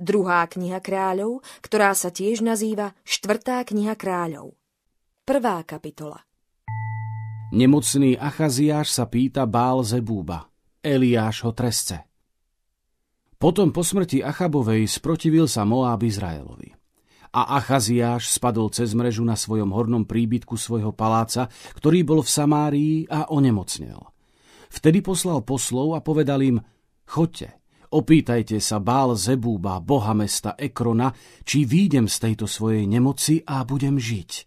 Druhá kniha kráľov, ktorá sa tiež nazýva Štvrtá kniha kráľov. Prvá kapitola Nemocný Achaziáš sa pýta Bál Zebúba. Eliáš ho trestce. Potom po smrti Achabovej sprotivil sa Moáb Izraelovi. A Achaziáš spadol cez mrežu na svojom hornom príbytku svojho paláca, ktorý bol v Samárii a onemocnel. Vtedy poslal poslov a povedal im, chodte, Opýtajte sa Bál Zebúba, boha mesta Ekrona, či výjdem z tejto svojej nemoci a budem žiť.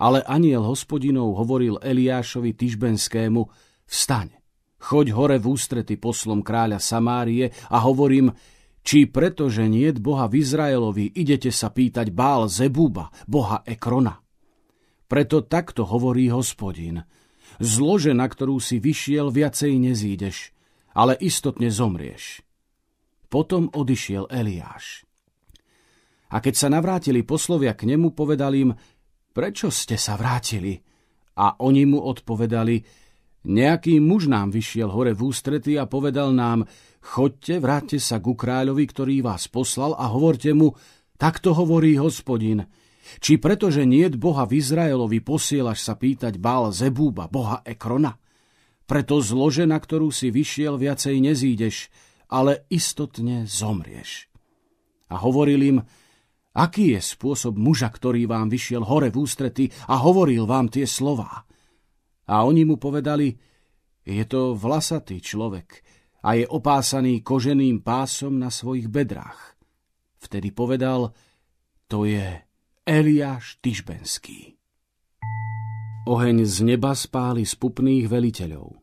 Ale aniel hospodinov hovoril Eliášovi Tyžbenskému, vstaň, choď hore v ústrety poslom kráľa Samárie a hovorím, či pretože niet Boha v Izraelovi idete sa pýtať Bál Zebúba, boha Ekrona. Preto takto hovorí hospodin. Zlože, na ktorú si vyšiel, viacej nezídeš ale istotne zomrieš. Potom odišiel Eliáš. A keď sa navrátili poslovia k nemu, povedal im, prečo ste sa vrátili? A oni mu odpovedali, nejaký muž nám vyšiel hore v ústrety a povedal nám, chodte, vráťte sa ku kráľovi, ktorý vás poslal a hovorte mu, takto hovorí hospodin, či pretože niet Boha v Izraelovi posielaš sa pýtať Bál Zebúba, Boha Ekrona? Preto zlože, na ktorú si vyšiel, viacej nezídeš, ale istotne zomrieš. A hovoril im, aký je spôsob muža, ktorý vám vyšiel hore v ústrety a hovoril vám tie slová. A oni mu povedali, je to vlasatý človek a je opásaný koženým pásom na svojich bedrách. Vtedy povedal, to je Eliáš Tyžbenský. Oheň z neba spáli spupných veliteľov.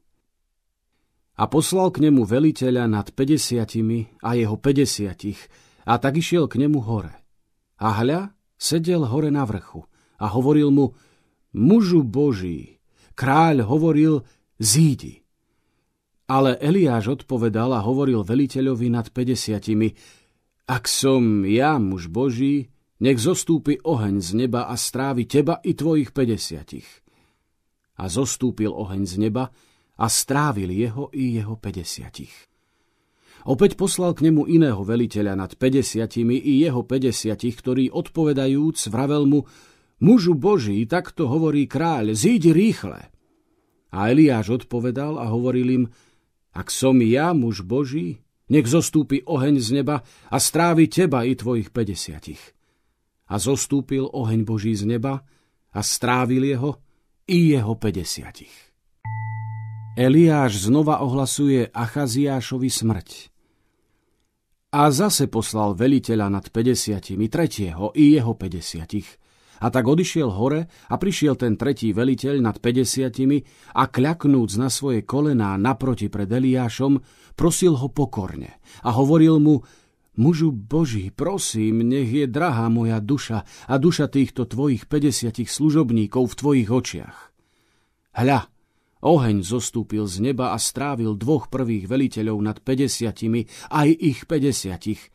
A poslal k nemu veliteľa nad 50 a jeho 50 a tak išiel k nemu hore. A hľa, sedel hore na vrchu a hovoril mu, mužu Boží, kráľ hovoril, zídi. Ale Eliáš odpovedal a hovoril veliteľovi nad 50 ak som ja muž Boží, nech zostúpi oheň z neba a strávi teba i tvojich 50 a zostúpil oheň z neba a strávil jeho i jeho 50. Opäť poslal k nemu iného veliteľa nad 50 i jeho 50, ktorý odpovedajúc vravel mu, mužu Boží, takto hovorí kráľ, zíď rýchle. A Eliáš odpovedal a hovoril im, ak som ja muž Boží, nech zostúpi oheň z neba a strávi teba i tvojich 50. A zostúpil oheň Boží z neba a strávil jeho i jeho 50. Eliáš znova ohlasuje Achaziášovi smrť. A zase poslal veliteľa nad 50, tretieho i jeho 50. A tak odišiel hore a prišiel ten tretí veliteľ nad 50 a kľaknúc na svoje kolená naproti pred Eliášom, prosil ho pokorne a hovoril mu, Mužu Boží, prosím, nech je drahá moja duša a duša týchto tvojich 50 služobníkov v tvojich očiach. Hľa, oheň zostúpil z neba a strávil dvoch prvých veliteľov nad 50 aj ich 50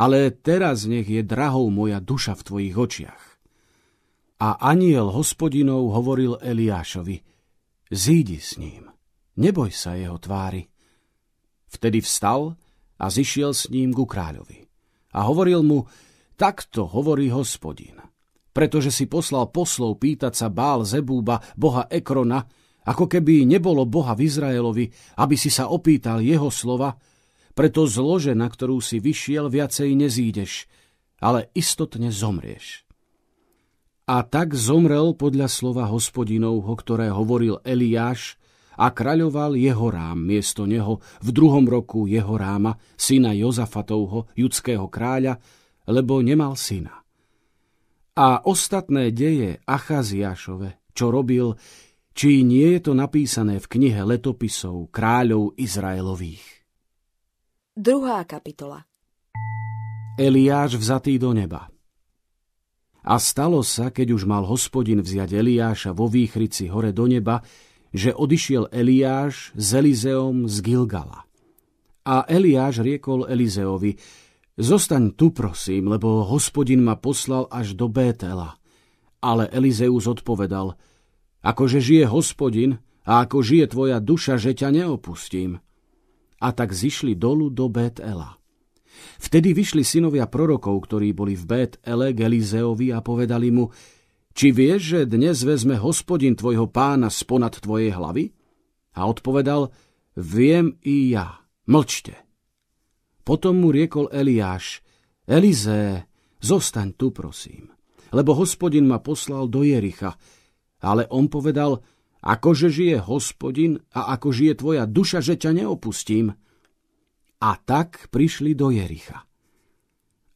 ale teraz nech je drahou moja duša v tvojich očiach. A aniel hospodinov hovoril Eliášovi, zídi s ním, neboj sa jeho tvári. Vtedy vstal a zišiel s ním ku kráľovi. A hovoril mu, takto hovorí hospodin. Pretože si poslal poslov pýtať sa Bál Zebúba, boha Ekrona, ako keby nebolo boha v Izraelovi, aby si sa opýtal jeho slova, preto zlože, na ktorú si vyšiel, viacej nezídeš, ale istotne zomrieš. A tak zomrel podľa slova hospodinovho, ktoré hovoril Eliáš, a kraľoval Jehorám miesto neho v druhom roku Jehoráma, syna Jozafatovho, judského kráľa, lebo nemal syna. A ostatné deje Achaziášove, čo robil, či nie je to napísané v knihe letopisov kráľov Izraelových. Druhá kapitola Eliáš vzatý do neba A stalo sa, keď už mal hospodin vziať Eliáša vo výchrici hore do neba, že odišiel Eliáš s Elizeom z Gilgala. A Eliáš riekol Elizeovi, zostaň tu prosím, lebo hospodin ma poslal až do Bétela. Ale Elizeus odpovedal, akože žije hospodin a ako žije tvoja duša, že ťa neopustím. A tak zišli dolu do Bétela. Vtedy vyšli synovia prorokov, ktorí boli v Bet Ele k Elizeovi a povedali mu, či vieš, že dnes vezme hospodin tvojho pána sponad tvojej hlavy? A odpovedal, viem i ja, mlčte. Potom mu riekol Eliáš, Elizé, zostaň tu, prosím, lebo hospodin ma poslal do Jericha. Ale on povedal, akože žije hospodin a ako žije tvoja duša, že ťa neopustím. A tak prišli do Jericha.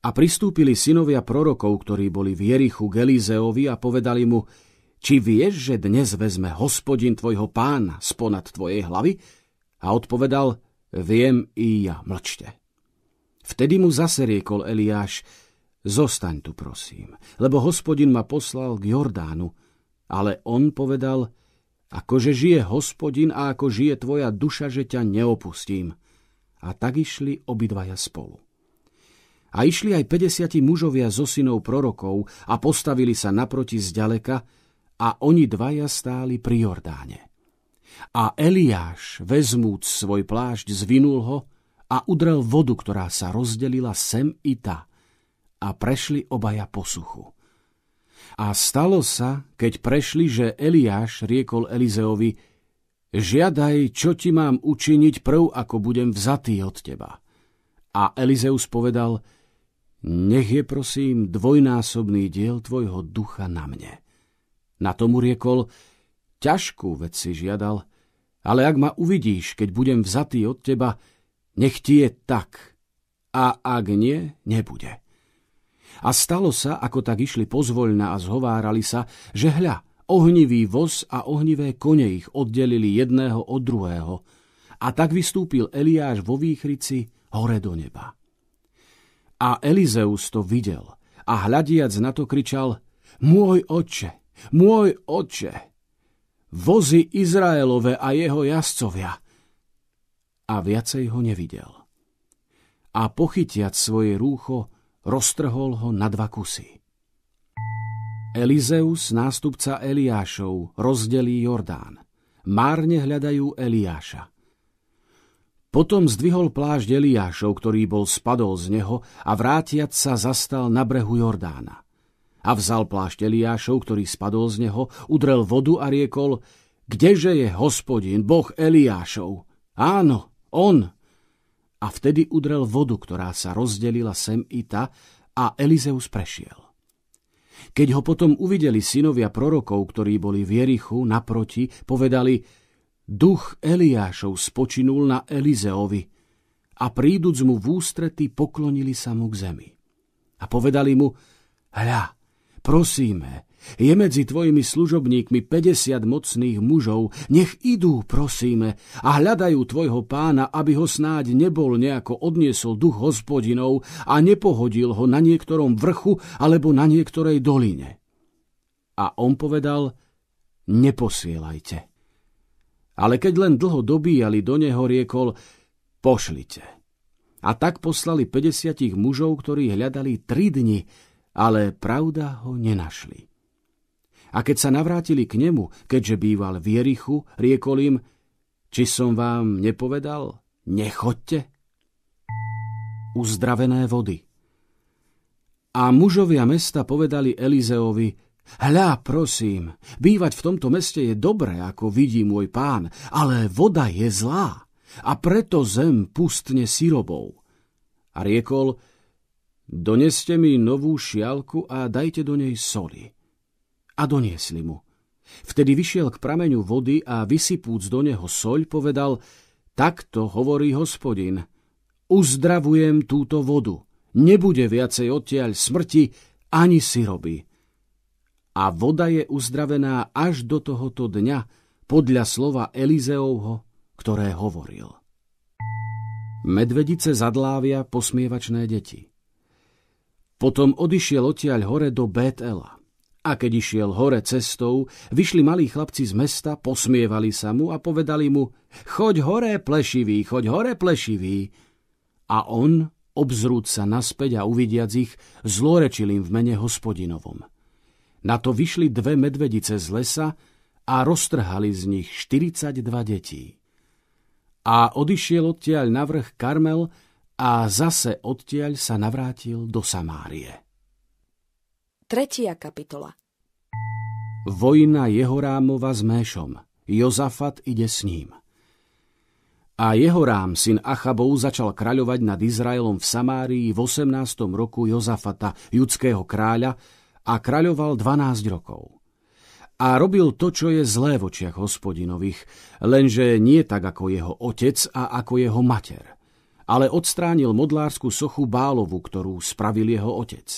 A pristúpili synovia prorokov, ktorí boli v Jerichu k Elizeovi a povedali mu, či vieš, že dnes vezme hospodin tvojho pána sponad tvojej hlavy? A odpovedal, viem i ja, mlčte. Vtedy mu zase riekol Eliáš, zostaň tu prosím, lebo hospodin ma poslal k Jordánu. Ale on povedal, akože žije hospodin a ako žije tvoja duša, že ťa neopustím. A tak išli obidvaja spolu. A išli aj 50 mužovia zo synov prorokov a postavili sa naproti zďaleka a oni dvaja stáli pri Jordáne. A Eliáš, vezmúc svoj plášť, zvinul ho a udrel vodu, ktorá sa rozdelila sem i ta a prešli obaja po suchu. A stalo sa, keď prešli, že Eliáš riekol Elizeovi, žiadaj, čo ti mám učiniť prv, ako budem vzatý od teba. A Elizeus povedal, nech je prosím dvojnásobný diel tvojho ducha na mne. Na tomu riekol, ťažkú vec si žiadal, ale ak ma uvidíš, keď budem vzatý od teba, nech ti je tak. A ak nie, nebude. A stalo sa, ako tak išli pozvoľna a zhovárali sa, že hľa, ohnivý voz a ohnivé kone ich oddelili jedného od druhého. A tak vystúpil Eliáš vo výchrici hore do neba. A Elizeus to videl a hľadiac na to kričal Môj oče, môj oče, vozy Izraelove a jeho jazdcovia. A viacej ho nevidel. A pochytiac svoje rúcho, roztrhol ho na dva kusy. Elizeus, nástupca Eliášov, rozdelí Jordán. Márne hľadajú Eliáša. Potom zdvihol plášť Eliášov, ktorý bol spadol z neho a vrátiac sa zastal na brehu Jordána. A vzal plášť Eliášov, ktorý spadol z neho, udrel vodu a riekol, kdeže je hospodin, boh Eliášov? Áno, on. A vtedy udrel vodu, ktorá sa rozdelila sem i ta a Elizeus prešiel. Keď ho potom uvideli synovia prorokov, ktorí boli v Jerichu naproti, povedali, Duch Eliášov spočinul na Elizeovi a príduc mu v ústrety poklonili sa mu k zemi. A povedali mu, hľa, prosíme, je medzi tvojimi služobníkmi 50 mocných mužov, nech idú, prosíme, a hľadajú tvojho pána, aby ho snáď nebol nejako odniesol duch hospodinov a nepohodil ho na niektorom vrchu alebo na niektorej doline. A on povedal, neposielajte. Ale keď len dlho dobíjali do neho, riekol, pošlite. A tak poslali 50 mužov, ktorí hľadali tri dni, ale pravda ho nenašli. A keď sa navrátili k nemu, keďže býval v Jerichu, riekol im, či som vám nepovedal, nechoďte. Uzdravené vody. A mužovia mesta povedali Elizeovi, Hľa, prosím, bývať v tomto meste je dobré, ako vidí môj pán, ale voda je zlá a preto zem pustne syrobou. A riekol, doneste mi novú šialku a dajte do nej soli. A doniesli mu. Vtedy vyšiel k prameňu vody a vysypúc do neho soľ, povedal, takto hovorí hospodin, uzdravujem túto vodu, nebude viacej odtiaľ smrti ani syroby a voda je uzdravená až do tohoto dňa podľa slova Elizeovho, ktoré hovoril. Medvedice zadlávia posmievačné deti. Potom odišiel odtiaľ hore do Betela. A keď išiel hore cestou, vyšli malí chlapci z mesta, posmievali sa mu a povedali mu, choď hore plešivý, choď hore plešivý. A on, obzrúť sa naspäť a uvidiac ich, zlorečil im v mene hospodinovom. Na to vyšli dve medvedice z lesa a roztrhali z nich 42 detí. A odišiel odtiaľ na vrch Karmel a zase odtiaľ sa navrátil do Samárie. Tretia kapitola Vojna Jehorámova s Méšom. Jozafat ide s ním. A Jehorám, syn Achabov, začal kráľovať nad Izraelom v Samárii v 18. roku Jozafata, judského kráľa, a kráľoval 12 rokov. A robil to, čo je zlé v očiach hospodinových, lenže nie tak ako jeho otec a ako jeho mater ale odstránil modlárskú sochu Bálovu, ktorú spravil jeho otec.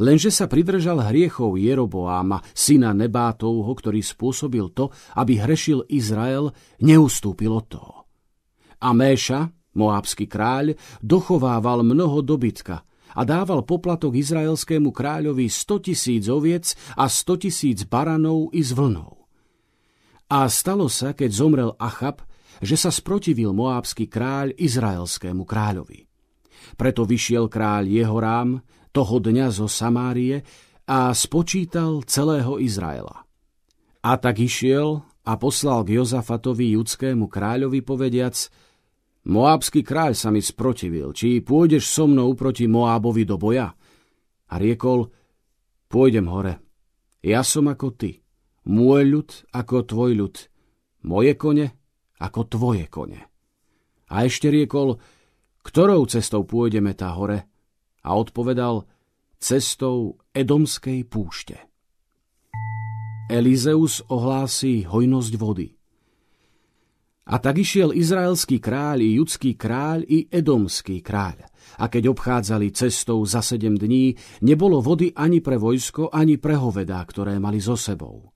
Lenže sa pridržal hriechov Jeroboáma, syna Nebátovho, ktorý spôsobil to, aby hrešil Izrael, neustúpil od toho. A Méša, moábsky kráľ, dochovával mnoho dobytka a dával poplatok izraelskému kráľovi 100 tisíc oviec a 100 tisíc baranov i z vlnou. A stalo sa, keď zomrel Achab, že sa sprotivil moábsky kráľ izraelskému kráľovi. Preto vyšiel kráľ Jehorám toho dňa zo Samárie a spočítal celého Izraela. A tak išiel a poslal k Jozafatovi judskému kráľovi povediac Moábsky kráľ sa mi sprotivil, či pôjdeš so mnou proti Moábovi do boja? A riekol, pôjdem hore. Ja som ako ty, môj ľud ako tvoj ľud, moje kone ako tvoje kone. A ešte riekol, ktorou cestou pôjdeme tá hore? A odpovedal, cestou Edomskej púšte. Elizeus ohlási hojnosť vody. A tak išiel izraelský kráľ i judský kráľ i edomský kráľ. A keď obchádzali cestou za sedem dní, nebolo vody ani pre vojsko, ani pre hovedá, ktoré mali so sebou.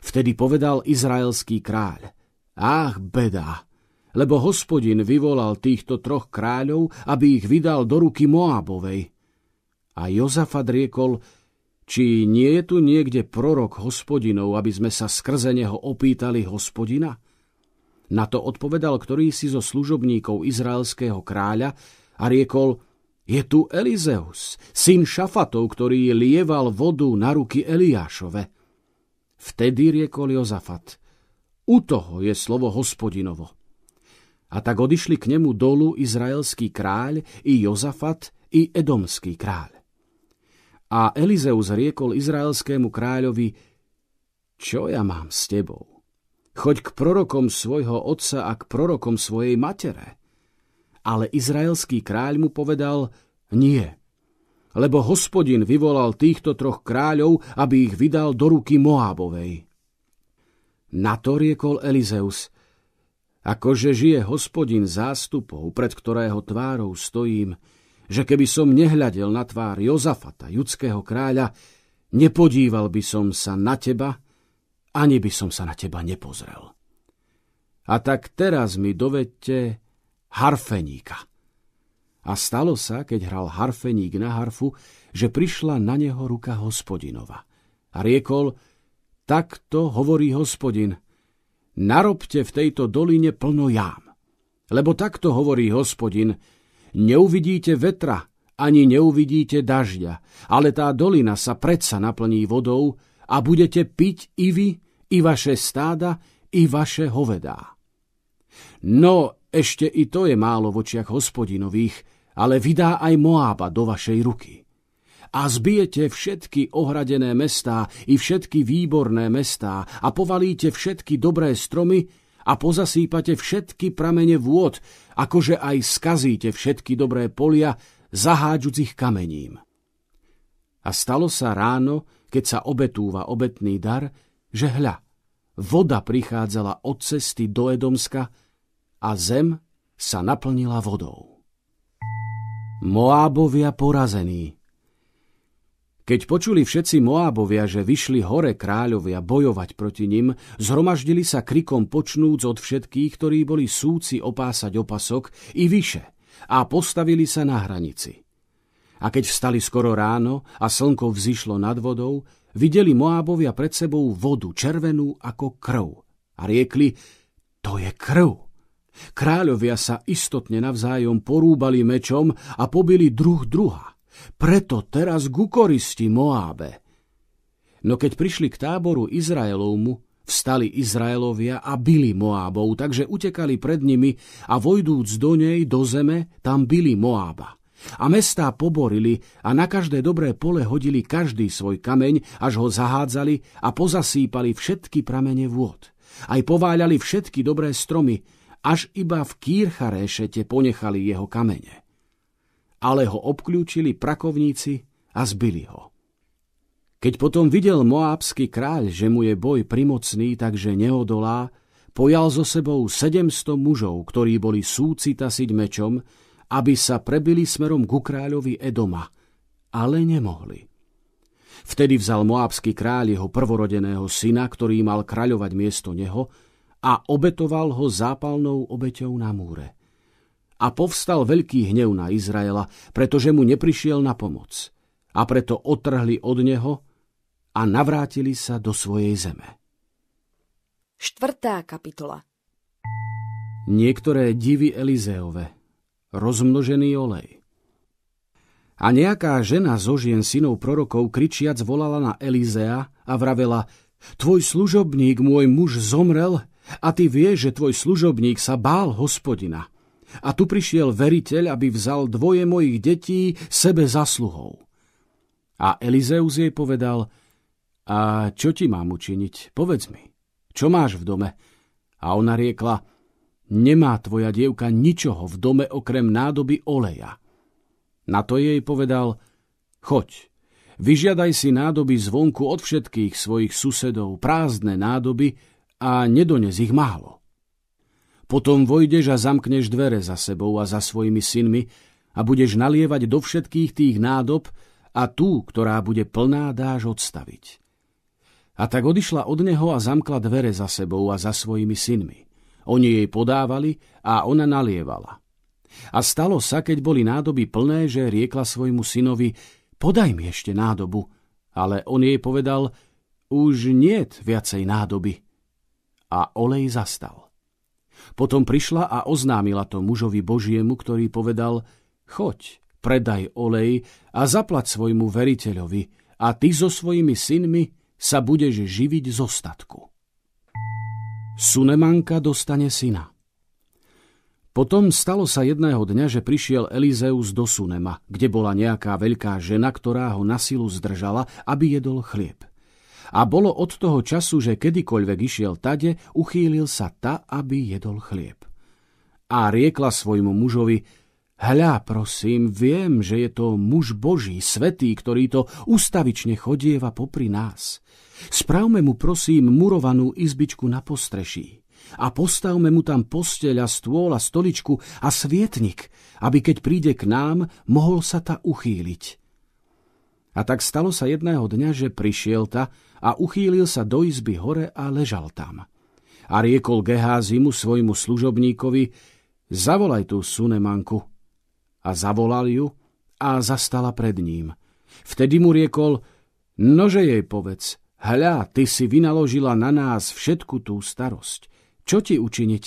Vtedy povedal izraelský kráľ, Ach, beda! Lebo hospodin vyvolal týchto troch kráľov, aby ich vydal do ruky Moabovej. A Jozafat riekol, či nie je tu niekde prorok hospodinov, aby sme sa skrze neho opýtali hospodina? Na to odpovedal ktorý si zo služobníkov izraelského kráľa a riekol, je tu Elizeus, syn Šafatov, ktorý lieval vodu na ruky Eliášove. Vtedy riekol Jozafat, u toho je slovo hospodinovo. A tak odišli k nemu dolu izraelský kráľ, i Jozafat, i edomský kráľ. A Elizeus riekol izraelskému kráľovi, čo ja mám s tebou? Choď k prorokom svojho otca a k prorokom svojej matere. Ale izraelský kráľ mu povedal, nie, lebo hospodin vyvolal týchto troch kráľov, aby ich vydal do ruky Moábovej. Na to riekol Elizeus, akože žije hospodin zástupov, pred ktorého tvárou stojím, že keby som nehľadel na tvár Jozafata, judského kráľa, nepodíval by som sa na teba, ani by som sa na teba nepozrel. A tak teraz mi dovedte harfeníka. A stalo sa, keď hral harfeník na harfu, že prišla na neho ruka hospodinova. A riekol, Takto hovorí hospodin. Narobte v tejto doline plno jám. Lebo takto hovorí hospodin. Neuvidíte vetra, ani neuvidíte dažďa, ale tá dolina sa predsa naplní vodou a budete piť i vy, i vaše stáda, i vaše hovedá. No, ešte i to je málo v očiach hospodinových, ale vydá aj Moába do vašej ruky a zbijete všetky ohradené mestá i všetky výborné mestá a povalíte všetky dobré stromy a pozasýpate všetky pramene vôd, akože aj skazíte všetky dobré polia, zahádžuc ich kamením. A stalo sa ráno, keď sa obetúva obetný dar, že hľa, voda prichádzala od cesty do Edomska a zem sa naplnila vodou. Moábovia porazení, keď počuli všetci Moábovia, že vyšli hore kráľovia bojovať proti nim, zhromaždili sa krikom počnúc od všetkých, ktorí boli súci opásať opasok, i vyše, a postavili sa na hranici. A keď vstali skoro ráno a slnko vzýšlo nad vodou, videli Moábovia pred sebou vodu červenú ako krv. A riekli, to je krv. Kráľovia sa istotne navzájom porúbali mečom a pobili druh druha. Preto teraz ku koristi Moábe. No keď prišli k táboru Izraelovmu, Vstali Izraelovia a byli Moábov, takže utekali pred nimi a vojdúc do nej, do zeme, tam byli Moába. A mestá poborili a na každé dobré pole hodili každý svoj kameň, až ho zahádzali a pozasýpali všetky pramene vôd. Aj pováľali všetky dobré stromy, až iba v Kýrcharešete ponechali jeho kamene. Ale ho obklúčili prakovníci a zbili ho. Keď potom videl moábsky kráľ, že mu je boj primocný, takže neodolá, pojal so sebou 700 mužov, ktorí boli súci tasiť mečom, aby sa prebili smerom ku kráľovi Edoma, ale nemohli. Vtedy vzal moábsky kráľ jeho prvorodeného syna, ktorý mal kráľovať miesto neho, a obetoval ho zápalnou obeťou na múre. A povstal veľký hnev na Izraela, pretože mu neprišiel na pomoc. A preto otrhli od neho a navrátili sa do svojej zeme. Štvrtá kapitola Niektoré divy Elizeove, rozmnožený olej. A nejaká žena zo žien synov prorokov kričiac volala na Elizea a vravela Tvoj služobník, môj muž, zomrel a ty vieš, že tvoj služobník sa bál hospodina. A tu prišiel veriteľ, aby vzal dvoje mojich detí sebe zasluhou. A Elizeus jej povedal – a čo ti mám učiniť? Povedz mi, čo máš v dome? A ona riekla, nemá tvoja dievka ničoho v dome okrem nádoby oleja. Na to jej povedal, choď, vyžiadaj si nádoby zvonku od všetkých svojich susedov, prázdne nádoby a nedones ich málo. Potom vojdeš a zamkneš dvere za sebou a za svojimi synmi a budeš nalievať do všetkých tých nádob a tú, ktorá bude plná, dáš odstaviť. A tak odišla od neho a zamkla dvere za sebou a za svojimi synmi. Oni jej podávali a ona nalievala. A stalo sa, keď boli nádoby plné, že riekla svojmu synovi, podaj mi ešte nádobu. Ale on jej povedal, už niet viacej nádoby. A olej zastal. Potom prišla a oznámila to mužovi Božiemu, ktorý povedal, choď, predaj olej a zaplať svojmu veriteľovi a ty so svojimi synmi sa budeš živiť z ostatku. Sunemanka dostane syna. Potom stalo sa jedného dňa, že prišiel Elizeus do Sunema, kde bola nejaká veľká žena, ktorá ho na silu zdržala, aby jedol chlieb. A bolo od toho času, že kedykoľvek išiel tade, uchýlil sa ta, aby jedol chlieb. A riekla svojmu mužovi, Hľa, prosím, viem, že je to muž Boží, svetý, ktorý to ustavične chodieva popri nás. Spravme mu, prosím, murovanú izbičku na postreší a postavme mu tam posteľ a stôl a stoličku a svietnik, aby keď príde k nám, mohol sa ta uchýliť. A tak stalo sa jedného dňa, že prišiel ta a uchýlil sa do izby hore a ležal tam. A riekol Geházimu svojmu služobníkovi, zavolaj tú sunemanku, a zavolal ju a zastala pred ním. Vtedy mu riekol, nože jej povedz, hľa, ty si vynaložila na nás všetku tú starosť. Čo ti učiniť?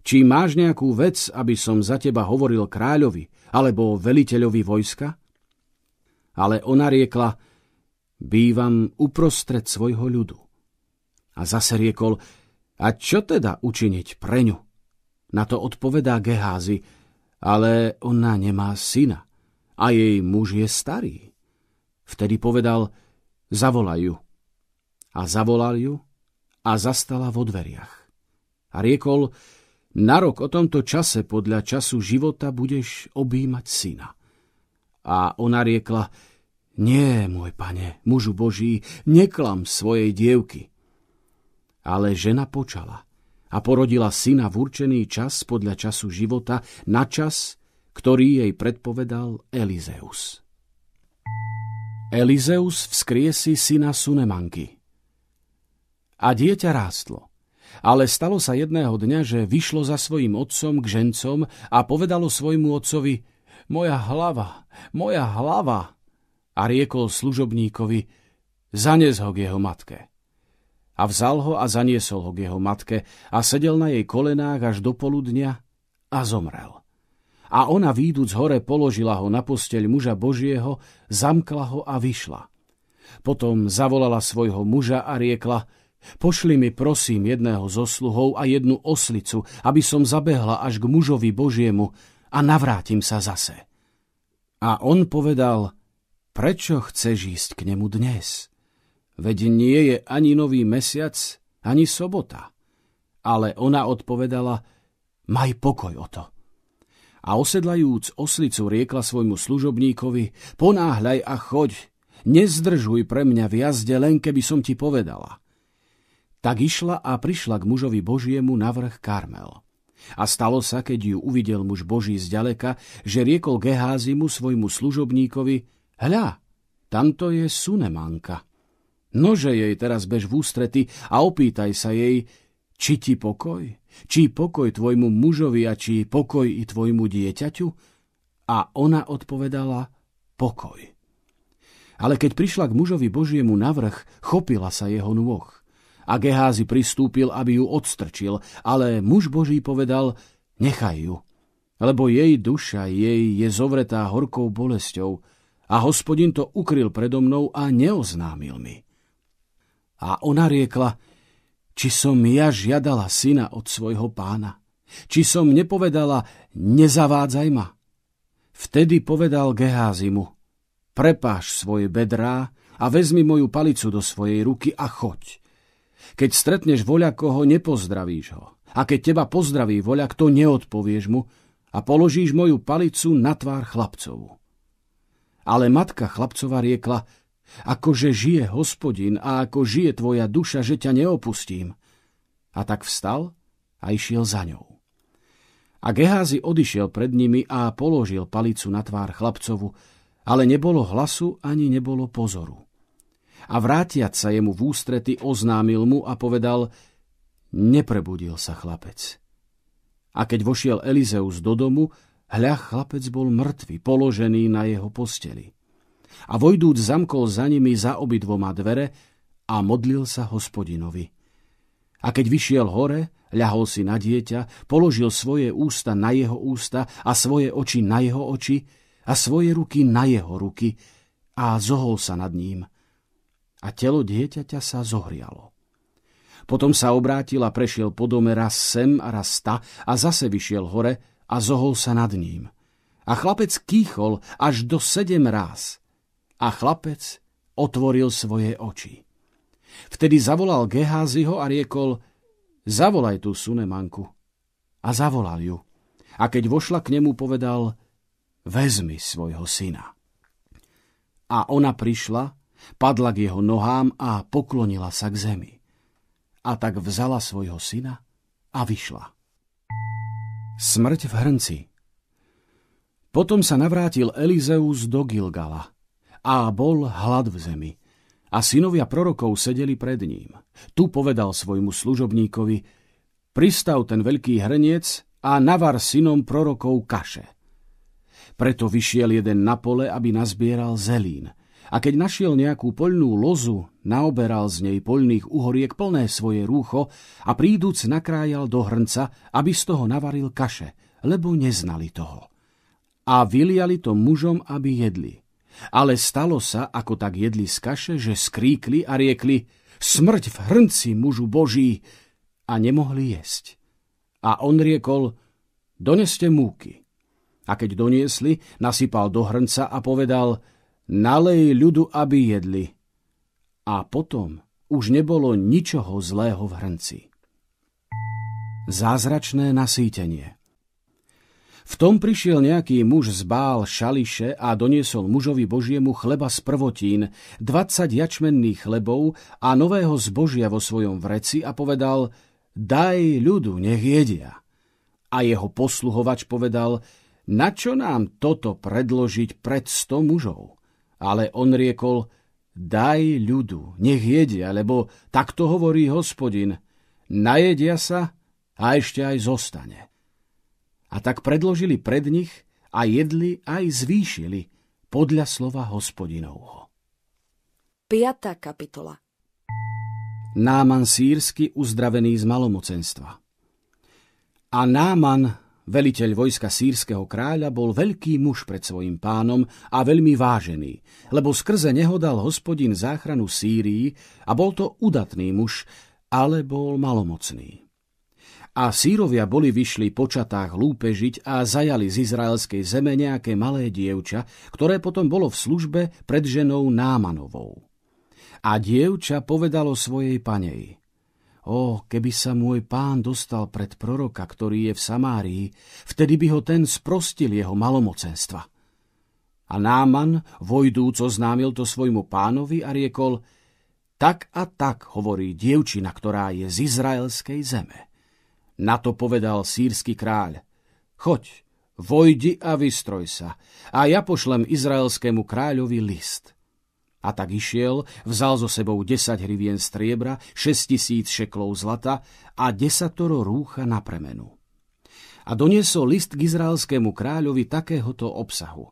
Či máš nejakú vec, aby som za teba hovoril kráľovi alebo veliteľovi vojska? Ale ona riekla, bývam uprostred svojho ľudu. A zase riekol, a čo teda učiniť pre ňu? Na to odpovedá Geházi, ale ona nemá syna a jej muž je starý. Vtedy povedal, zavolaj ju. A zavolal ju a zastala vo dveriach. A riekol, na rok o tomto čase podľa času života budeš objímať syna. A ona riekla, nie, môj pane, mužu Boží, neklam svojej dievky. Ale žena počala a porodila syna v určený čas podľa času života na čas, ktorý jej predpovedal Elizeus. Elizeus vzkriesi syna Sunemanky. A dieťa rástlo. Ale stalo sa jedného dňa, že vyšlo za svojim otcom k žencom a povedalo svojmu otcovi Moja hlava, moja hlava. A riekol služobníkovi Zanes ho k jeho matke a vzal ho a zaniesol ho k jeho matke a sedel na jej kolenách až do poludnia a zomrel. A ona výduc hore položila ho na posteľ muža Božieho, zamkla ho a vyšla. Potom zavolala svojho muža a riekla, Pošli mi prosím jedného zo sluhov a jednu oslicu, aby som zabehla až k mužovi Božiemu a navrátim sa zase. A on povedal, prečo chceš ísť k nemu dnes? Veď nie je ani nový mesiac, ani sobota. Ale ona odpovedala, maj pokoj o to. A osedlajúc oslicu riekla svojmu služobníkovi, ponáhľaj a choď, nezdržuj pre mňa v jazde, len keby som ti povedala. Tak išla a prišla k mužovi Božiemu na vrch Karmel. A stalo sa, keď ju uvidel muž Boží zďaleka, že riekol Geházimu svojmu služobníkovi, hľa, tamto je Sunemanka. Nože jej teraz bež v ústrety a opýtaj sa jej, či ti pokoj, či pokoj tvojmu mužovi a či pokoj i tvojmu dieťaťu? A ona odpovedala, pokoj. Ale keď prišla k mužovi Božiemu navrh, chopila sa jeho nôh. A Geházi pristúpil, aby ju odstrčil, ale muž Boží povedal, nechaj ju, lebo jej duša jej je zovretá horkou bolesťou a hospodin to ukryl predo mnou a neoznámil mi. A ona riekla, či som ja žiadala syna od svojho pána. Či som nepovedala, nezavádzaj ma. Vtedy povedal Geházimu, prepáš svoje bedrá a vezmi moju palicu do svojej ruky a choď. Keď stretneš koho, nepozdravíš ho. A keď teba pozdraví voľa, kto neodpovieš mu a položíš moju palicu na tvár chlapcovu. Ale matka chlapcova riekla, Akože žije hospodin a ako žije tvoja duša, že ťa neopustím. A tak vstal a išiel za ňou. A Geházi odišiel pred nimi a položil palicu na tvár chlapcovu, ale nebolo hlasu ani nebolo pozoru. A vrátiac sa jemu v ústrety oznámil mu a povedal, neprebudil sa chlapec. A keď vošiel Elizeus do domu, hľa chlapec bol mŕtvy, položený na jeho posteli a vojdúc zamkol za nimi za obidvoma dvere a modlil sa hospodinovi. A keď vyšiel hore, ľahol si na dieťa, položil svoje ústa na jeho ústa a svoje oči na jeho oči a svoje ruky na jeho ruky a zohol sa nad ním. A telo dieťaťa sa zohrialo. Potom sa obrátil a prešiel po dome raz sem a raz ta a zase vyšiel hore a zohol sa nad ním. A chlapec kýchol až do sedem ráz a chlapec otvoril svoje oči. Vtedy zavolal Geháziho a riekol, zavolaj tú Sunemanku. A zavolal ju. A keď vošla k nemu, povedal, vezmi svojho syna. A ona prišla, padla k jeho nohám a poklonila sa k zemi. A tak vzala svojho syna a vyšla. Smrť v hrnci Potom sa navrátil Elizeus do Gilgala a bol hlad v zemi. A synovia prorokov sedeli pred ním. Tu povedal svojmu služobníkovi, pristav ten veľký hrniec a navar synom prorokov kaše. Preto vyšiel jeden na pole, aby nazbieral zelín. A keď našiel nejakú poľnú lozu, naoberal z nej poľných uhoriek plné svoje rúcho a príduc nakrájal do hrnca, aby z toho navaril kaše, lebo neznali toho. A vyliali to mužom, aby jedli. Ale stalo sa, ako tak jedli z kaše, že skríkli a riekli smrť v hrnci mužu Boží a nemohli jesť. A on riekol, doneste múky. A keď doniesli, nasypal do hrnca a povedal, nalej ľudu, aby jedli. A potom už nebolo ničoho zlého v hrnci. Zázračné nasýtenie v tom prišiel nejaký muž z Bál Šališe a doniesol mužovi Božiemu chleba z prvotín, 20 jačmenných chlebov a nového zbožia vo svojom vreci a povedal, daj ľudu, nech jedia. A jeho posluhovač povedal, na čo nám toto predložiť pred sto mužov? Ale on riekol, daj ľudu, nech jedia, lebo takto hovorí hospodin, najedia sa a ešte aj zostane. A tak predložili pred nich a jedli aj zvýšili podľa slova hospodinovho. 5. kapitola Náman sírsky uzdravený z malomocenstva. A Náman, veliteľ vojska sírskeho kráľa, bol veľký muž pred svojim pánom a veľmi vážený, lebo skrze neho dal hospodin záchranu Sýrii a bol to udatný muž ale bol malomocný. A sírovia boli vyšli po čatách lúpežiť a zajali z izraelskej zeme nejaké malé dievča, ktoré potom bolo v službe pred ženou Námanovou. A dievča povedalo svojej panej, O, keby sa môj pán dostal pred proroka, ktorý je v Samárii, vtedy by ho ten sprostil jeho malomocenstva. A Náman vojdúc oznámil to svojmu pánovi a riekol, tak a tak hovorí dievčina, ktorá je z izraelskej zeme. Na to povedal sírsky kráľ, choď, vojdi a vystroj sa, a ja pošlem izraelskému kráľovi list – a tak išiel, vzal so sebou 10 hrivien striebra, 6 tisíc šeklov zlata a desatoro rúcha na premenu. A doniesol list k izraelskému kráľovi takéhoto obsahu.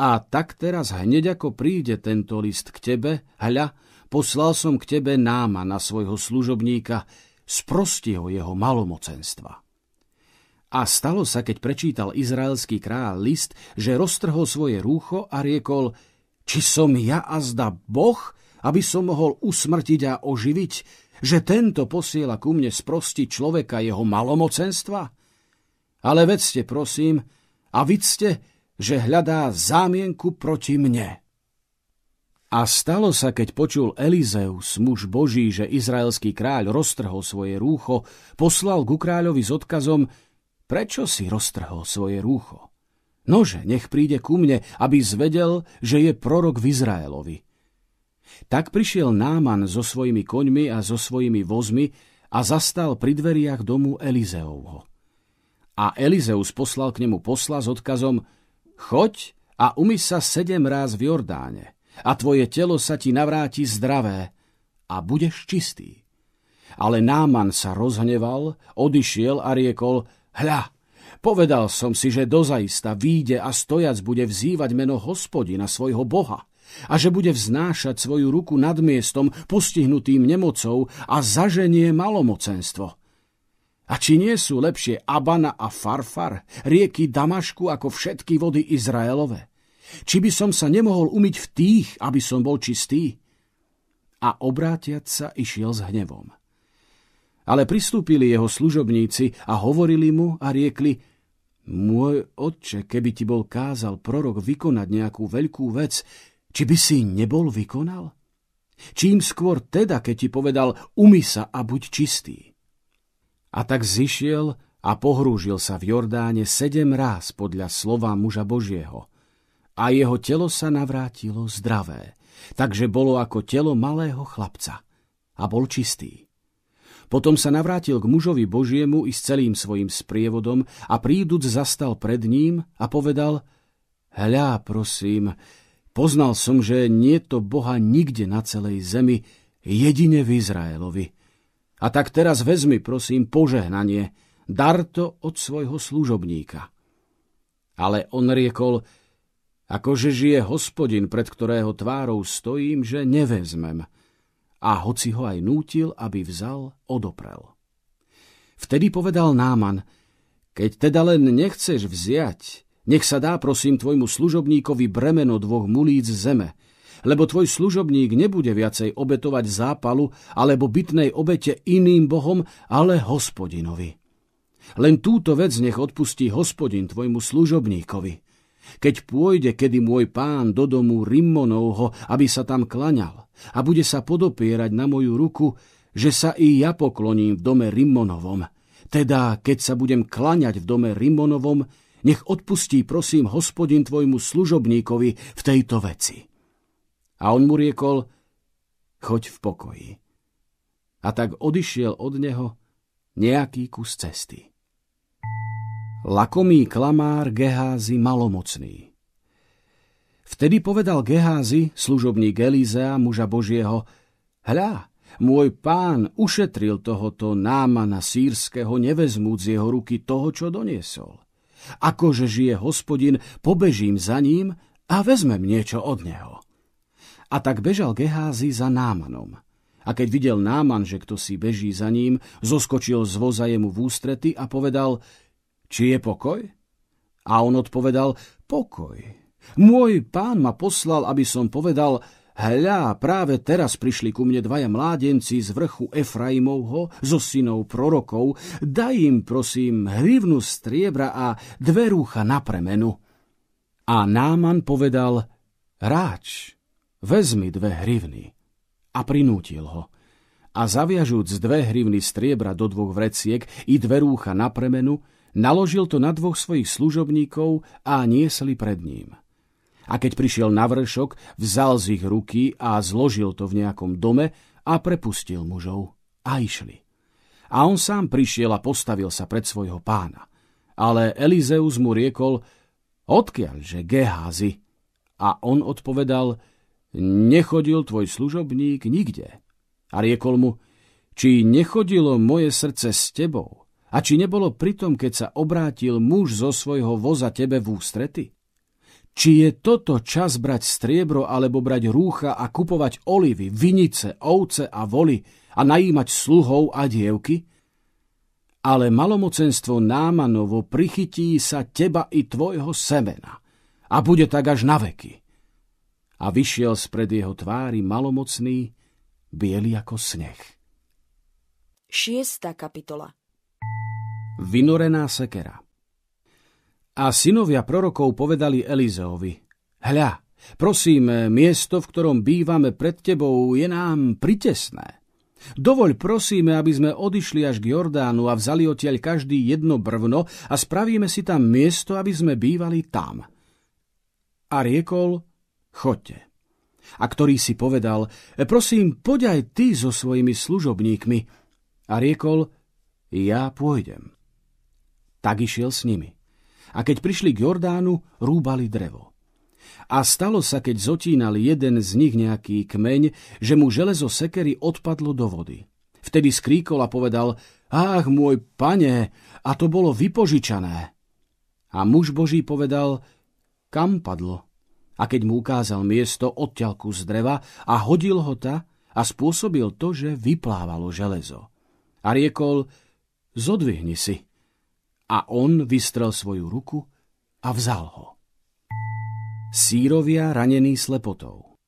A tak teraz hneď ako príde tento list k tebe, hľa, poslal som k tebe náma na svojho služobníka, sprosti ho jeho malomocenstva. A stalo sa, keď prečítal izraelský kráľ list, že roztrhol svoje rúcho a riekol – či som ja a zda Boh, aby som mohol usmrtiť a oživiť, že tento posiela ku mne sprostiť človeka jeho malomocenstva? Ale vedzte, prosím, a vidzte, že hľadá zámienku proti mne. A stalo sa, keď počul Elizeus, muž Boží, že izraelský kráľ roztrhol svoje rúcho, poslal ku kráľovi s odkazom, prečo si roztrhol svoje rúcho? Nože, nech príde ku mne, aby zvedel, že je prorok v Izraelovi. Tak prišiel Náman so svojimi koňmi a so svojimi vozmi a zastal pri dveriach domu Elizeovho. A Elizeus poslal k nemu posla s odkazom Choď a umy sa sedem ráz v Jordáne a tvoje telo sa ti navráti zdravé a budeš čistý. Ale Náman sa rozhneval, odišiel a riekol, hľa, Povedal som si, že dozaista výjde a stojac bude vzývať meno hospodina svojho boha a že bude vznášať svoju ruku nad miestom postihnutým nemocou a zaženie malomocenstvo. A či nie sú lepšie Abana a Farfar, rieky Damašku ako všetky vody Izraelove? Či by som sa nemohol umyť v tých, aby som bol čistý? A obrátiať sa išiel s hnevom. Ale pristúpili jeho služobníci a hovorili mu a riekli, môj otče, keby ti bol kázal prorok vykonať nejakú veľkú vec, či by si nebol vykonal? Čím skôr teda, keď ti povedal, umy sa a buď čistý. A tak zišiel a pohrúžil sa v Jordáne sedem ráz podľa slova muža Božieho. A jeho telo sa navrátilo zdravé, takže bolo ako telo malého chlapca a bol čistý. Potom sa navrátil k mužovi Božiemu i s celým svojim sprievodom a príduc zastal pred ním a povedal Hľa, prosím, poznal som, že nie to Boha nikde na celej zemi, jedine v Izraelovi. A tak teraz vezmi, prosím, požehnanie, dar to od svojho služobníka. Ale on riekol, akože žije hospodin, pred ktorého tvárou stojím, že nevezmem – a hoci ho aj nútil, aby vzal, odoprel. Vtedy povedal Náman, keď teda len nechceš vziať, nech sa dá prosím tvojmu služobníkovi bremeno dvoch mulíc zeme, lebo tvoj služobník nebude viacej obetovať zápalu alebo bytnej obete iným bohom, ale hospodinovi. Len túto vec nech odpustí hospodin tvojmu služobníkovi. Keď pôjde, kedy môj pán do domu Rimmonovho, aby sa tam klaňal, a bude sa podopierať na moju ruku, že sa i ja pokloním v dome Rimmonovom. Teda, keď sa budem klaňať v dome Rimmonovom, nech odpustí, prosím, hospodin tvojmu služobníkovi v tejto veci. A on mu riekol, choď v pokoji. A tak odišiel od neho nejaký kus cesty. Lakomý klamár Geházy malomocný. Vtedy povedal Geházy, služobník Elízea, muža Božieho, hľa, môj pán ušetril tohoto námana sírskeho, nevezmúc z jeho ruky toho, čo doniesol. Akože žije hospodin, pobežím za ním a vezmem niečo od neho. A tak bežal Geházy za Námanom. A keď videl Náman, že kto si beží za ním, zoskočil z voza jemu v ústrety a povedal, či je pokoj? A on odpovedal, pokoj, môj pán ma poslal, aby som povedal, Hľa, práve teraz prišli ku mne dvaja mládenci z vrchu Efraimovho, zo synov prorokov, daj im, prosím, hrivnu striebra a dve rúcha na premenu. A Náman povedal, ráč, vezmi dve hrivny. A prinútil ho. A zaviažúc dve hrivny striebra do dvoch vreciek i dve rúcha na premenu, naložil to na dvoch svojich služobníkov a niesli pred ním. A keď prišiel na vršok, vzal z ich ruky a zložil to v nejakom dome a prepustil mužov. A išli. A on sám prišiel a postavil sa pred svojho pána. Ale Elizeus mu riekol, odkiaľ, že Geházy? A on odpovedal, nechodil tvoj služobník nikde. A riekol mu, či nechodilo moje srdce s tebou, a či nebolo pritom, keď sa obrátil muž zo svojho voza tebe v ústrety? Či je toto čas brať striebro alebo brať rúcha a kupovať olivy, vinice, ovce a voly a najímať sluhov a dievky? Ale malomocenstvo Námanovo prichytí sa teba i tvojho semena a bude tak až na veky. A vyšiel spred jeho tvári malomocný, biely ako sneh. Šiesta kapitola Vynorená sekera a synovia prorokov povedali Elizeovi, hľa, prosím, miesto, v ktorom bývame pred tebou, je nám pritesné. Dovoľ prosíme, aby sme odišli až k Jordánu a vzali odtiaľ každý jedno brvno a spravíme si tam miesto, aby sme bývali tam. A riekol, chodte. A ktorý si povedal, prosím, poď aj ty so svojimi služobníkmi. A riekol, ja pôjdem. Tak išiel s nimi a keď prišli k Jordánu, rúbali drevo. A stalo sa, keď zotínal jeden z nich nejaký kmeň, že mu železo sekery odpadlo do vody. Vtedy skríkol a povedal, ach môj pane, a to bolo vypožičané. A muž Boží povedal, kam padlo? A keď mu ukázal miesto odťalku z dreva a hodil ho ta a spôsobil to, že vyplávalo železo. A riekol, zodvihni si. A on vystrel svoju ruku a vzal ho. Sírovia ranený slepotou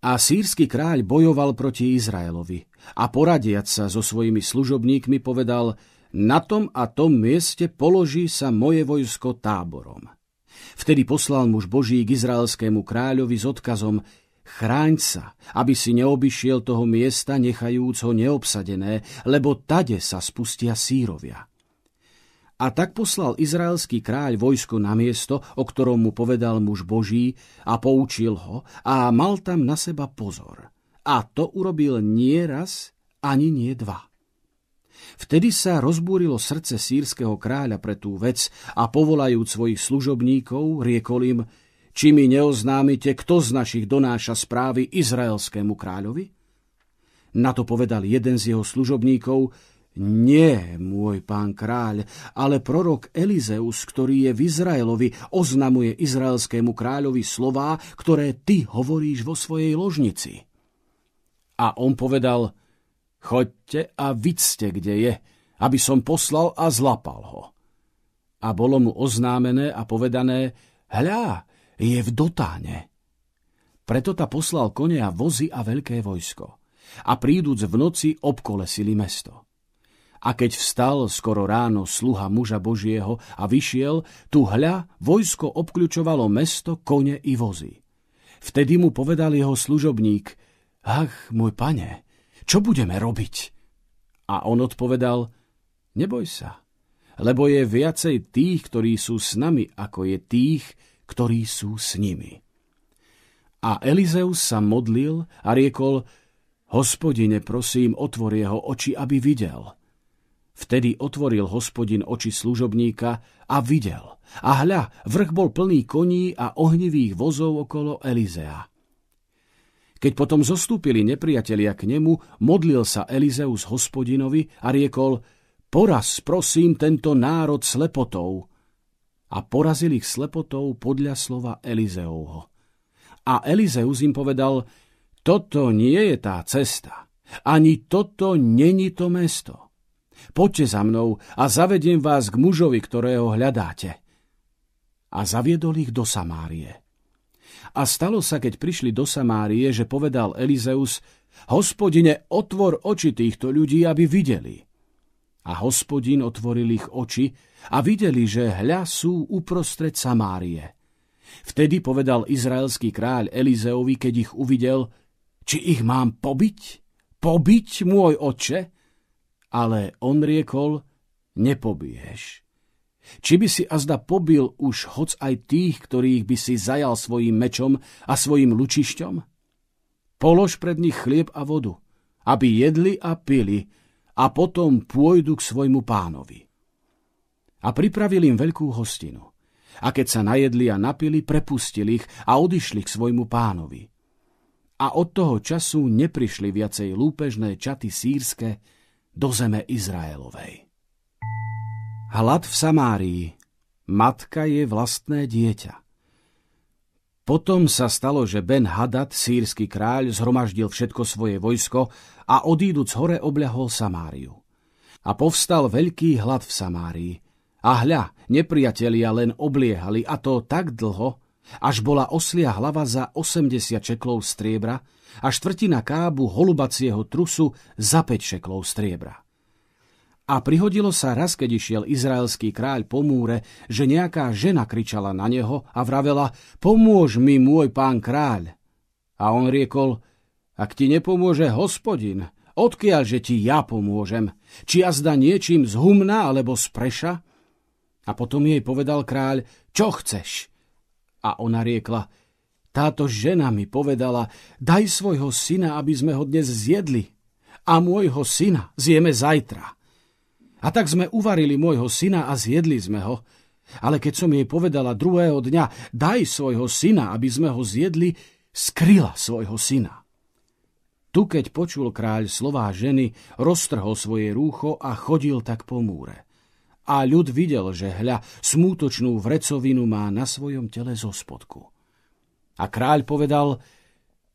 A sírsky kráľ bojoval proti Izraelovi a poradiac sa so svojimi služobníkmi povedal na tom a tom mieste položí sa moje vojsko táborom. Vtedy poslal muž Boží k izraelskému kráľovi s odkazom Chráň sa, aby si neobyšiel toho miesta, nechajúc ho neobsadené, lebo tade sa spustia sírovia. A tak poslal izraelský kráľ vojsko na miesto, o ktorom mu povedal muž Boží a poučil ho a mal tam na seba pozor. A to urobil nie raz, ani nie dva. Vtedy sa rozbúrilo srdce sírskeho kráľa pre tú vec a povolajúc svojich služobníkov, riekol im, či mi neoznámite, kto z našich donáša správy izraelskému kráľovi? Na to povedal jeden z jeho služobníkov, nie, môj pán kráľ, ale prorok Elizeus, ktorý je v Izraelovi, oznamuje izraelskému kráľovi slová, ktoré ty hovoríš vo svojej ložnici. A on povedal, choďte a vidzte, kde je, aby som poslal a zlapal ho. A bolo mu oznámené a povedané, hľa, je v Dotáne. Preto ta poslal kone a vozy a veľké vojsko. A príduc v noci obkolesili mesto. A keď vstal skoro ráno sluha muža Božieho a vyšiel, tu hľa vojsko obkľučovalo mesto, kone i vozy. Vtedy mu povedal jeho služobník, ach, môj pane, čo budeme robiť? A on odpovedal, neboj sa, lebo je viacej tých, ktorí sú s nami, ako je tých, ktorí sú s nimi. A Elizeus sa modlil a riekol, hospodine, prosím, otvor jeho oči, aby videl – Vtedy otvoril hospodin oči služobníka a videl. A hľa, vrch bol plný koní a ohnivých vozov okolo Elizea. Keď potom zostúpili nepriatelia k nemu, modlil sa Elizeus hospodinovi a riekol, poraz, prosím, tento národ slepotou. A porazil ich slepotou podľa slova Elizeovho. A Elizeus im povedal, toto nie je tá cesta, ani toto není to mesto. Poďte za mnou a zavediem vás k mužovi, ktorého hľadáte. A zaviedol ich do Samárie. A stalo sa, keď prišli do Samárie, že povedal Elizeus, hospodine, otvor oči týchto ľudí, aby videli. A hospodin otvoril ich oči a videli, že hľa sú uprostred Samárie. Vtedy povedal izraelský kráľ Elizeovi, keď ich uvidel, či ich mám pobiť? Pobiť, môj oče? Ale on riekol, nepobiješ. Či by si azda pobil už hoc aj tých, ktorých by si zajal svojim mečom a svojim lučišťom? Polož pred nich chlieb a vodu, aby jedli a pili a potom pôjdu k svojmu pánovi. A pripravili im veľkú hostinu. A keď sa najedli a napili, prepustili ich a odišli k svojmu pánovi. A od toho času neprišli viacej lúpežné čaty sírske do zeme Izraelovej. Hlad v Samárii. Matka je vlastné dieťa. Potom sa stalo, že Ben Hadad, sírsky kráľ, zhromaždil všetko svoje vojsko a odíduc hore obľahol Samáriu. A povstal veľký hlad v Samárii. A hľa, nepriatelia len obliehali, a to tak dlho, až bola oslia hlava za 80 čeklov striebra a štvrtina kábu holubacieho trusu za 5 šeklov striebra. A prihodilo sa raz, keď išiel izraelský kráľ po múre, že nejaká žena kričala na neho a vravela, pomôž mi, môj pán kráľ. A on riekol, ak ti nepomôže hospodin, odkiaľ že ti ja pomôžem? Či jazda niečím z humna alebo z preša? A potom jej povedal kráľ, čo chceš? A ona riekla, táto žena mi povedala, daj svojho syna, aby sme ho dnes zjedli. A môjho syna zjeme zajtra. A tak sme uvarili môjho syna a zjedli sme ho. Ale keď som jej povedala druhého dňa, daj svojho syna, aby sme ho zjedli, skryla svojho syna. Tu, keď počul kráľ slová ženy, roztrhol svoje rúcho a chodil tak po múre. A ľud videl, že hľa smútočnú vrecovinu má na svojom tele zo spodku. A kráľ povedal,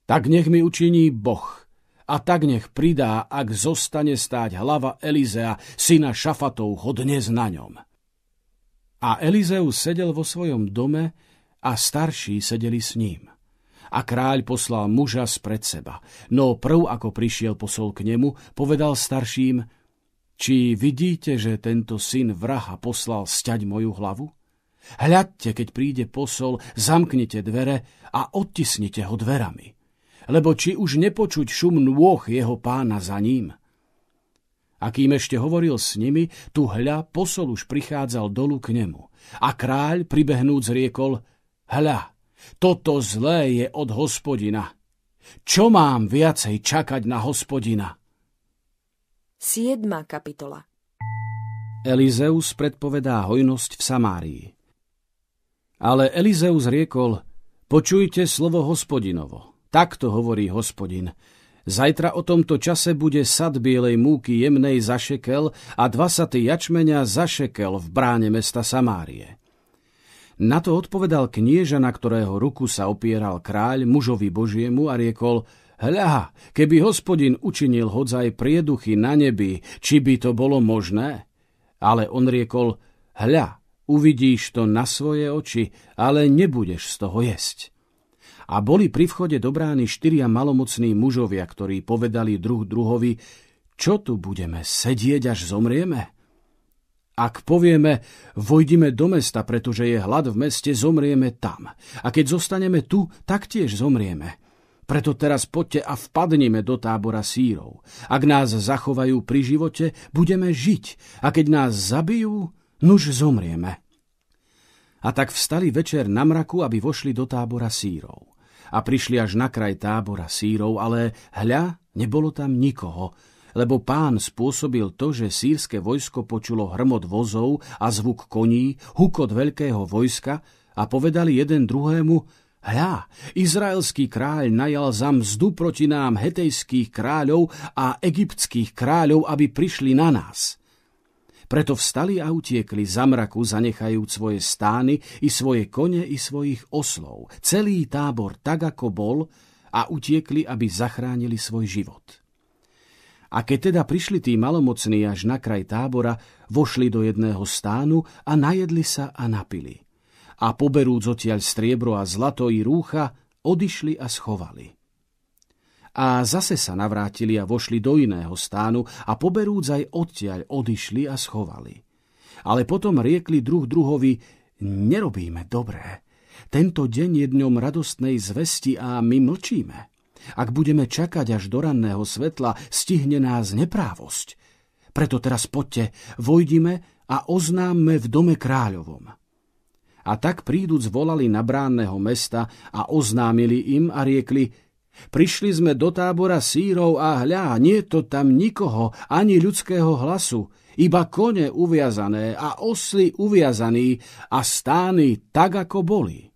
tak nech mi učiní Boh – a tak nech pridá, ak zostane stáť hlava Elizea, syna Šafatov, dnes na ňom. A Elizeus sedel vo svojom dome a starší sedeli s ním. A kráľ poslal muža spred seba. No prv, ako prišiel posol k nemu, povedal starším, či vidíte, že tento syn vraha poslal stať moju hlavu? Hľadte, keď príde posol, zamknite dvere a odtisnite ho dverami lebo či už nepočuť šum nôh jeho pána za ním. A kým ešte hovoril s nimi, tu hľa posol už prichádzal dolu k nemu. A kráľ, pribehnúc, riekol, hľa, toto zlé je od hospodina. Čo mám viacej čakať na hospodina? 7. kapitola Elizeus predpovedá hojnosť v Samárii. Ale Elizeus riekol, počujte slovo hospodinovo. Takto hovorí hospodin. Zajtra o tomto čase bude sad bielej múky jemnej za šekel a dva saty jačmenia za šekel v bráne mesta Samárie. Na to odpovedal knieža, na ktorého ruku sa opieral kráľ mužovi Božiemu a riekol Hľa, keby hospodin učinil hodzaj prieduchy na nebi, či by to bolo možné? Ale on riekol, hľa, uvidíš to na svoje oči, ale nebudeš z toho jesť. A boli pri vchode do brány štyria malomocní mužovia, ktorí povedali druh druhovi, čo tu budeme sedieť, až zomrieme? Ak povieme, vojdime do mesta, pretože je hlad v meste, zomrieme tam. A keď zostaneme tu, tak tiež zomrieme. Preto teraz poďte a vpadnime do tábora sírov. Ak nás zachovajú pri živote, budeme žiť. A keď nás zabijú, nuž zomrieme. A tak vstali večer na mraku, aby vošli do tábora sírov a prišli až na kraj tábora sírov, ale hľa, nebolo tam nikoho, lebo pán spôsobil to, že sírske vojsko počulo hrmot vozov a zvuk koní, hukot veľkého vojska a povedali jeden druhému, Hľa, izraelský kráľ najal za mzdu proti nám hetejských kráľov a egyptských kráľov, aby prišli na nás. Preto vstali a utiekli za mraku, zanechajúc svoje stány, i svoje kone, i svojich oslov. Celý tábor tak, ako bol, a utiekli, aby zachránili svoj život. A keď teda prišli tí malomocní až na kraj tábora, vošli do jedného stánu a najedli sa a napili. a poberúc odtiaľ striebro a zlato i rúcha, odišli a schovali. A zase sa navrátili a vošli do iného stánu a poberúc aj odtiaľ odišli a schovali. Ale potom riekli druh druhovi, nerobíme dobré. Tento deň je dňom radostnej zvesti a my mlčíme. Ak budeme čakať až do ranného svetla, stihne nás neprávosť. Preto teraz poďte, vojdime a oznámme v dome kráľovom. A tak príduc volali na bránneho mesta a oznámili im a riekli, prišli sme do tábora sírov a hľa, nie to tam nikoho, ani ľudského hlasu, iba kone uviazané a osly uviazaní a stány tak, ako boli.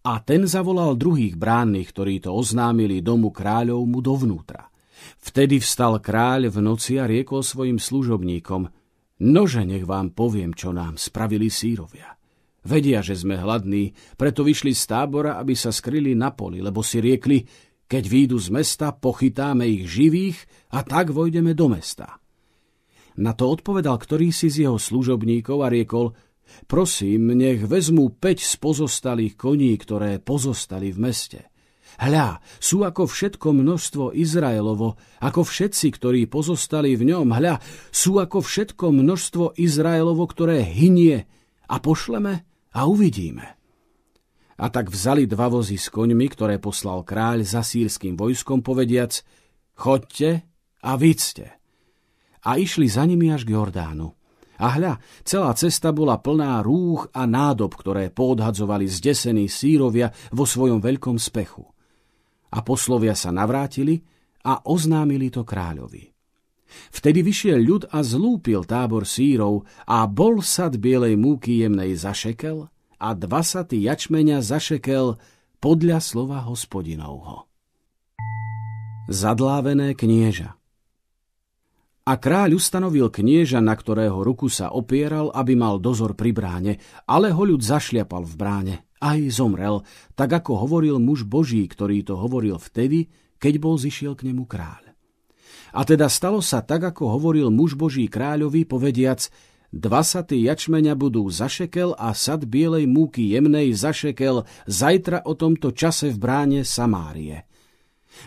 A ten zavolal druhých bránnych, ktorí to oznámili domu kráľovmu dovnútra. Vtedy vstal kráľ v noci a riekol svojim služobníkom, nože nech vám poviem, čo nám spravili sírovia. Vedia, že sme hladní, preto vyšli z tábora, aby sa skryli na poli, lebo si riekli, keď výjdu z mesta, pochytáme ich živých a tak vojdeme do mesta. Na to odpovedal ktorý si z jeho služobníkov a riekol, prosím, nech vezmu päť z pozostalých koní, ktoré pozostali v meste. Hľa, sú ako všetko množstvo Izraelovo, ako všetci, ktorí pozostali v ňom. Hľa, sú ako všetko množstvo Izraelovo, ktoré hynie. A pošleme a uvidíme. A tak vzali dva vozy s koňmi, ktoré poslal kráľ za sírským vojskom, povediac, chodte a vycte. A išli za nimi až k Jordánu. A hľa, celá cesta bola plná rúch a nádob, ktoré podhadzovali zdesení sírovia vo svojom veľkom spechu. A poslovia sa navrátili a oznámili to kráľovi. Vtedy vyšiel ľud a zlúpil tábor sírov a bol sad bielej múky jemnej za šekel a dva saty jačmeňa za šekel podľa slova hospodinovho. Zadlávené knieža a kráľ ustanovil knieža, na ktorého ruku sa opieral, aby mal dozor pri bráne, ale ho ľud zašliapal v bráne. Aj zomrel, tak ako hovoril muž Boží, ktorý to hovoril vtedy, keď bol zišiel k nemu kráľ. A teda stalo sa tak, ako hovoril muž Boží kráľovi, povediac, dva saty jačmeňa budú za šekel a sad bielej múky jemnej za šekel zajtra o tomto čase v bráne Samárie.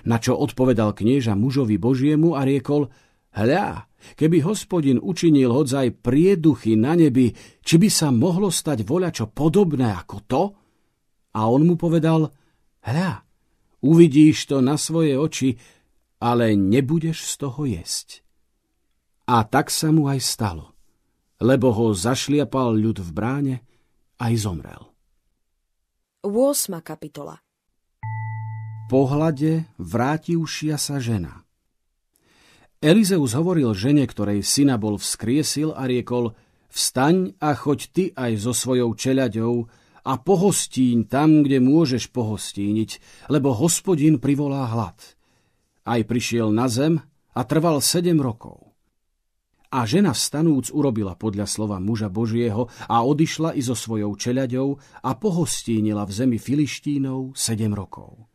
Na čo odpovedal knieža mužovi Božiemu a riekol, hľa, keby hospodin učinil hodzaj prieduchy na nebi, či by sa mohlo stať voľačo podobné ako to? A on mu povedal, hľa, uvidíš to na svoje oči, ale nebudeš z toho jesť. A tak sa mu aj stalo, lebo ho zašliapal ľud v bráne aj zomrel. 8. kapitola Pohľade vrátivšia sa žena Elizeus hovoril žene, ktorej syna bol vzkriesil a riekol Vstaň a choď ty aj so svojou čeľaďou a pohostíň tam, kde môžeš pohostíniť, lebo hospodin privolá hlad – aj prišiel na zem a trval sedem rokov. A žena stanúc urobila podľa slova muža Božieho a odišla i so svojou čeľaďou a pohostínila v zemi Filištínov sedem rokov.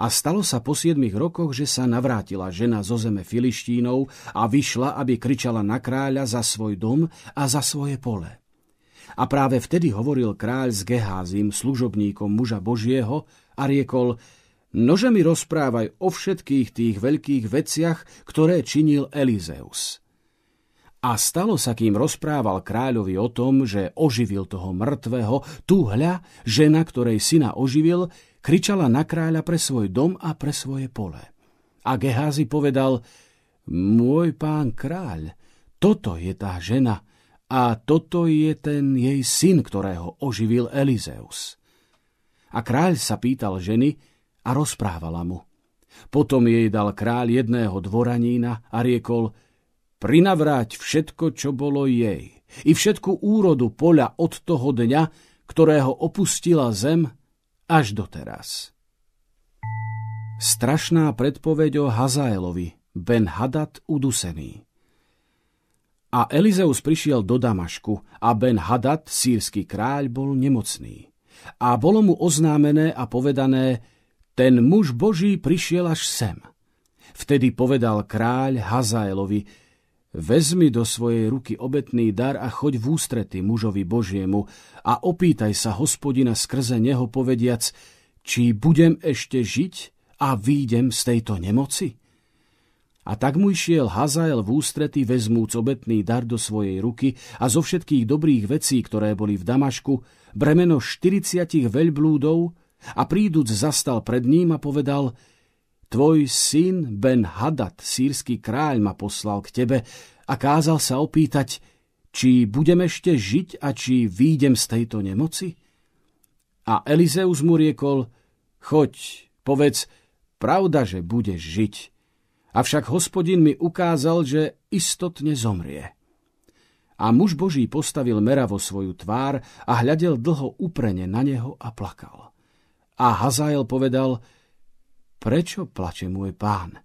A stalo sa po siedmich rokoch, že sa navrátila žena zo zeme Filištínov a vyšla, aby kričala na kráľa za svoj dom a za svoje pole. A práve vtedy hovoril kráľ s Geházim, služobníkom muža Božieho, a riekol, Nože mi rozprávaj o všetkých tých veľkých veciach, ktoré činil Elizeus. A stalo sa, kým rozprával kráľovi o tom, že oživil toho mŕtvého, tu hľa, žena, ktorej syna oživil, kričala na kráľa pre svoj dom a pre svoje pole. A Geházi povedal, môj pán kráľ, toto je tá žena a toto je ten jej syn, ktorého oživil Elizeus. A kráľ sa pýtal ženy, a rozprávala mu. Potom jej dal kráľ jedného dvoranína a riekol, prinavráť všetko, čo bolo jej, i všetku úrodu poľa od toho dňa, ktorého opustila zem až doteraz. Strašná predpoveď o Hazaelovi, Ben Hadad udusený. A Elizeus prišiel do Damašku a Ben Hadad, sírsky kráľ, bol nemocný. A bolo mu oznámené a povedané, ten muž Boží prišiel až sem. Vtedy povedal kráľ Hazaelovi, Vezmi do svojej ruky obetný dar a choď v ústrety mužovi Božiemu a opýtaj sa hospodina skrze neho povediac, či budem ešte žiť a výjdem z tejto nemoci? A tak mu išiel Hazael v ústrety vezmúc obetný dar do svojej ruky a zo všetkých dobrých vecí, ktoré boli v Damašku, bremeno 40 veľblúdov a príduc zastal pred ním a povedal – Tvoj syn Ben Hadad, sírsky kráľ, ma poslal k tebe a kázal sa opýtať, či budem ešte žiť a či výjdem z tejto nemoci? A Elizeus mu riekol, choď, povedz, pravda, že budeš žiť. Avšak hospodin mi ukázal, že istotne zomrie. A muž Boží postavil meravo svoju tvár a hľadel dlho uprene na neho a plakal. A Hazael povedal, prečo plače môj pán?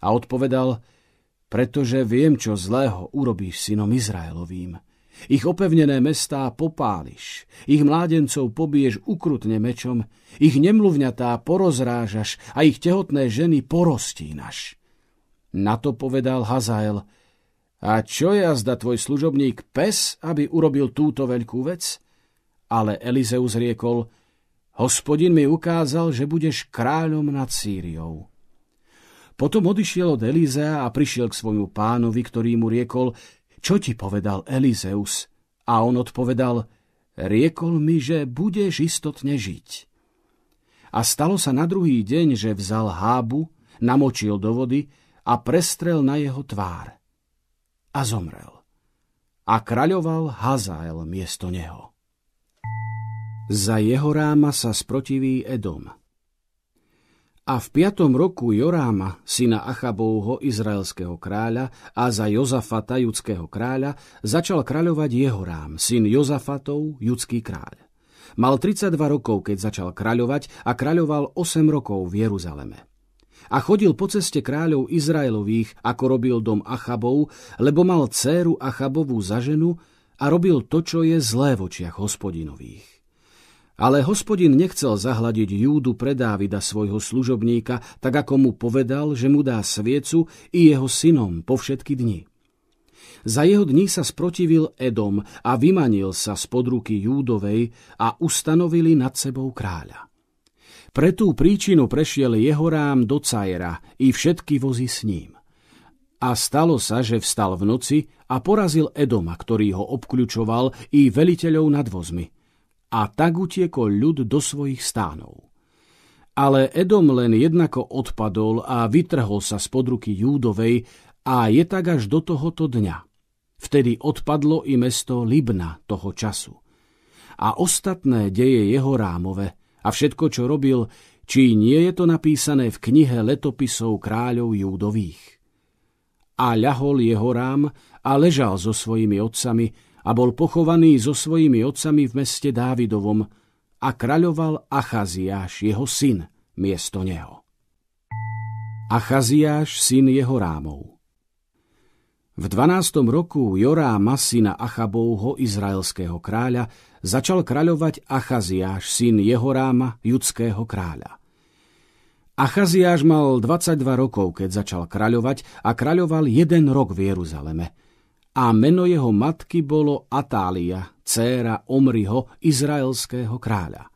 A odpovedal, pretože viem, čo zlého urobíš synom Izraelovým. Ich opevnené mestá popáliš, ich mládencov pobiješ ukrutne mečom, ich nemluvňatá porozrážaš a ich tehotné ženy porostínaš. Na to povedal Hazael, a čo jazda tvoj služobník pes, aby urobil túto veľkú vec? Ale Elizeus riekol, Hospodin mi ukázal, že budeš kráľom nad Sýriou. Potom odišiel od Elizea a prišiel k svojmu pánovi, ktorý mu riekol, čo ti povedal Elizeus? A on odpovedal, riekol mi, že budeš istotne žiť. A stalo sa na druhý deň, že vzal hábu, namočil do vody a prestrel na jeho tvár. A zomrel. A kraľoval Hazael miesto neho. Za jeho ráma sa sprotiví Edom. A v piatom roku Joráma, syna Achabovho, izraelského kráľa, a za Jozafata, judského kráľa, začal kráľovať Jehorám, syn Jozafatov, judský kráľ. Mal 32 rokov, keď začal kráľovať a kráľoval 8 rokov v Jeruzaleme. A chodil po ceste kráľov Izraelových, ako robil dom Achabov, lebo mal dceru Achabovú za ženu a robil to, čo je zlé v očiach hospodinových. Ale hospodin nechcel zahladiť Júdu pre Dávida svojho služobníka, tak ako mu povedal, že mu dá sviecu i jeho synom po všetky dni. Za jeho dní sa sprotivil Edom a vymanil sa spod ruky Júdovej a ustanovili nad sebou kráľa. Pre tú príčinu prešiel jeho rám do Cajera i všetky vozy s ním. A stalo sa, že vstal v noci a porazil Edoma, ktorý ho obkľučoval i veliteľov nad vozmi – a tak utiekol ľud do svojich stánov. Ale Edom len jednako odpadol a vytrhol sa spod ruky Júdovej a je tak až do tohoto dňa. Vtedy odpadlo i mesto Libna toho času. A ostatné deje jeho rámove a všetko, čo robil, či nie je to napísané v knihe letopisov kráľov Júdových. A ľahol jeho rám a ležal so svojimi otcami, a bol pochovaný so svojimi otcami v meste Dávidovom a kraľoval Achaziáš, jeho syn, miesto neho. Achaziáš, syn jeho rámov. V 12. roku Joráma, syna Achabovho, izraelského kráľa, začal kraľovať Achaziáš, syn Jehoráma, judského kráľa. Achaziáš mal 22 rokov, keď začal kraľovať a kraľoval jeden rok v Jeruzaleme – a meno jeho matky bolo Atália, dcéra Omriho, izraelského kráľa.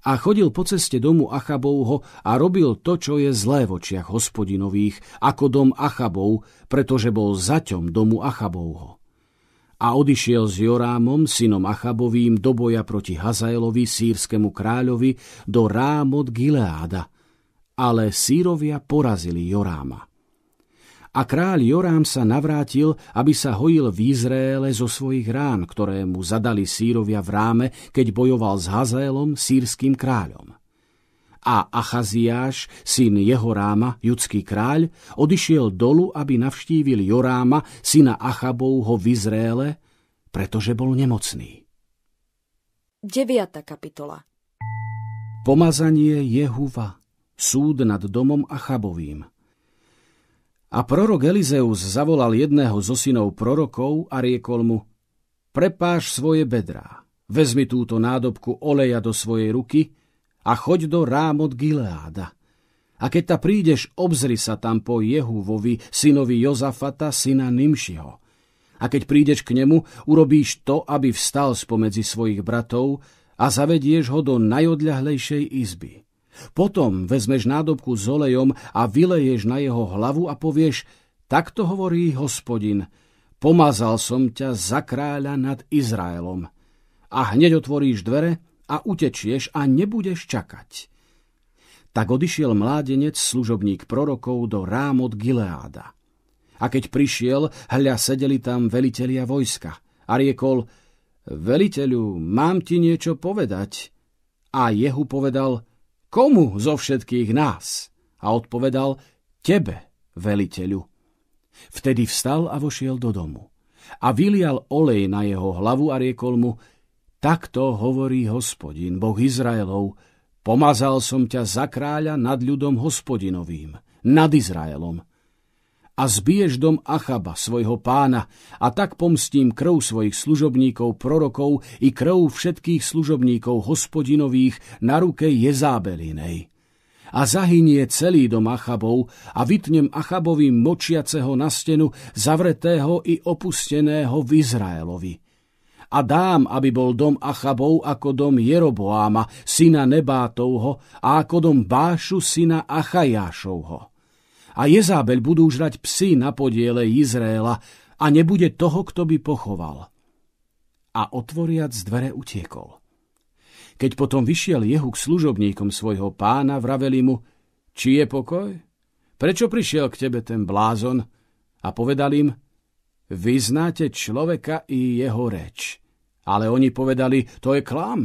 A chodil po ceste domu Achabovho a robil to, čo je zlé v očiach hospodinových, ako dom Achabov, pretože bol zaťom domu Achabovho. A odišiel s Jorámom, synom Achabovým, do boja proti Hazaelovi, sírskemu kráľovi, do Rámot Gileáda. Ale sírovia porazili Joráma a kráľ Jorám sa navrátil, aby sa hojil v Izraele zo svojich rán, ktoré mu zadali sírovia v ráme, keď bojoval s Hazaelom, sírským kráľom. A Achaziáš, syn Jehoráma, judský kráľ, odišiel dolu, aby navštívil Joráma, syna Achabovho v Izraele, pretože bol nemocný. 9. kapitola Pomazanie Jehuva, súd nad domom Achabovým – a prorok Elizeus zavolal jedného zo synov prorokov a riekol mu, prepáš svoje bedrá, vezmi túto nádobku oleja do svojej ruky a choď do Rámot Gileáda. A keď ta prídeš, obzri sa tam po Jehuvovi, synovi Jozafata, syna Nimšiho. A keď prídeš k nemu, urobíš to, aby vstal spomedzi svojich bratov a zavedieš ho do najodľahlejšej izby. Potom vezmeš nádobku s olejom a vyleješ na jeho hlavu a povieš, takto hovorí hospodin, pomazal som ťa za kráľa nad Izraelom. A hneď otvoríš dvere a utečieš a nebudeš čakať. Tak odišiel mládenec, služobník prorokov, do Rámot Gileáda. A keď prišiel, hľa sedeli tam velitelia vojska. A riekol, veliteľu, mám ti niečo povedať. A Jehu povedal, komu zo všetkých nás? A odpovedal, tebe, veliteľu. Vtedy vstal a vošiel do domu. A vylial olej na jeho hlavu a riekol mu, takto hovorí hospodin, boh Izraelov, pomazal som ťa za kráľa nad ľudom hospodinovým, nad Izraelom a zbiješ dom Achaba, svojho pána, a tak pomstím krv svojich služobníkov, prorokov i krv všetkých služobníkov hospodinových na ruke Jezábelinej. A zahynie celý dom Achabov a vytnem Achabovým močiaceho na stenu, zavretého i opusteného v Izraelovi. A dám, aby bol dom Achabov ako dom Jeroboáma, syna Nebátovho, a ako dom Bášu, syna Achajášovho a Jezábel budú žrať psy na podiele Izraela a nebude toho, kto by pochoval. A otvoriac dvere utiekol. Keď potom vyšiel Jehu k služobníkom svojho pána, vraveli mu, či je pokoj? Prečo prišiel k tebe ten blázon? A povedal im, vy znáte človeka i jeho reč. Ale oni povedali, to je klam.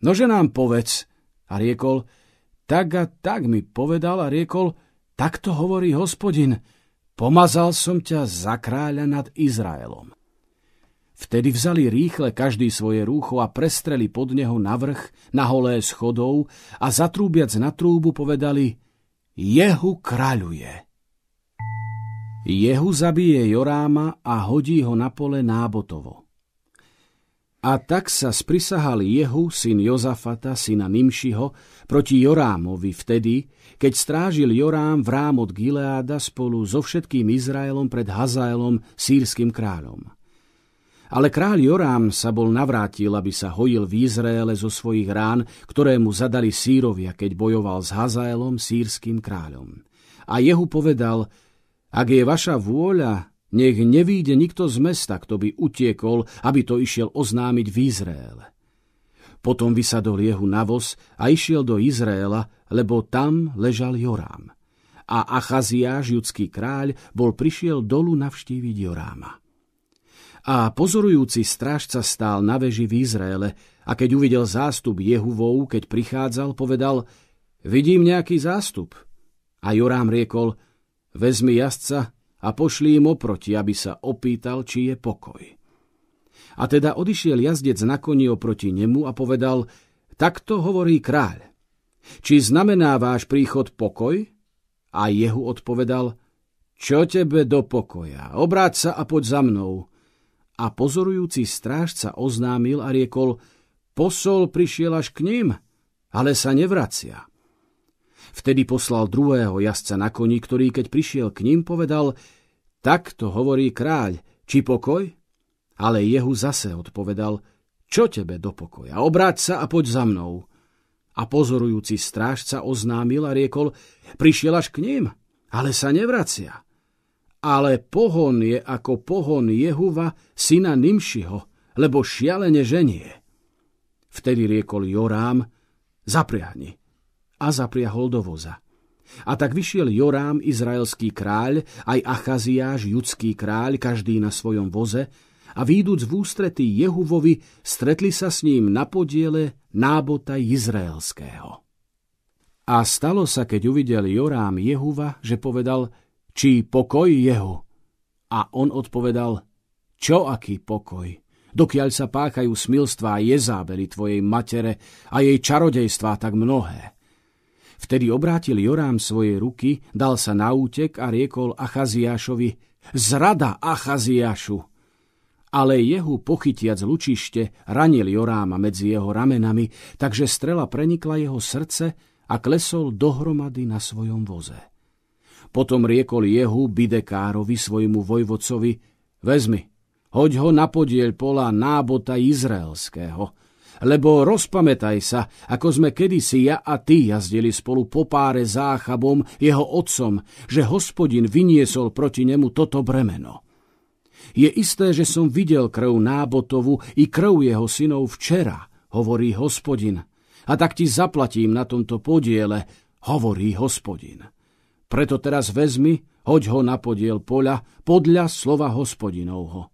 Nože nám povedz. A riekol, tak a tak mi povedal a riekol, Takto hovorí hospodin, pomazal som ťa za kráľa nad Izraelom. Vtedy vzali rýchle každý svoje rúcho a prestreli pod neho navrch, na holé schodov a zatrúbiac na trúbu povedali Jehu kráľuje. Jehu zabije Joráma a hodí ho na pole nábotovo. A tak sa sprisahal Jehu, syn Jozafata, syna Nimšiho, proti Jorámovi vtedy, keď strážil Jorám v rám Gileáda spolu so všetkým Izraelom pred Hazaelom, sírským kráľom. Ale kráľ Jorám sa bol navrátil, aby sa hojil v Izraele zo svojich rán, ktoré mu zadali sírovia, keď bojoval s Hazaelom, sírským kráľom. A Jehu povedal, ak je vaša vôľa, nech nevíde nikto z mesta, kto by utiekol, aby to išiel oznámiť v Izraele. Potom vysadol jehu na voz a išiel do Izraela, lebo tam ležal Jorám. A Achaziáš, judský kráľ, bol prišiel dolu navštíviť Joráma. A pozorujúci strážca stál na veži v Izraele a keď uvidel zástup Jehuvov, keď prichádzal, povedal, vidím nejaký zástup. A Jorám riekol, vezmi jazdca a pošli im oproti, aby sa opýtal, či je pokoj. A teda odišiel jazdec na koni oproti nemu a povedal, takto hovorí kráľ. Či znamená váš príchod pokoj? A Jehu odpovedal, čo tebe do pokoja, obráť sa a poď za mnou. A pozorujúci strážca oznámil a riekol, posol prišiel až k ním, ale sa nevracia. Vtedy poslal druhého jazdca na koni, ktorý, keď prišiel k ním, povedal, takto hovorí kráľ, či pokoj? Ale Jehu zase odpovedal, čo tebe do pokoja, obráť sa a poď za mnou. A pozorujúci strážca oznámil a riekol, prišiel až k ním, ale sa nevracia. Ale pohon je ako pohon Jehuva, syna Nimšiho, lebo šialene ženie. Vtedy riekol Jorám, zapriahni a zapriahol do voza. A tak vyšiel Jorám, izraelský kráľ, aj Achaziáš, judský kráľ, každý na svojom voze, a výduc v ústretí Jehuvovi, stretli sa s ním na podiele nábota izraelského. A stalo sa, keď uvidel Jorám Jehuva, že povedal, či pokoj Jehu. A on odpovedal, čo aký pokoj, dokiaľ sa páchajú smilstvá Jezábeli tvojej matere a jej čarodejstvá tak mnohé. Vtedy obrátil Jorám svoje ruky, dal sa na útek a riekol Achaziášovi, zrada Achaziášu! Ale jehu pochytiac lučište ranil Joráma medzi jeho ramenami, takže strela prenikla jeho srdce a klesol dohromady na svojom voze. Potom riekol Jehu Bidekárovi svojmu vojvodcovi, vezmi, hoď ho na podiel pola nábota izraelského, lebo rozpamätaj sa, ako sme kedysi ja a ty jazdili spolu po páre záchabom, jeho otcom, že hospodin vyniesol proti nemu toto bremeno. Je isté, že som videl krv Nábotovu i krv jeho synov včera, hovorí hospodin, a tak ti zaplatím na tomto podiele, hovorí hospodin. Preto teraz vezmi, hoď ho na podiel poľa podľa slova hospodinovho.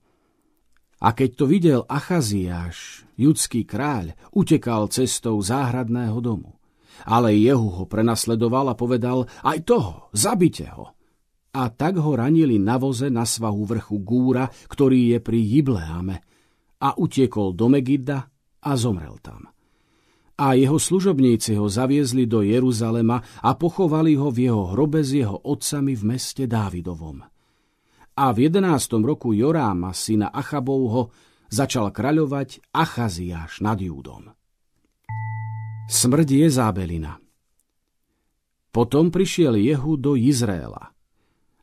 A keď to videl Achaziáš, judský kráľ, utekal cestou záhradného domu. Ale Jehu ho prenasledoval a povedal, aj toho, zabite ho. A tak ho ranili na voze na svahu vrchu Gúra, ktorý je pri Jibleame. A utiekol do Megidda a zomrel tam. A jeho služobníci ho zaviezli do Jeruzalema a pochovali ho v jeho hrobe s jeho otcami v meste Dávidovom a v 11. roku Joráma, syna Achabovho, začal kraľovať Achaziáš nad Júdom. Smrť Jezábelina Potom prišiel Jehu do Izraela.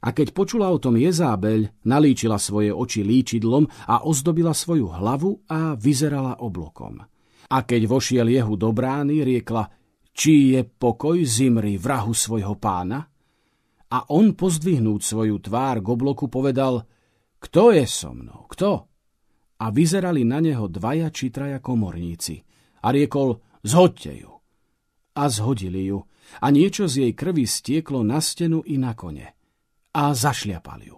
A keď počula o tom Jezábel, nalíčila svoje oči líčidlom a ozdobila svoju hlavu a vyzerala oblokom. A keď vošiel Jehu do brány, riekla, či je pokoj Zimri vrahu svojho pána? A on pozdvihnúť svoju tvár k obloku povedal, kto je so mnou, kto? A vyzerali na neho dvaja či traja komorníci. A riekol, zhodte ju. A zhodili ju. A niečo z jej krvi stieklo na stenu i na kone. A zašliapal ju.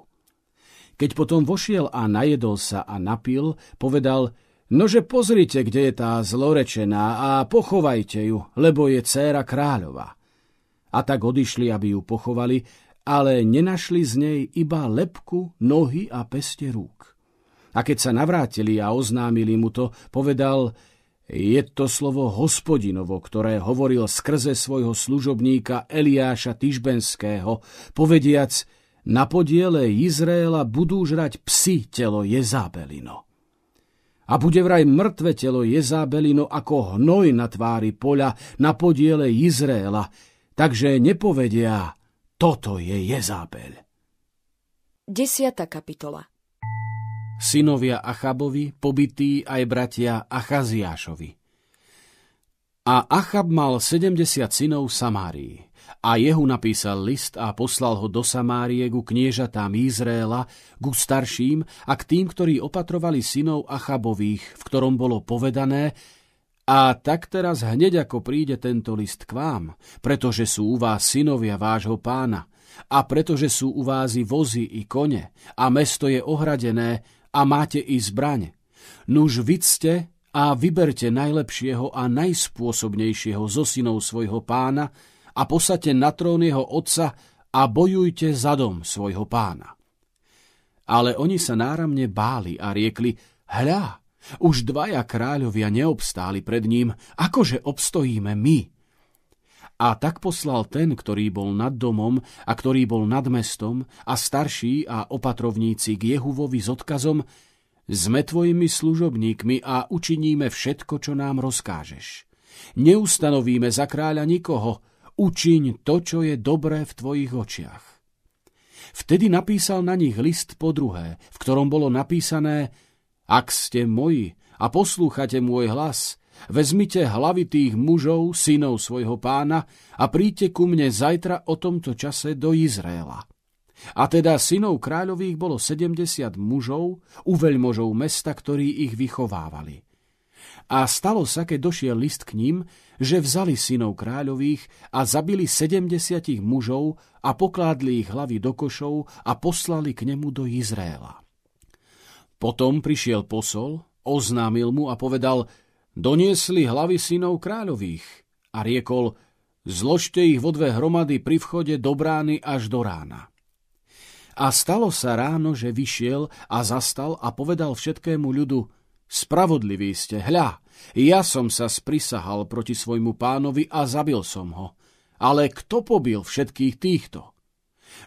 Keď potom vošiel a najedol sa a napil, povedal, nože pozrite, kde je tá zlorečená a pochovajte ju, lebo je dcéra kráľova. A tak odišli, aby ju pochovali ale nenašli z nej iba lepku, nohy a peste rúk. A keď sa navrátili a oznámili mu to, povedal, je to slovo hospodinovo, ktoré hovoril skrze svojho služobníka Eliáša Tyžbenského, povediac, na podiele Izraela budú žrať psi telo Jezábelino. A bude vraj mŕtve telo Jezábelino ako hnoj na tvári poľa na podiele Izraela, takže nepovedia, toto je Jezábel. Desiata kapitola Synovia Achabovi, pobytí aj bratia Achaziášovi. A Achab mal 70 synov Samárii. A Jehu napísal list a poslal ho do Samárie ku kniežatám Izraela, ku starším a k tým, ktorí opatrovali synov Achabových, v ktorom bolo povedané, a tak teraz hneď ako príde tento list k vám, pretože sú u vás synovia vášho pána, a pretože sú u vás i vozy i kone, a mesto je ohradené, a máte i zbraň. Nuž vidzte a vyberte najlepšieho a najspôsobnejšieho zo synov svojho pána a posadte na trón jeho otca a bojujte za dom svojho pána. Ale oni sa náramne báli a riekli, hľa, už dvaja kráľovia neobstáli pred ním, akože obstojíme my. A tak poslal ten, ktorý bol nad domom a ktorý bol nad mestom a starší a opatrovníci k Jehuvovi s odkazom Sme tvojimi služobníkmi a učiníme všetko, čo nám rozkážeš. Neustanovíme za kráľa nikoho, učiň to, čo je dobré v tvojich očiach. Vtedy napísal na nich list po druhé, v ktorom bolo napísané ak ste moji a poslúchate môj hlas, vezmite hlavy tých mužov, synov svojho pána a príďte ku mne zajtra o tomto čase do Izraela. A teda synov kráľových bolo 70 mužov, uveľmožov mesta, ktorí ich vychovávali. A stalo sa, keď došiel list k ním, že vzali synov kráľových a zabili 70 mužov a pokládli ich hlavy do košov a poslali k nemu do Izraela. Potom prišiel posol, oznámil mu a povedal, doniesli hlavy synov kráľových a riekol, zložte ich vo dve hromady pri vchode do brány až do rána. A stalo sa ráno, že vyšiel a zastal a povedal všetkému ľudu, spravodlivý ste, hľa, ja som sa sprisahal proti svojmu pánovi a zabil som ho. Ale kto pobil všetkých týchto?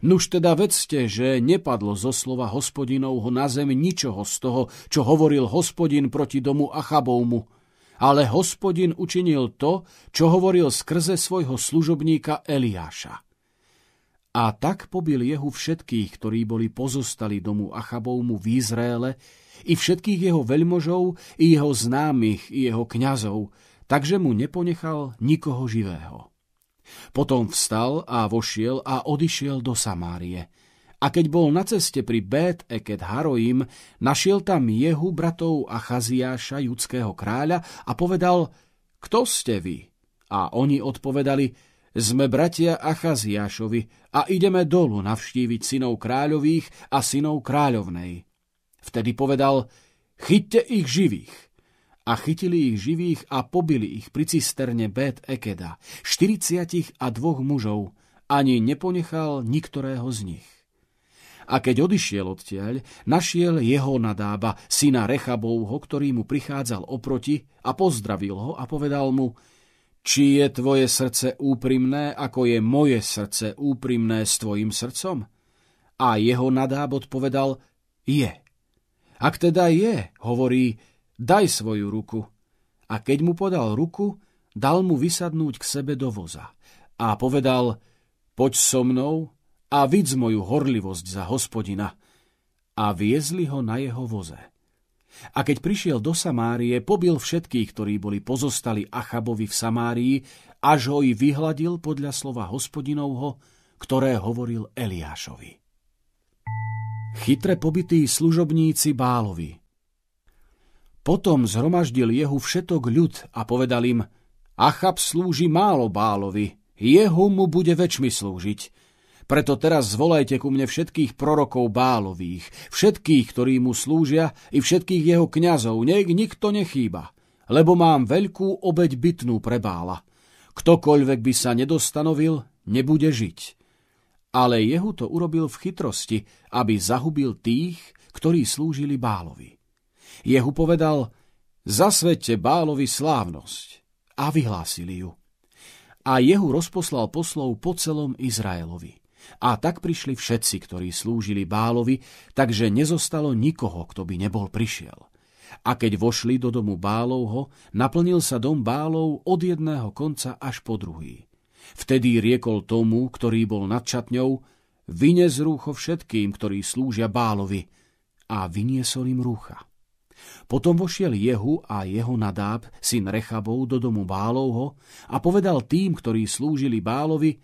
Nuž teda vedzte, že nepadlo zo slova hospodinovho na zem ničoho z toho, čo hovoril hospodin proti domu Achabovmu. Ale hospodin učinil to, čo hovoril skrze svojho služobníka Eliáša. A tak pobil Jehu všetkých, ktorí boli pozostali domu Achabovmu v Izraele, i všetkých jeho veľmožov, i jeho známych, i jeho kňazov, takže mu neponechal nikoho živého. Potom vstal a vošiel a odišiel do Samárie. A keď bol na ceste pri Bet Eket Haroim, našiel tam jehu bratov Achaziáša, judského kráľa, a povedal, kto ste vy? A oni odpovedali, sme bratia Achaziášovi a ideme dolu navštíviť synov kráľových a synov kráľovnej. Vtedy povedal, chyťte ich živých a chytili ich živých a pobili ich pri cisterne Bet Ekeda, 40 a dvoch mužov, ani neponechal niktorého z nich. A keď odišiel odtiaľ, našiel jeho nadába, syna Rechabovho, ktorý mu prichádzal oproti a pozdravil ho a povedal mu, či je tvoje srdce úprimné, ako je moje srdce úprimné s tvojim srdcom? A jeho nadáb odpovedal, je. Ak teda je, hovorí, daj svoju ruku. A keď mu podal ruku, dal mu vysadnúť k sebe do voza. A povedal, poď so mnou a vidz moju horlivosť za hospodina. A viezli ho na jeho voze. A keď prišiel do Samárie, pobil všetkých, ktorí boli pozostali Achabovi v Samárii, až ho i vyhladil podľa slova hospodinovho, ktoré hovoril Eliášovi. Chytre pobytí služobníci Bálovi potom zhromaždil Jehu všetok ľud a povedal im, Achab slúži málo Bálovi, Jehu mu bude väčšmi slúžiť. Preto teraz zvolajte ku mne všetkých prorokov Bálových, všetkých, ktorí mu slúžia, i všetkých jeho kňazov, nech nikto nechýba, lebo mám veľkú obeď bytnú pre Bála. Ktokoľvek by sa nedostanovil, nebude žiť. Ale Jehu to urobil v chytrosti, aby zahubil tých, ktorí slúžili Bálovi. Jehu povedal, zasvedte Bálovi slávnosť a vyhlásili ju. A Jehu rozposlal poslov po celom Izraelovi. A tak prišli všetci, ktorí slúžili Bálovi, takže nezostalo nikoho, kto by nebol prišiel. A keď vošli do domu Bálovho, naplnil sa dom Bálov od jedného konca až po druhý. Vtedy riekol tomu, ktorý bol nad čatňou, vynes rúcho všetkým, ktorí slúžia Bálovi, a vyniesol im rúcha. Potom vošiel Jehu a jeho nadáb, syn Rechabov, do domu Bálovho a povedal tým, ktorí slúžili Bálovi,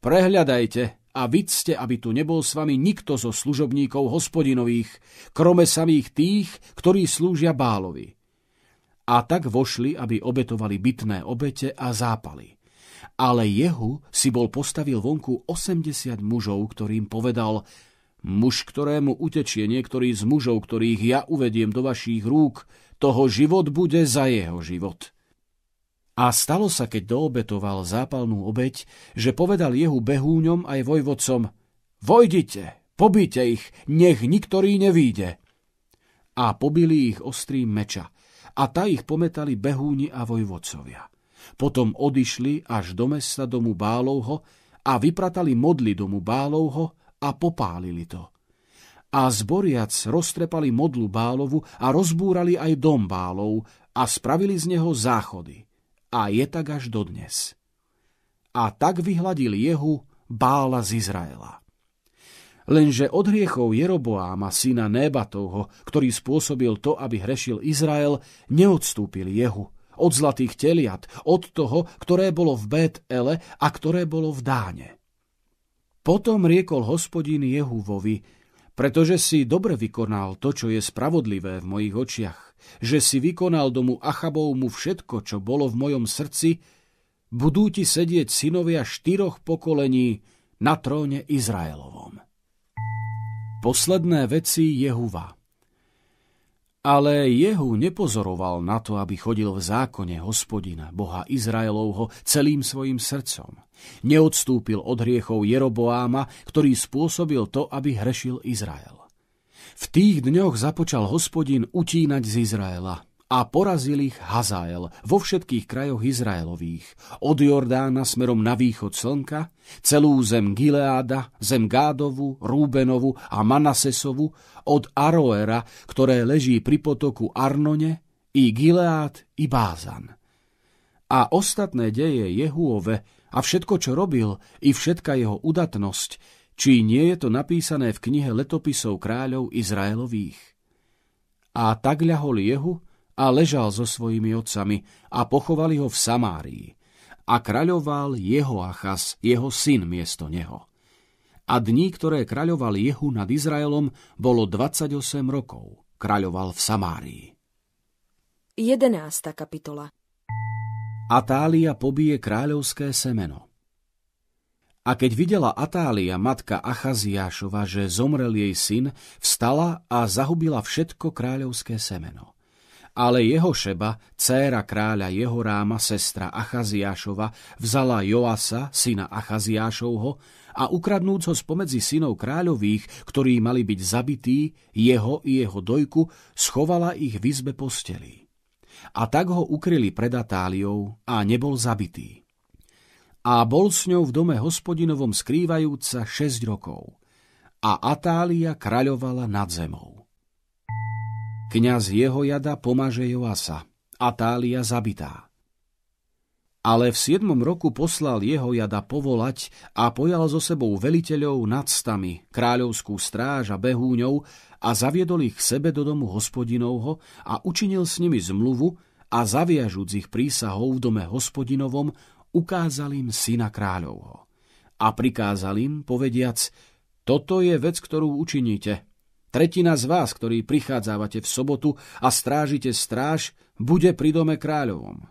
prehľadajte a vidzte, aby tu nebol s vami nikto zo služobníkov hospodinových, krome samých tých, ktorí slúžia Bálovi. A tak vošli, aby obetovali bytné obete a zápaly. Ale Jehu si bol postavil vonku 80 mužov, ktorým povedal – Muž, ktorému utečie niektorý z mužov, ktorých ja uvediem do vašich rúk, toho život bude za jeho život. A stalo sa, keď doobetoval zápalnú obeď, že povedal jehu behúňom aj vojvodcom, vojdite, pobite ich, nech niktorý nevíde. A pobili ich ostrým meča, a ta ich pometali behúni a vojvodcovia. Potom odišli až do mesta domu Bálovho a vypratali modly domu Bálovho a popálili to. A zboriac roztrepali modlu Bálovu a rozbúrali aj dom Bálov a spravili z neho záchody. A je tak až dodnes. A tak vyhladil Jehu Bála z Izraela. Lenže od hriechov Jeroboáma, syna Nébatovho, ktorý spôsobil to, aby hrešil Izrael, neodstúpil Jehu od zlatých teliat, od toho, ktoré bolo v Bet Ele a ktoré bolo v Dáne. Potom riekol hospodín Jehuvovi, pretože si dobre vykonal to, čo je spravodlivé v mojich očiach, že si vykonal domu Achabovmu všetko, čo bolo v mojom srdci, budú ti sedieť synovia štyroch pokolení na tróne Izraelovom. Posledné veci Jehuva ale Jehu nepozoroval na to, aby chodil v zákone hospodina, boha Izraelovho, celým svojim srdcom. Neodstúpil od hriechov Jeroboáma, ktorý spôsobil to, aby hrešil Izrael. V tých dňoch započal hospodin utínať z Izraela a porazil ich Hazael vo všetkých krajoch Izraelových, od Jordána smerom na východ slnka, celú zem Gileáda, zem Gádovu, Rúbenovu a Manasesovu, od Aroera, ktoré leží pri potoku Arnone, i Gileát, i Bázan. A ostatné deje Jehuove a všetko, čo robil, i všetka jeho udatnosť, či nie je to napísané v knihe letopisov kráľov Izraelových. A tak ľahol Jehu a ležal so svojimi otcami a pochovali ho v Samárii. A kráľoval jeho Achas, jeho syn miesto neho. A dní, ktoré kráľoval Jehu nad Izraelom, bolo 28 rokov. Kráľoval v Samárii. 11. kapitola Atália pobije kráľovské semeno. A keď videla Atália, matka Achaziášova, že zomrel jej syn, vstala a zahubila všetko kráľovské semeno. Ale jeho šeba, dcéra kráľa Jehoráma, sestra Achaziášova, vzala Joasa, syna Achaziášovho, a ukradnúc ho spomedzi synov kráľových, ktorí mali byť zabití, jeho i jeho dojku, schovala ich v izbe postelí a tak ho ukryli pred Atáliou a nebol zabitý. A bol s ňou v dome hospodinovom skrývajúca 6 rokov. A Atália kraľovala nad zemou. Kňaz jeho jada pomaže Joasa, Atália zabitá. Ale v siedmom roku poslal jeho jada povolať a pojal so sebou veliteľov nad stami, kráľovskú stráž a behúňov a zaviedol ich sebe do domu hospodinovho a učinil s nimi zmluvu a zaviažúc ich prísahou v dome hospodinovom, ukázal im syna kráľovho. A prikázal im, povediac, toto je vec, ktorú učiníte. Tretina z vás, ktorí prichádzávate v sobotu a strážite stráž, bude pri dome kráľovom.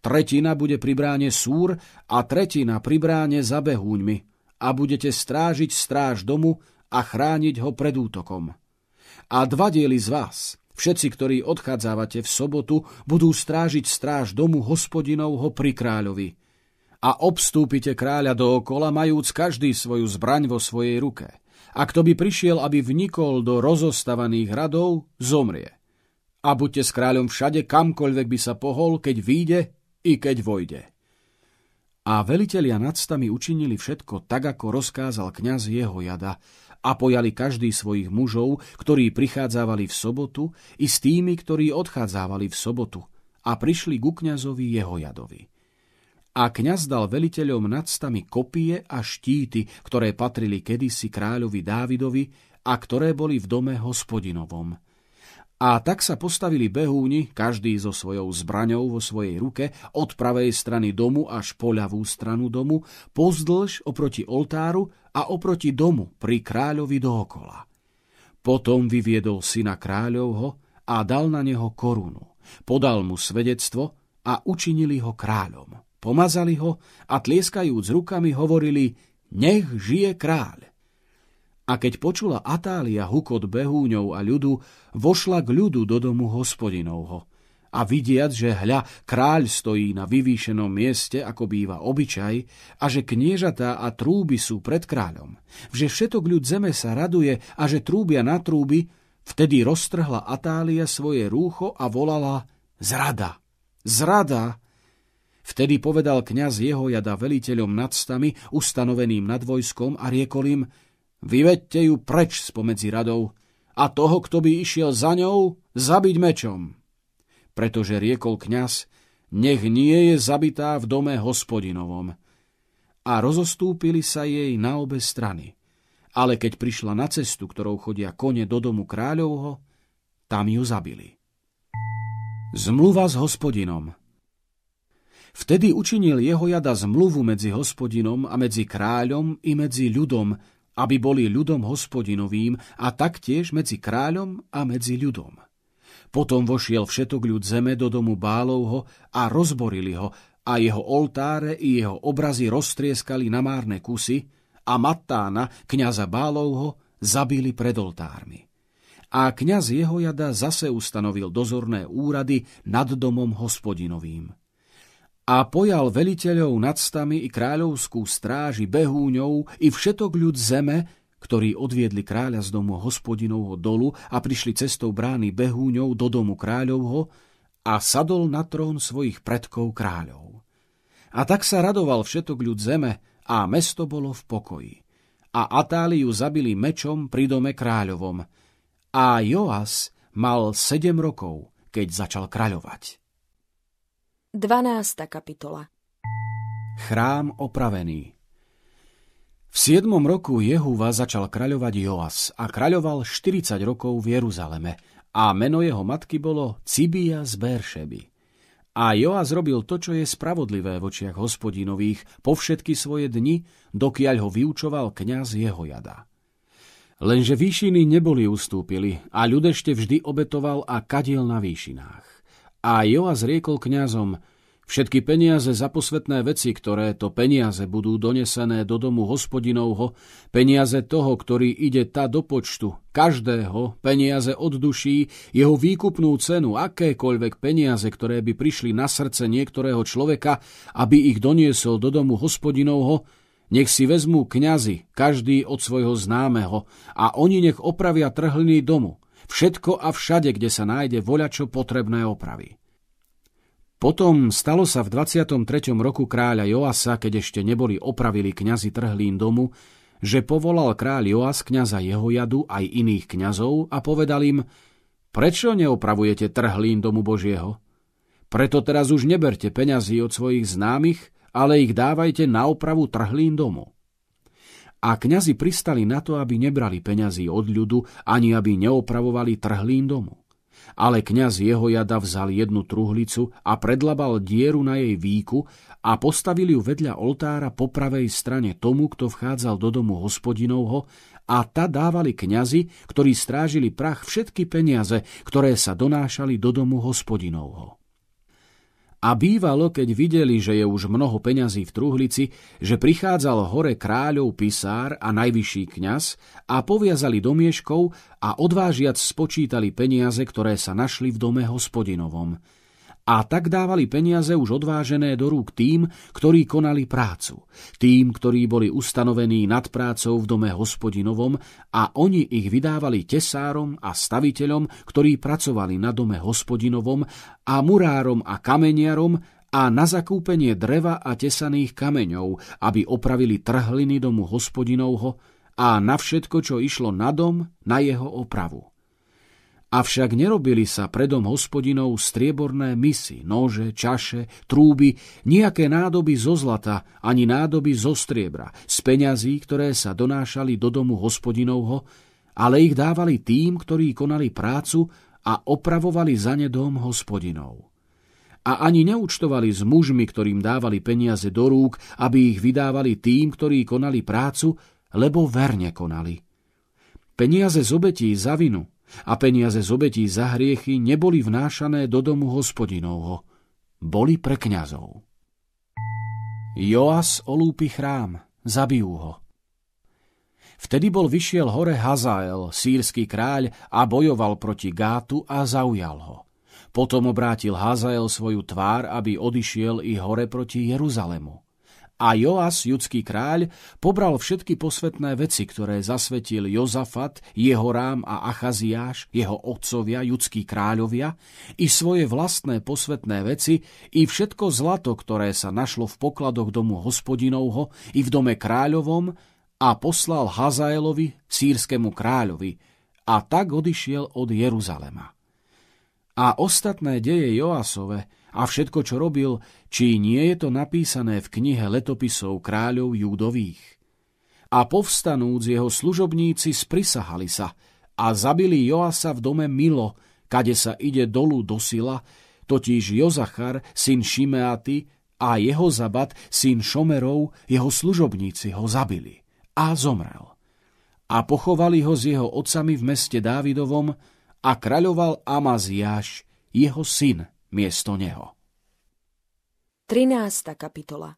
Tretina bude pri bráne súr a tretina pri bráne za behúňmi a budete strážiť stráž domu a chrániť ho pred útokom a dva diely z vás, všetci, ktorí odchádzávate v sobotu, budú strážiť stráž domu hospodinovho pri kráľovi. A obstúpite kráľa dookola, majúc každý svoju zbraň vo svojej ruke. A kto by prišiel, aby vnikol do rozostavaných radov, zomrie. A buďte s kráľom všade, kamkoľvek by sa pohol, keď vyjde i keď vojde. A velitelia nad stami učinili všetko tak, ako rozkázal kňaz jeho jada, a pojali každý svojich mužov, ktorí prichádzavali v sobotu, i s tými, ktorí odchádzávali v sobotu a prišli ku kňazovi jadovi. A kňaz dal veliteľom nad stami kopie a štíty, ktoré patrili kedysi kráľovi Dávidovi a ktoré boli v dome hospodinovom. A tak sa postavili behúni, každý so svojou zbraňou vo svojej ruke, od pravej strany domu až po ľavú stranu domu, pozdĺž oproti oltáru a oproti domu pri kráľovi dookola. Potom vyviedol syna kráľovho a dal na neho korunu. Podal mu svedectvo a učinili ho kráľom. Pomazali ho a tlieskajúc rukami hovorili, nech žije kráľ. A keď počula Atália hukot behúňov a ľudu, vošla k ľudu do domu hospodinovho. A vidiac, že hľa kráľ stojí na vyvýšenom mieste, ako býva obyčaj, a že kniežatá a trúby sú pred kráľom, že všetok ľud zeme sa raduje a že trúbia na trúby, vtedy roztrhla Atália svoje rúcho a volala Zrada! Zrada! Vtedy povedal kňaz jeho jada veliteľom nad stami, ustanoveným nad vojskom a riekol im, Vyvedte ju preč spomedzi radov a toho, kto by išiel za ňou, zabiť mečom. Pretože riekol kňaz, nech nie je zabitá v dome hospodinovom. A rozostúpili sa jej na obe strany. Ale keď prišla na cestu, ktorou chodia kone do domu kráľovho, tam ju zabili. Zmluva s hospodinom Vtedy učinil jeho jada zmluvu medzi hospodinom a medzi kráľom i medzi ľudom, aby boli ľudom hospodinovým a taktiež medzi kráľom a medzi ľudom. Potom vošiel všetok ľud zeme do domu Bálovho a rozborili ho a jeho oltáre i jeho obrazy roztrieskali na márne kusy a Mattána, kniaza Bálovho, zabili pred oltármi. A kňaz jada zase ustanovil dozorné úrady nad domom hospodinovým a pojal veliteľov nad stami i kráľovskú stráži behúňov i všetok ľud zeme, ktorí odviedli kráľa z domu hospodinovho dolu a prišli cestou brány behúňov do domu kráľovho a sadol na trón svojich predkov kráľov. A tak sa radoval všetok ľud zeme a mesto bolo v pokoji. A Atáliu zabili mečom pri dome kráľovom. A Joas mal sedem rokov, keď začal kraľovať. 12. kapitola Chrám opravený V 7. roku Jehúva začal kraľovať Joas a kraľoval 40 rokov v Jeruzaleme a meno jeho matky bolo Cibia z Beršeby. A Joas robil to, čo je spravodlivé v očiach hospodinových po všetky svoje dni, dokiaľ ho vyučoval kňaz Jehojada. Lenže výšiny neboli ustúpili a ľud vždy obetoval a kadil na výšinách. A Joas riekol kňazom, Všetky peniaze za posvetné veci, ktoré to peniaze budú donesené do domu hospodinovho, peniaze toho, ktorý ide ta do počtu, každého, peniaze od duší, jeho výkupnú cenu, akékoľvek peniaze, ktoré by prišli na srdce niektorého človeka, aby ich doniesol do domu hospodinovho, nech si vezmú kňazi, každý od svojho známeho, a oni nech opravia trhliny domu, všetko a všade, kde sa nájde voľačo potrebné opravy. Potom stalo sa v 23. roku kráľa Joasa, keď ešte neboli opravili kňazi trhlín domu, že povolal kráľ Joas kňaza Jehojadu aj iných kňazov a povedal im, prečo neopravujete trhlín domu Božieho? Preto teraz už neberte peňazí od svojich známych, ale ich dávajte na opravu trhlín domu. A kňazi pristali na to, aby nebrali peňazí od ľudu, ani aby neopravovali trhlín domu. Ale kňaz jada vzal jednu truhlicu a predlabal dieru na jej výku a postavil ju vedľa oltára po pravej strane tomu, kto vchádzal do domu hospodinovho a ta dávali kňazi, ktorí strážili prach všetky peniaze, ktoré sa donášali do domu hospodinovho. A bývalo, keď videli, že je už mnoho peňazí v truhlici, že prichádzal hore kráľov pisár a najvyšší kňaz a poviazali domieškov a odvážiac spočítali peniaze, ktoré sa našli v dome hospodinovom a tak dávali peniaze už odvážené do rúk tým, ktorí konali prácu, tým, ktorí boli ustanovení nad prácou v dome hospodinovom a oni ich vydávali tesárom a staviteľom, ktorí pracovali na dome hospodinovom a murárom a kameniarom a na zakúpenie dreva a tesaných kameňov, aby opravili trhliny domu hospodinovho a na všetko, čo išlo na dom, na jeho opravu. Avšak nerobili sa predom hospodinov strieborné misy, nože, čaše, trúby, nejaké nádoby zo zlata, ani nádoby zo striebra, z peňazí, ktoré sa donášali do domu hospodinovho, ale ich dávali tým, ktorí konali prácu a opravovali za ne dom hospodinov. A ani neúčtovali s mužmi, ktorým dávali peniaze do rúk, aby ich vydávali tým, ktorí konali prácu, lebo verne konali. Peniaze z obetí za vinu, a peniaze z obetí za hriechy neboli vnášané do domu hospodinovho, boli pre kňazov. Joas olúpi chrám, zabijú ho. Vtedy bol vyšiel hore Hazael, sírsky kráľ, a bojoval proti Gátu a zaujal ho. Potom obrátil Hazael svoju tvár, aby odišiel i hore proti Jeruzalemu. A Joas, judský kráľ, pobral všetky posvetné veci, ktoré zasvetil Jozafat, jeho rám a Achaziáš, jeho otcovia, judskí kráľovia, i svoje vlastné posvetné veci, i všetko zlato, ktoré sa našlo v pokladoch domu hospodinovho i v dome kráľovom, a poslal Hazaelovi, sírskému kráľovi, a tak odišiel od Jeruzalema. A ostatné deje Joasove, a všetko, čo robil, či nie je to napísané v knihe letopisov kráľov Júdových. A povstanúc jeho služobníci sprisahali sa a zabili Joasa v dome Milo, kade sa ide dolu do sila, totiž Jozachar, syn Šimeaty, a jeho zabat, syn Šomerov, jeho služobníci ho zabili a zomrel. A pochovali ho s jeho otcami v meste Dávidovom a kraľoval Amaziáš, jeho syn, miesto neho. 13. kapitola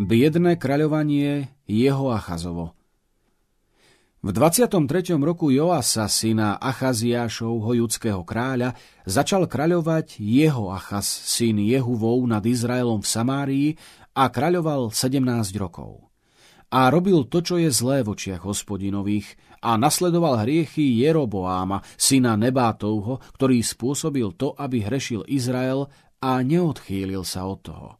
Biedné kraľovanie jeho Achazovo v 23. roku Joasa, syna Achaziášovho judského kráľa, začal kraľovať jeho Achaz, syn Jehuvov nad Izraelom v Samárii a kraľoval 17 rokov. A robil to, čo je zlé v očiach hospodinových a nasledoval hriechy Jeroboáma, syna Nebátovho, ktorý spôsobil to, aby hrešil Izrael a neodchýlil sa od toho.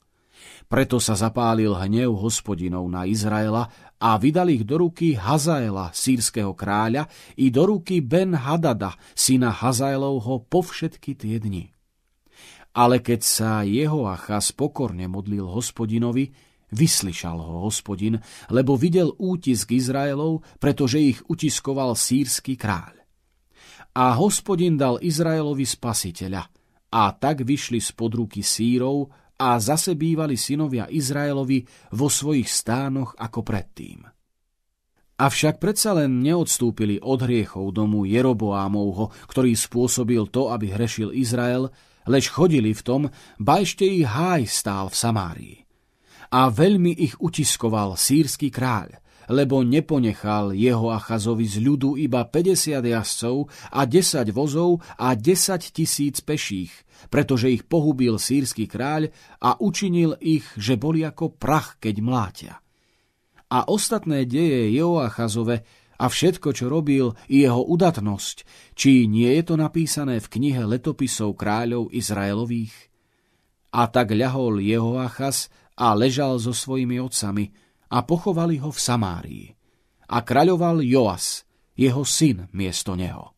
Preto sa zapálil hnev hospodinov na Izraela a vydal ich do ruky Hazaela, sírskeho kráľa, i do ruky Ben Hadada, syna Hazaelovho, po všetky tie dni. Ale keď sa jeho Achaz pokorne modlil hospodinovi, vyslyšal ho hospodin, lebo videl útisk Izraelov, pretože ich utiskoval sírsky kráľ. A hospodin dal Izraelovi spasiteľa, a tak vyšli spod ruky sírov a zase bývali synovia Izraelovi vo svojich stánoch ako predtým. Avšak predsa len neodstúpili od hriechov domu Jeroboámovho, ktorý spôsobil to, aby hrešil Izrael, lež chodili v tom, ba ešte ich háj stál v Samárii. A veľmi ich utiskoval sírsky kráľ, lebo neponechal jeho Achazovi z ľudu iba 50 jazdcov a 10 vozov a 10 tisíc peších, pretože ich pohubil sírsky kráľ a učinil ich, že boli ako prach, keď mlátia. A ostatné deje Joachazove a všetko, čo robil, i jeho udatnosť, či nie je to napísané v knihe letopisov kráľov Izraelových? A tak ľahol Jehoachaz a ležal so svojimi otcami a pochovali ho v Samárii. A kráľoval Joas, jeho syn miesto neho.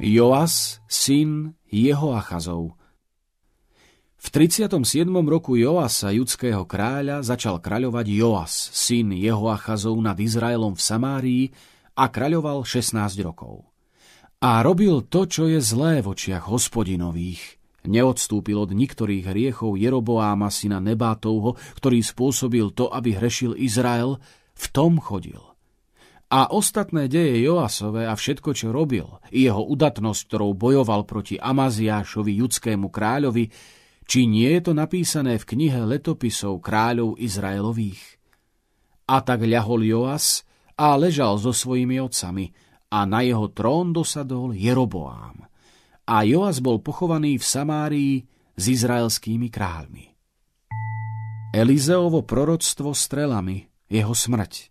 Joas, syn Jehoachazov. V 37. roku Joasa, judského kráľa, začal kráľovať Joas, syn Jehoachazov nad Izraelom v Samárii a kráľoval 16 rokov. A robil to, čo je zlé v očiach hospodinových. Neodstúpil od niektorých hriechov Jeroboáma syna Nebátovho, ktorý spôsobil to, aby hrešil Izrael, v tom chodil. A ostatné deje Joasove a všetko, čo robil, i jeho udatnosť, ktorou bojoval proti Amaziášovi, judskému kráľovi, či nie je to napísané v knihe letopisov kráľov Izraelových. A tak ľahol Joas a ležal so svojimi otcami a na jeho trón dosadol Jeroboám. A Joas bol pochovaný v Samárii s izraelskými kráľmi. Elizeovo proroctvo strelami, jeho smrť –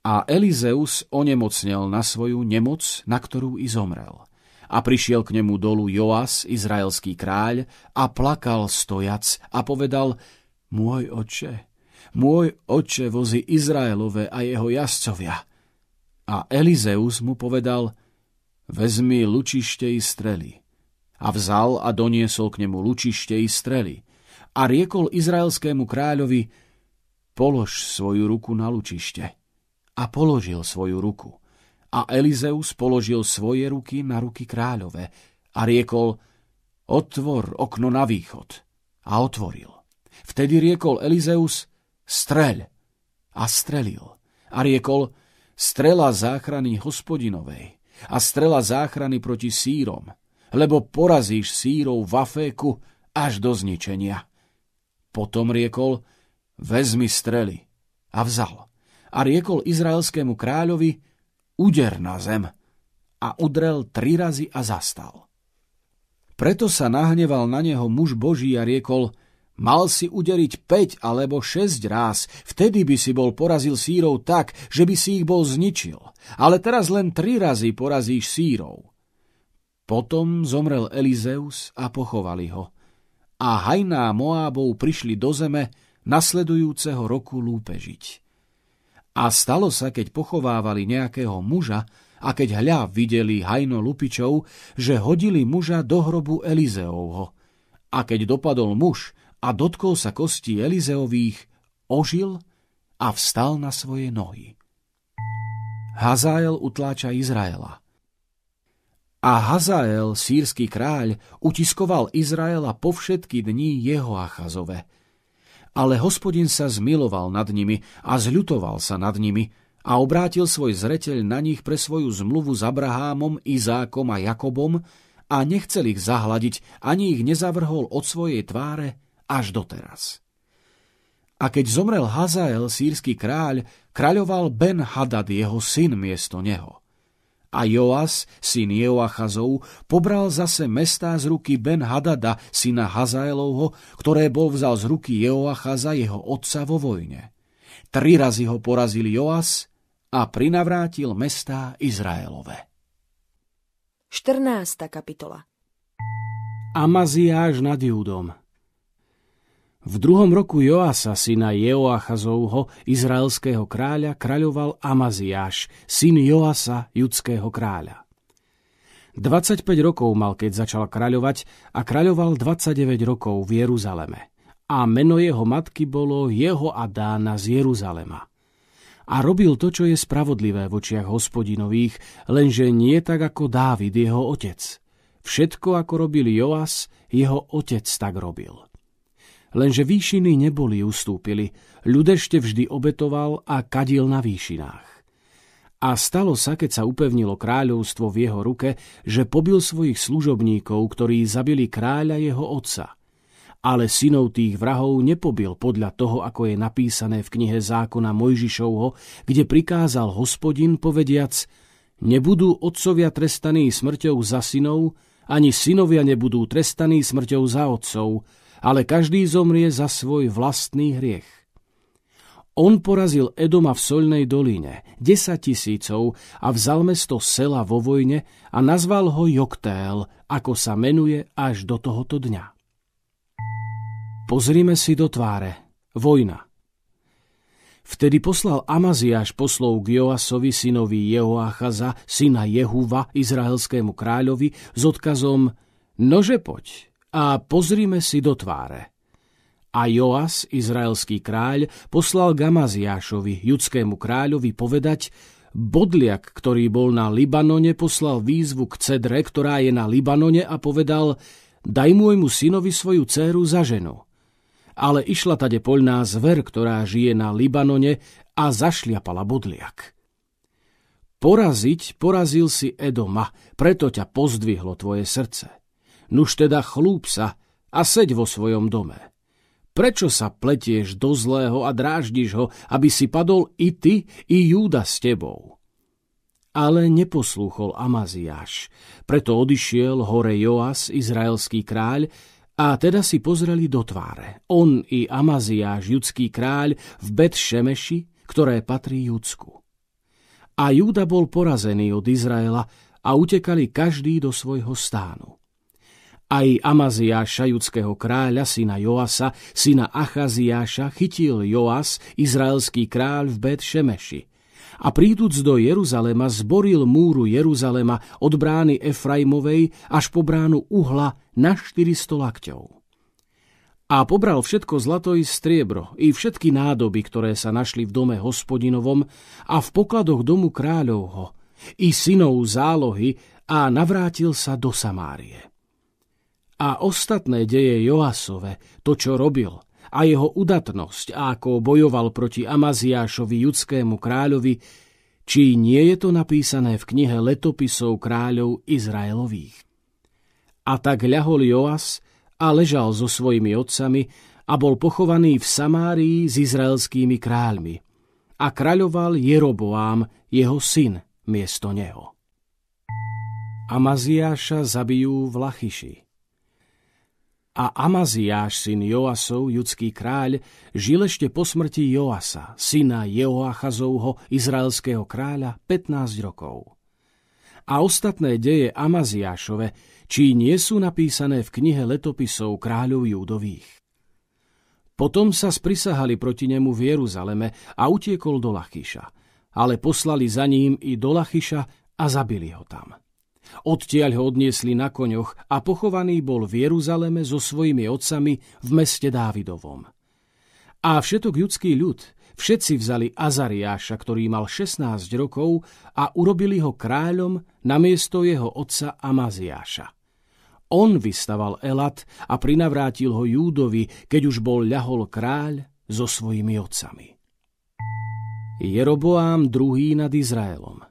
a Elizeus onemocnel na svoju nemoc, na ktorú i zomrel. A prišiel k nemu dolu Joas, izraelský kráľ, a plakal stojac a povedal, môj oče, môj oče vozi Izraelove a jeho jazdcovia. A Elizeus mu povedal, vezmi lučište i strely. A vzal a doniesol k nemu lučište i strely. A riekol izraelskému kráľovi, polož svoju ruku na lučište a položil svoju ruku. A Elizeus položil svoje ruky na ruky kráľove a riekol, otvor okno na východ. A otvoril. Vtedy riekol Elizeus, streľ. A strelil. A riekol, strela záchrany hospodinovej a strela záchrany proti sírom, lebo porazíš sírov v Aféku až do zničenia. Potom riekol, vezmi strely. A vzal a riekol izraelskému kráľovi, uder na zem. A udrel tri razy a zastal. Preto sa nahneval na neho muž Boží a riekol, mal si uderiť 5 alebo 6 ráz, vtedy by si bol porazil sírov tak, že by si ich bol zničil. Ale teraz len tri razy porazíš sírov. Potom zomrel Elizeus a pochovali ho. A hajná Moábov prišli do zeme nasledujúceho roku lúpežiť. A stalo sa, keď pochovávali nejakého muža a keď hľa videli hajno lupičov, že hodili muža do hrobu Elizeovho. A keď dopadol muž a dotkol sa kostí Elizeových, ožil a vstal na svoje nohy. Hazael utláča Izraela. A Hazael, sírsky kráľ, utiskoval Izraela po všetky dní jeho Achazove – ale hospodin sa zmiloval nad nimi a zľutoval sa nad nimi a obrátil svoj zreteľ na nich pre svoju zmluvu s Abrahámom, Izákom a Jakobom a nechcel ich zahladiť, ani ich nezavrhol od svojej tváre až doteraz. A keď zomrel Hazael, sírsky kráľ, kráľoval Ben Hadad, jeho syn, miesto neho. A Joas, syn Joachazov, pobral zase mestá z ruky Ben Hadada, syna Hazaelovho, ktoré bol vzal z ruky Joachaza, jeho otca vo vojne. Tri razy ho porazil Joas a prinavrátil mestá Izraelove. 14. kapitola Amaziáš nad Júdom V druhom roku Joasa, syna Jeoachazovho, izraelského kráľa, kráľoval Amaziáš, syn Joasa, judského kráľa. 25 rokov mal, keď začal kráľovať a kráľoval 29 rokov v Jeruzaleme. A meno jeho matky bolo Jeho Adána z Jeruzalema. A robil to, čo je spravodlivé v očiach hospodinových, lenže nie tak ako Dávid, jeho otec. Všetko, ako robil Joas, jeho otec tak robil. Lenže výšiny neboli ustúpili, ľud ešte vždy obetoval a kadil na výšinách. A stalo sa, keď sa upevnilo kráľovstvo v jeho ruke, že pobil svojich služobníkov, ktorí zabili kráľa jeho otca. Ale synov tých vrahov nepobil podľa toho, ako je napísané v knihe zákona Mojžišovho, kde prikázal hospodin povediac Nebudú otcovia trestaní smrťou za synov, ani synovia nebudú trestaní smrťou za otcov, ale každý zomrie za svoj vlastný hriech. On porazil Edoma v Solnej doline, 10 tisícov a vzal mesto Sela vo vojne a nazval ho Joktél, ako sa menuje až do tohoto dňa. Pozrime si do tváre. Vojna. Vtedy poslal Amaziáš poslov k Joasovi, synovi Jehoachaza, syna Jehuva, izraelskému kráľovi, s odkazom Nože poď, a pozrime si do tváre. A Joas, izraelský kráľ, poslal Gamaziášovi, judskému kráľovi, povedať, Bodliak, ktorý bol na Libanone, poslal výzvu k Cedre, ktorá je na Libanone a povedal, daj môjmu synovi svoju dceru za ženu. Ale išla tade poľná zver, ktorá žije na Libanone a zašliapala bodliak. Poraziť porazil si Edoma, preto ťa pozdvihlo tvoje srdce. Nuž teda chlúp sa a seď vo svojom dome. Prečo sa pletieš do zlého a dráždiš ho, aby si padol i ty, i Júda s tebou? Ale neposlúchol Amaziáš, preto odišiel hore Joas, izraelský kráľ, a teda si pozreli do tváre. On i Amaziáš, judský kráľ, v Bet Šemeši, ktoré patrí Judsku. A Júda bol porazený od Izraela a utekali každý do svojho stánu. Aj Amaziáša, judského kráľa, syna Joasa, syna Achaziáša, chytil Joas, izraelský kráľ v Bet Šemeši. A príduc do Jeruzalema zboril múru Jeruzalema od brány Efraimovej až po bránu Uhla na 400 lakťov. A pobral všetko zlato i striebro, i všetky nádoby, ktoré sa našli v dome hospodinovom a v pokladoch domu kráľovho, i synov zálohy a navrátil sa do Samárie. A ostatné deje Joasove, to, čo robil, a jeho udatnosť, ako bojoval proti Amaziášovi, judskému kráľovi, či nie je to napísané v knihe letopisov kráľov Izraelových. A tak ľahol Joas a ležal so svojimi otcami a bol pochovaný v Samárii s izraelskými kráľmi. A kráľoval Jeroboám, jeho syn, miesto neho. Amaziáša zabijú v Lachyši. A Amaziáš, syn Joasov, judský kráľ, žil ešte po smrti Joasa, syna Jehoachazovho, izraelského kráľa, 15 rokov. A ostatné deje Amaziášove, či nie sú napísané v knihe letopisov kráľov júdových. Potom sa sprisahali proti nemu v Jeruzaleme a utiekol do Lachyša, ale poslali za ním i do Lachyša a zabili ho tam. Odtiaľ ho odniesli na koňoch a pochovaný bol v Jeruzaleme so svojimi otcami v meste Dávidovom. A všetok judský ľud, všetci vzali Azariáša, ktorý mal 16 rokov a urobili ho kráľom na miesto jeho otca Amaziáša. On vystaval Elat a prinavrátil ho Júdovi, keď už bol ľahol kráľ so svojimi otcami. Jeroboám druhý nad Izraelom.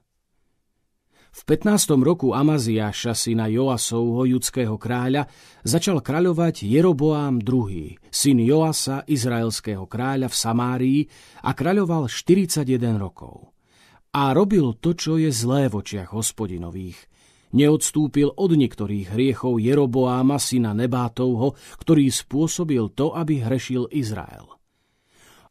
V 15. roku Amaziáša, syna Joasovho, judského kráľa, začal kráľovať Jeroboám II., syn Joasa, izraelského kráľa v Samárii a kráľoval 41 rokov. A robil to, čo je zlé v očiach hospodinových. Neodstúpil od niektorých hriechov Jeroboáma, syna Nebátovho, ktorý spôsobil to, aby hrešil Izrael.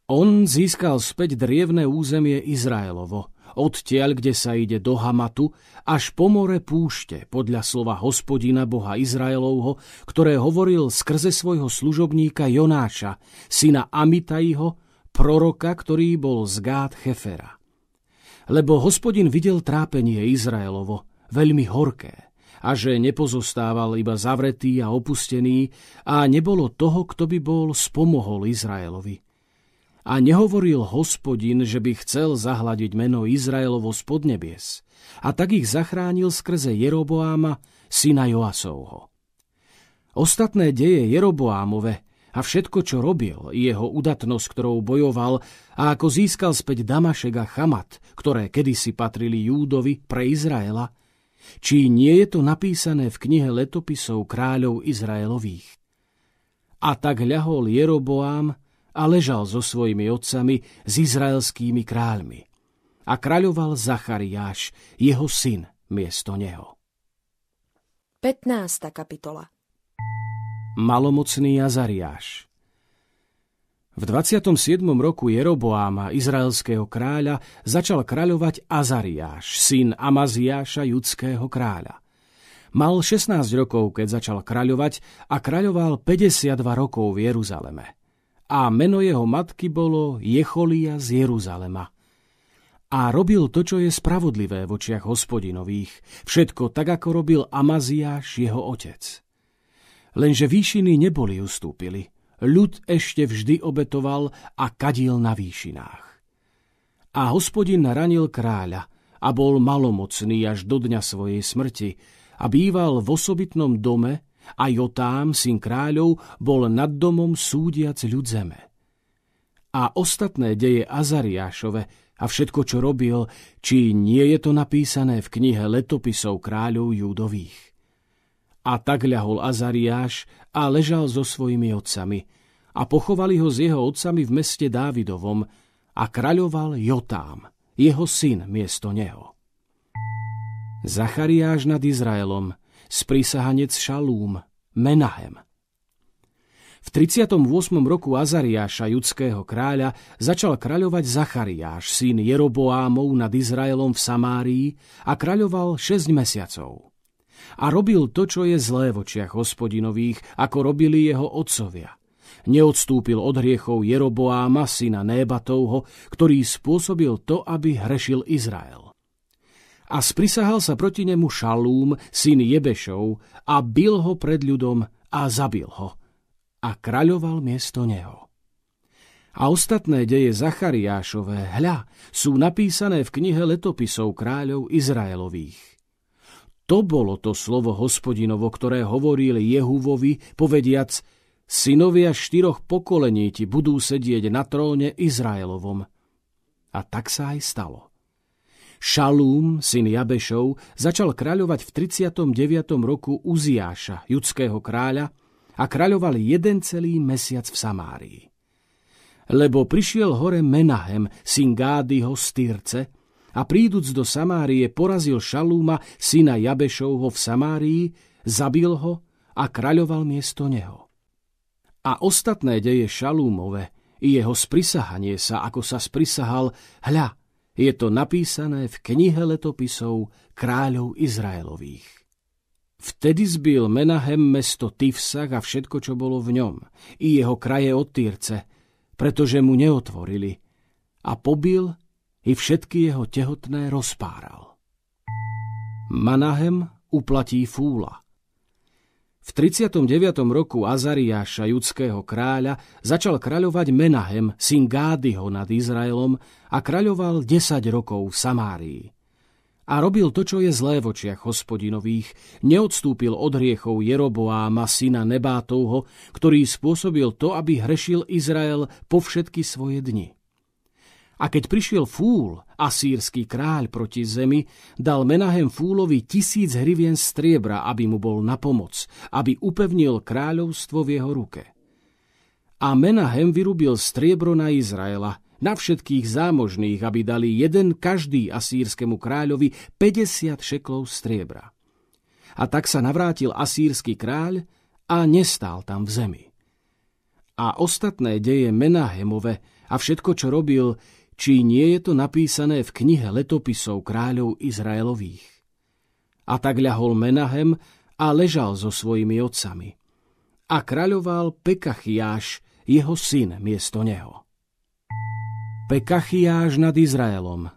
On získal späť drievne územie Izraelovo – odtiaľ, kde sa ide do Hamatu, až po more púšte, podľa slova hospodina Boha Izraelovho, ktoré hovoril skrze svojho služobníka Jonáša, syna Amitajho, proroka, ktorý bol z Gát Chefera. Lebo hospodin videl trápenie Izraelovo, veľmi horké, a že nepozostával iba zavretý a opustený a nebolo toho, kto by bol spomohol Izraelovi. A nehovoril hospodin, že by chcel zahladiť meno Izraelovo z podnebies, a tak ich zachránil skrze Jeroboáma, syna Joasovho. Ostatné deje Jeroboámove a všetko, čo robil, jeho udatnosť, ktorou bojoval a ako získal späť Damašek a Chamat, ktoré kedysi patrili Júdovi pre Izraela, či nie je to napísané v knihe letopisov kráľov Izraelových. A tak ľahol Jeroboám a ležal so svojimi otcami, s izraelskými kráľmi. A kráľoval Zachariáš, jeho syn, miesto neho. 15. kapitola Malomocný Azariáš v 27. roku Jeroboáma, izraelského kráľa, začal kráľovať Azariáš, syn Amaziáša, judského kráľa. Mal 16 rokov, keď začal kráľovať a kráľoval 52 rokov v Jeruzaleme a meno jeho matky bolo Jecholia z Jeruzalema. A robil to, čo je spravodlivé v očiach hospodinových, všetko tak, ako robil Amaziáš, jeho otec. Lenže výšiny neboli ustúpili, ľud ešte vždy obetoval a kadil na výšinách. A hospodin ranil kráľa a bol malomocný až do dňa svojej smrti a býval v osobitnom dome, a Jotám, syn kráľov, bol nad domom súdiac ľud zeme. A ostatné deje Azariášove a všetko, čo robil, či nie je to napísané v knihe letopisov kráľov Júdových. A tak ľahol Azariáš a ležal so svojimi otcami a pochovali ho s jeho otcami v meste Dávidovom a kráľoval Jotám, jeho syn miesto neho. Zachariáš nad Izraelom – sprísahanec Šalúm, Menahem. V 38. roku Azariáša, judského kráľa, začal kráľovať Zachariáš, syn Jeroboámov nad Izraelom v Samárii a kráľoval 6 mesiacov. A robil to, čo je zlé v očiach hospodinových, ako robili jeho otcovia. Neodstúpil od hriechov Jeroboáma, syna Nébatovho, ktorý spôsobil to, aby hrešil Izrael a sprisahal sa proti nemu Šalúm, syn Jebešov, a bil ho pred ľudom a zabil ho. A kraľoval miesto neho. A ostatné deje Zachariášové, hľa, sú napísané v knihe letopisov kráľov Izraelových. To bolo to slovo hospodinovo, ktoré hovoril Jehuvovi, povediac, synovia štyroch pokolení ti budú sedieť na tróne Izraelovom. A tak sa aj stalo. Šalúm, syn Jabešov, začal kráľovať v 39. roku Uziáša, judského kráľa, a kráľoval jeden celý mesiac v Samárii. Lebo prišiel hore Menahem, syn Gádyho z Tyrce, a príduc do Samárie porazil Šalúma, syna Jabešovho v Samárii, zabil ho a kráľoval miesto neho. A ostatné deje Šalúmove i jeho sprisahanie sa, ako sa sprisahal, hľa, je to napísané v knihe letopisov kráľov Izraelových. Vtedy zbil Menahem mesto Tivsach a všetko, čo bolo v ňom, i jeho kraje od Týrce, pretože mu neotvorili, a pobil i všetky jeho tehotné rozpáral. Manahem uplatí fúla – v 39. roku Azariáša, judského kráľa, začal kráľovať Menahem, syn Gádyho nad Izraelom a kráľoval 10 rokov v Samárii. A robil to, čo je zlé v očiach hospodinových, neodstúpil od hriechov Jeroboáma, syna Nebátovho, ktorý spôsobil to, aby hrešil Izrael po všetky svoje dni. A keď prišiel Fúl, asýrsky kráľ proti zemi, dal Menahem Fúlovi tisíc hrivien striebra, aby mu bol na pomoc, aby upevnil kráľovstvo v jeho ruke. A Menahem vyrubil striebro na Izraela, na všetkých zámožných, aby dali jeden každý asýrskému kráľovi 50 šeklov striebra. A tak sa navrátil asýrsky kráľ a nestál tam v zemi. A ostatné deje Menahemove a všetko, čo robil, či nie je to napísané v knihe letopisov kráľov Izraelových. A tak ľahol Menahem a ležal so svojimi otcami. A kráľoval Pekachiáš, jeho syn, miesto neho. Pekachiáš nad Izraelom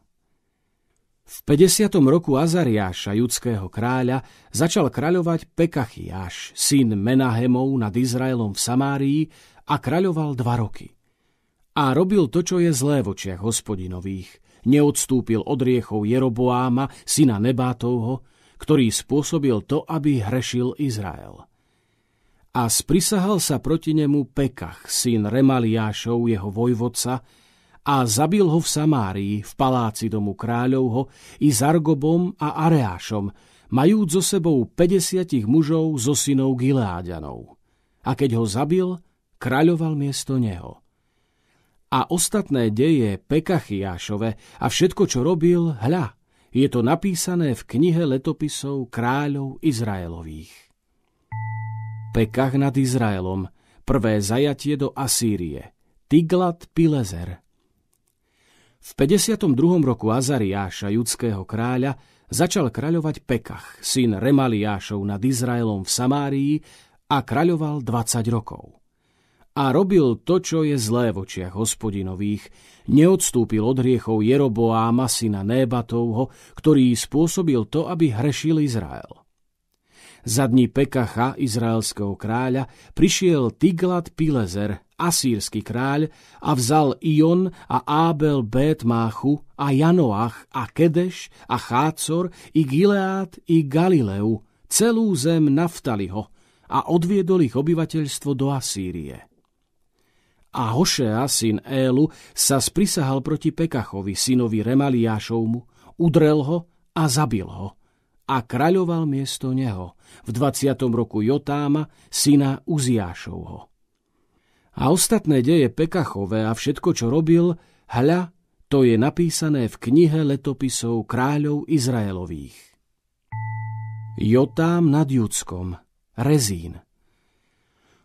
V 50. roku Azariáša, judského kráľa, začal kráľovať Pekachiáš, syn Menahemov nad Izraelom v Samárii a kráľoval dva roky. A robil to, čo je zlé v očiach hospodinových. Neodstúpil od riechov Jeroboáma, syna Nebátovho, ktorý spôsobil to, aby hrešil Izrael. A sprisahal sa proti nemu Pekach, syn Remaliášov, jeho vojvodca, a zabil ho v Samárii, v paláci domu kráľovho, i s Argobom a Areášom, majúc so sebou 50 mužov zo synov Gileáďanov. A keď ho zabil, kráľoval miesto neho a ostatné deje Pekachiášove a všetko, čo robil, hľa, je to napísané v knihe letopisov kráľov Izraelových. Pekach nad Izraelom, prvé zajatie do Asýrie, Tiglat Pilezer. V 52. roku Azariáša, judského kráľa, začal kráľovať Pekach, syn Remaliášov nad Izraelom v Samárii a kráľoval 20 rokov a robil to, čo je zlé v očiach hospodinových. Neodstúpil od hriechov Jeroboáma, syna Nébatovho, ktorý spôsobil to, aby hrešil Izrael. Za dní Pekacha, izraelského kráľa, prišiel Tiglat Pilezer, asýrsky kráľ, a vzal Ion a Ábel Bétmáchu a Janoach a Kedeš a Chácor i Gileát i Galileu, celú zem Naftaliho a odviedol ich obyvateľstvo do Asýrie. A Hošea, syn Élu, sa sprisahal proti Pekachovi, synovi Remaliášovmu, udrel ho a zabil ho. A kraľoval miesto neho v 20. roku Jotáma, syna Uziášovho. A ostatné deje Pekachové a všetko, čo robil, hľa, to je napísané v knihe letopisov kráľov Izraelových. Jotám nad Judskom, Rezín,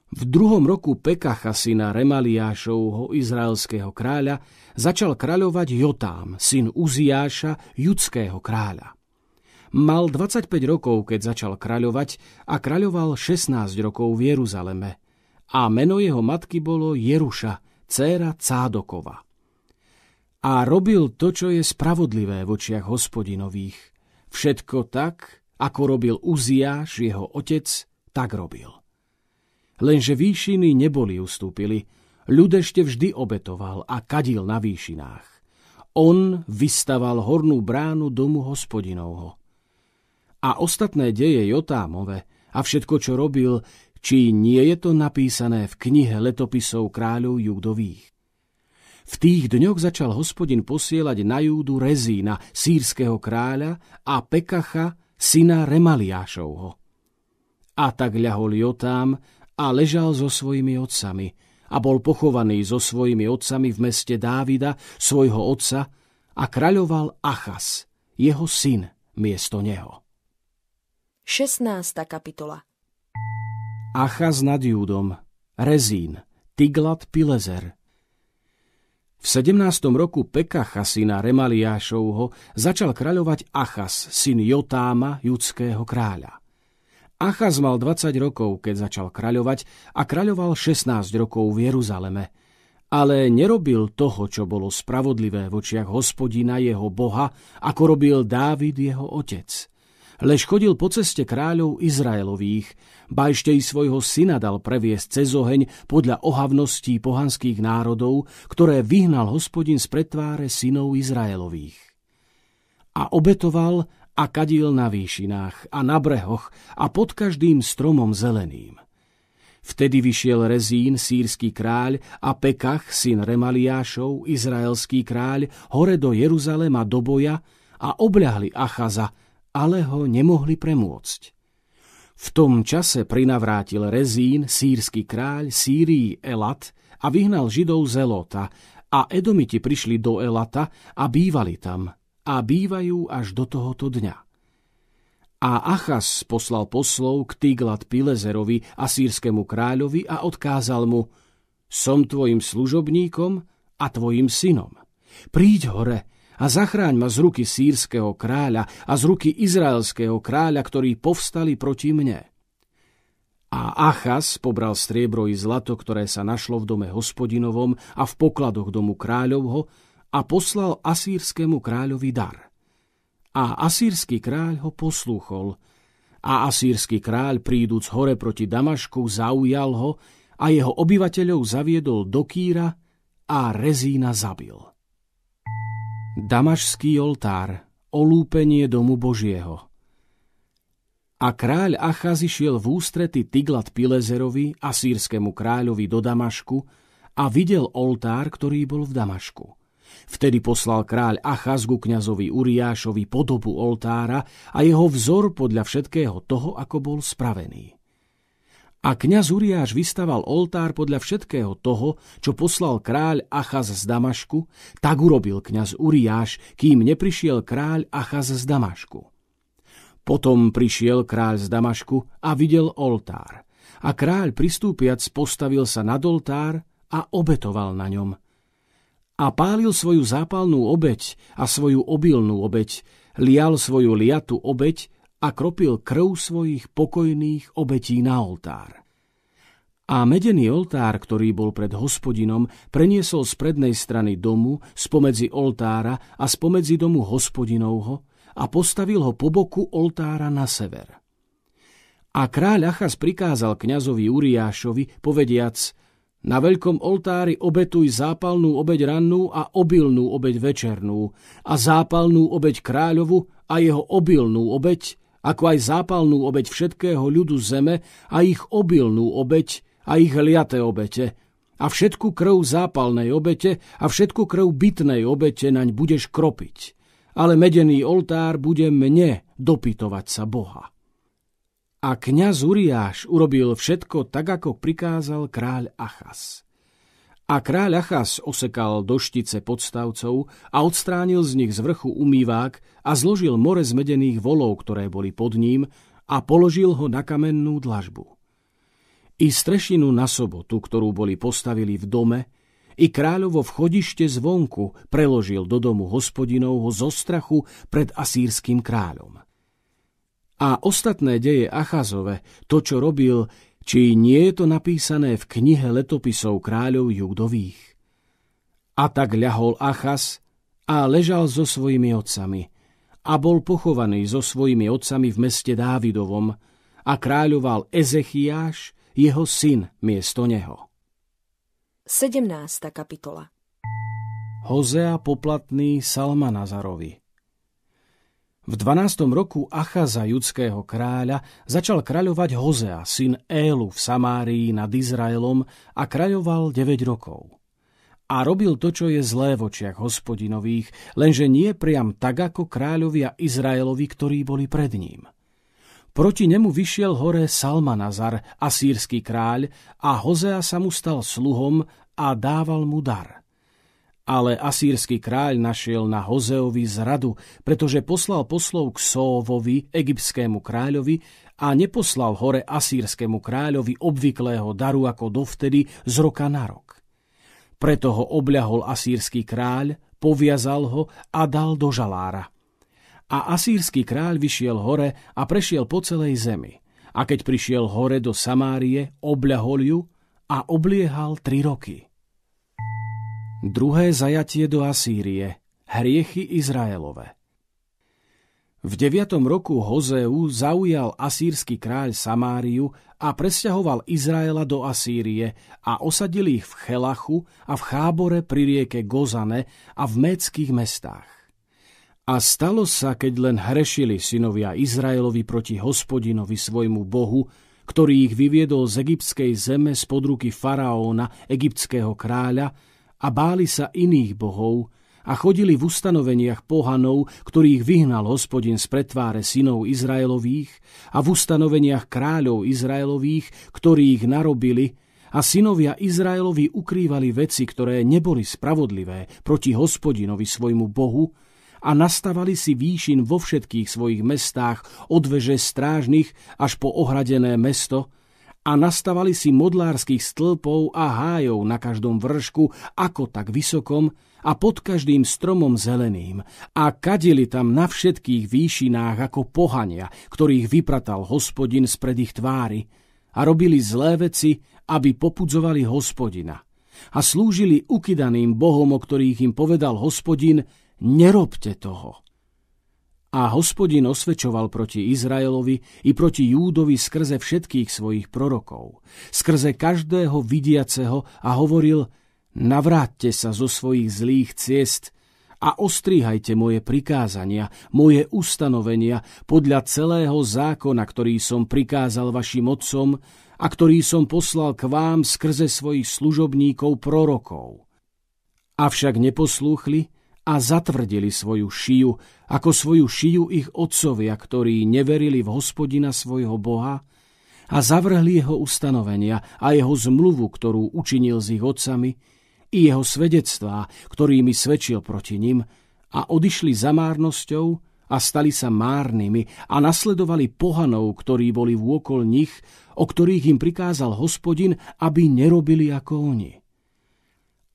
v druhom roku Pekacha syna Remaliášovho, izraelského kráľa, začal kráľovať Jotám, syn Uziáša, judského kráľa. Mal 25 rokov, keď začal kráľovať a kráľoval 16 rokov v Jeruzaleme. A meno jeho matky bolo Jeruša, dcéra Cádokova. A robil to, čo je spravodlivé v očiach hospodinových. Všetko tak, ako robil Uziáš, jeho otec, tak robil. Lenže výšiny neboli ustúpili, ľud ešte vždy obetoval a kadil na výšinách. On vystaval hornú bránu domu hospodinovho. A ostatné deje Jotámove a všetko, čo robil, či nie je to napísané v knihe letopisov kráľov Júdových. V tých dňoch začal hospodin posielať na Júdu Rezína, sírskeho kráľa, a Pekacha, syna Remaliášovho. A tak ľahol Jotám a ležal so svojimi otcami a bol pochovaný so svojimi otcami v meste Dávida, svojho otca, a kráľoval Achas, jeho syn, miesto neho. 16. kapitola Achaz nad Júdom, Rezín, Tiglat Pilezer. V 17. roku Pekacha, syna Remaliášovho, začal kráľovať Achas, syn Jotáma, judského kráľa. Achaz mal 20 rokov, keď začal kráľovať a kráľoval 16 rokov v Jeruzaleme. Ale nerobil toho, čo bolo spravodlivé v očiach hospodina jeho boha, ako robil Dávid jeho otec. Lež chodil po ceste kráľov Izraelových, ba svojho syna dal previesť cez oheň podľa ohavností pohanských národov, ktoré vyhnal hospodin z pretváre synov Izraelových. A obetoval a kadil na výšinách a na brehoch a pod každým stromom zeleným. Vtedy vyšiel Rezín, sírsky kráľ, a Pekach, syn Remaliášov, izraelský kráľ, hore do Jeruzalema do boja a obľahli Achaza, ale ho nemohli premôcť. V tom čase prinavrátil Rezín, sírsky kráľ, Sýrii Elat a vyhnal Židov z Elota a Edomiti prišli do Elata a bývali tam a bývajú až do tohoto dňa. A Achas poslal poslov k Tiglat Pilezerovi, asýrskému kráľovi a odkázal mu Som tvojim služobníkom a tvojim synom. Príď hore a zachráň ma z ruky sírskeho kráľa a z ruky izraelského kráľa, ktorí povstali proti mne. A Achas pobral striebro i zlato, ktoré sa našlo v dome hospodinovom a v pokladoch domu kráľovho a poslal asýrskému kráľovi dar. A asýrsky kráľ ho poslúchol a asýrsky kráľ príduc hore proti Damašku zaujal ho a jeho obyvateľov zaviedol do Kýra a Rezína zabil. Damašský oltár, olúpenie domu Božieho – a kráľ Achaz išiel v ústrety Tiglat Pilezerovi, asýrskému kráľovi do Damašku a videl oltár, ktorý bol v Damašku. Vtedy poslal kráľ Achaz ku kňazovi Uriášovi podobu oltára a jeho vzor podľa všetkého toho, ako bol spravený. A kňaz Uriáš vystaval oltár podľa všetkého toho, čo poslal kráľ Achaz z Damašku, tak urobil kňaz Uriáš, kým neprišiel kráľ Achaz z Damašku. Potom prišiel kráľ z Damašku a videl oltár. A kráľ pristúpiac postavil sa nad oltár a obetoval na ňom. A pálil svoju zápalnú obeď a svoju obilnú obeď, lial svoju liatu obeď a kropil krv svojich pokojných obetí na oltár. A medený oltár, ktorý bol pred hospodinom, preniesol z prednej strany domu, spomedzi oltára a spomedzi domu hospodinovho a postavil ho po boku oltára na sever. A kráľ Achaz prikázal kňazovi Uriášovi, povediac, na veľkom oltári obetuj zápalnú obeď rannú a obilnú obeď večernú a zápalnú obeď kráľovu a jeho obilnú obeď, ako aj zápalnú obeď všetkého ľudu zeme a ich obilnú obeď a ich liaté obete, a všetku krv zápalnej obete a všetku krv bytnej obete naň budeš kropiť ale medený oltár bude mne dopytovať sa Boha. A kňaz Uriáš urobil všetko tak, ako prikázal kráľ Achas. A kráľ Achas osekal doštice podstavcov a odstránil z nich z vrchu umývák a zložil more zmedených volov, ktoré boli pod ním a položil ho na kamennú dlažbu. I strešinu na sobotu, ktorú boli postavili v dome, i kráľovo vchodište zvonku preložil do domu hospodinovho zo strachu pred asýrským kráľom. A ostatné deje Achazove, to, čo robil, či nie je to napísané v knihe letopisov kráľov Judových. A tak ľahol Achaz a ležal so svojimi otcami a bol pochovaný so svojimi otcami v meste Dávidovom a kráľoval Ezechiáš, jeho syn, miesto neho. 17. kapitola Hozea poplatný Salma Nazarovi V 12. roku Achaza judského kráľa začal kráľovať Hozea, syn Élu v Samárii nad Izraelom a kráľoval 9 rokov. A robil to, čo je zlé v očiach hospodinových, lenže nie priam tak ako kráľovia Izraelovi, ktorí boli pred ním – Proti nemu vyšiel hore Salmanazar, asýrsky kráľ, a Hozea sa mu stal sluhom a dával mu dar. Ale asýrsky kráľ našiel na Hozeovi zradu, pretože poslal poslov k Sóvovi, egyptskému kráľovi, a neposlal hore asýrskému kráľovi obvyklého daru ako dovtedy z roka na rok. Preto ho obľahol asýrsky kráľ, poviazal ho a dal do žalára – a asýrsky kráľ vyšiel hore a prešiel po celej zemi. A keď prišiel hore do Samárie, obľahol ju a obliehal tri roky. Druhé zajatie do Asýrie. Hriechy Izraelove. V deviatom roku Hozeu zaujal asýrsky kráľ Samáriu a presťahoval Izraela do Asýrie a osadil ich v Chelachu a v Chábore pri rieke Gozane a v méckých mestách. A stalo sa, keď len hrešili synovia Izraelovi proti hospodinovi svojmu bohu, ktorý ich vyviedol z egyptskej zeme spod ruky faraóna, egyptského kráľa, a báli sa iných bohov a chodili v ustanoveniach pohanov, ktorých vyhnal hospodin z pretváre synov Izraelových a v ustanoveniach kráľov Izraelových, ktorí ich narobili, a synovia Izraelovi ukrývali veci, ktoré neboli spravodlivé proti hospodinovi svojmu bohu, a nastavali si výšin vo všetkých svojich mestách od veže strážnych až po ohradené mesto a nastavali si modlárskych stĺpov a hájov na každom vršku, ako tak vysokom, a pod každým stromom zeleným a kadili tam na všetkých výšinách ako pohania, ktorých vypratal hospodin spred ich tvári a robili zlé veci, aby popudzovali hospodina a slúžili ukydaným bohom, o ktorých im povedal hospodin, nerobte toho. A hospodin osvečoval proti Izraelovi i proti Júdovi skrze všetkých svojich prorokov, skrze každého vidiaceho a hovoril, navráťte sa zo svojich zlých ciest a ostríhajte moje prikázania, moje ustanovenia podľa celého zákona, ktorý som prikázal vašim otcom a ktorý som poslal k vám skrze svojich služobníkov prorokov. Avšak neposlúchli a zatvrdili svoju šiju, ako svoju šiju ich otcovia, ktorí neverili v hospodina svojho Boha a zavrhli jeho ustanovenia a jeho zmluvu, ktorú učinil s ich otcami, i jeho svedectvá, ktorými svedčil proti nim, a odišli za márnosťou a stali sa márnymi a nasledovali pohanov, ktorí boli vôkol nich, o ktorých im prikázal hospodin, aby nerobili ako oni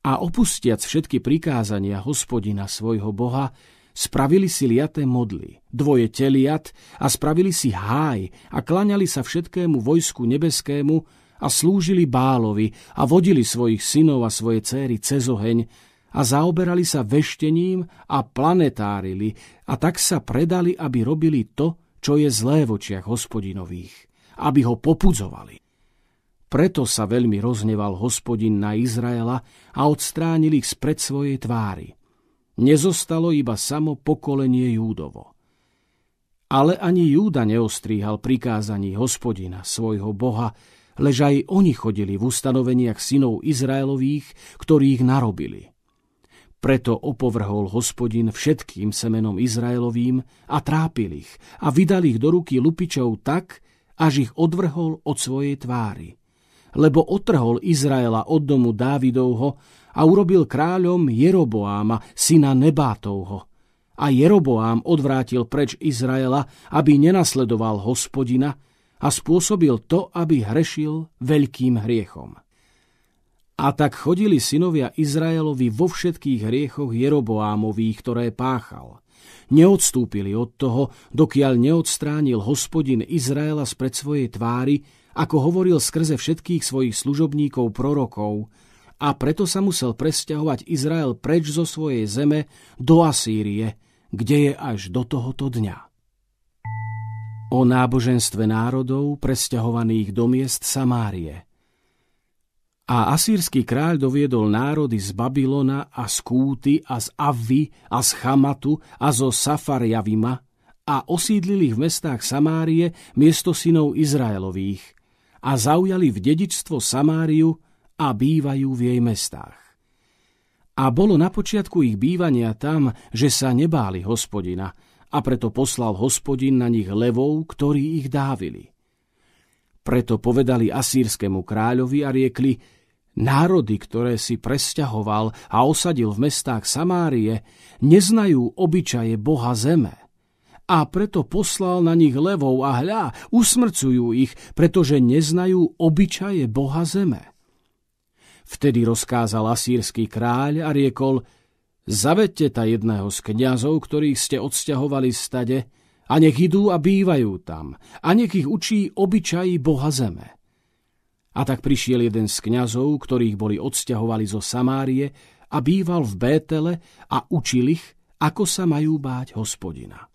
a opustiac všetky prikázania hospodina svojho Boha, spravili si liaté modly, dvoje teliat a spravili si háj a klaňali sa všetkému vojsku nebeskému a slúžili Bálovi a vodili svojich synov a svoje céry cez oheň a zaoberali sa veštením a planetárili a tak sa predali, aby robili to, čo je zlé v očiach hospodinových, aby ho popudzovali. Preto sa veľmi rozneval hospodin na Izraela a odstránil ich spred svojej tvári. Nezostalo iba samo pokolenie Júdovo. Ale ani Júda neostríhal prikázaní hospodina, svojho boha, lež aj oni chodili v ustanoveniach synov Izraelových, ktorých narobili. Preto opovrhol hospodin všetkým semenom Izraelovým a trápil ich a vydal ich do ruky lupičov tak, až ich odvrhol od svojej tvári lebo otrhol Izraela od domu Dávidovho a urobil kráľom Jeroboáma, syna Nebátovho. A Jeroboám odvrátil preč Izraela, aby nenasledoval hospodina a spôsobil to, aby hrešil veľkým hriechom. A tak chodili synovia Izraelovi vo všetkých hriechoch Jeroboámových, ktoré páchal. Neodstúpili od toho, dokiaľ neodstránil hospodin Izraela spred svojej tvári, ako hovoril skrze všetkých svojich služobníkov prorokov, a preto sa musel presťahovať Izrael preč zo svojej zeme do Asýrie, kde je až do tohoto dňa. O náboženstve národov presťahovaných do miest Samárie. A asýrsky kráľ doviedol národy z Babylona a z Kúty a z Avvy a z Chamatu a zo Safarjavima a osídlili v mestách Samárie miesto synov Izraelových – a zaujali v dedičstvo Samáriu a bývajú v jej mestách. A bolo na počiatku ich bývania tam, že sa nebáli hospodina, a preto poslal hospodin na nich levov, ktorí ich dávili. Preto povedali asýrskému kráľovi a riekli, národy, ktoré si presťahoval a osadil v mestách Samárie, neznajú obyčaje Boha zeme a preto poslal na nich levov a hľa, usmrcujú ich, pretože neznajú obyčaje Boha zeme. Vtedy rozkázal asýrsky kráľ a riekol, zavedte ta jedného z kňazov, ktorých ste odsťahovali stade, a nech idú a bývajú tam, a nech ich učí obyčají Boha zeme. A tak prišiel jeden z kňazov, ktorých boli odsťahovali zo Samárie, a býval v Bétele a učil ich, ako sa majú báť hospodina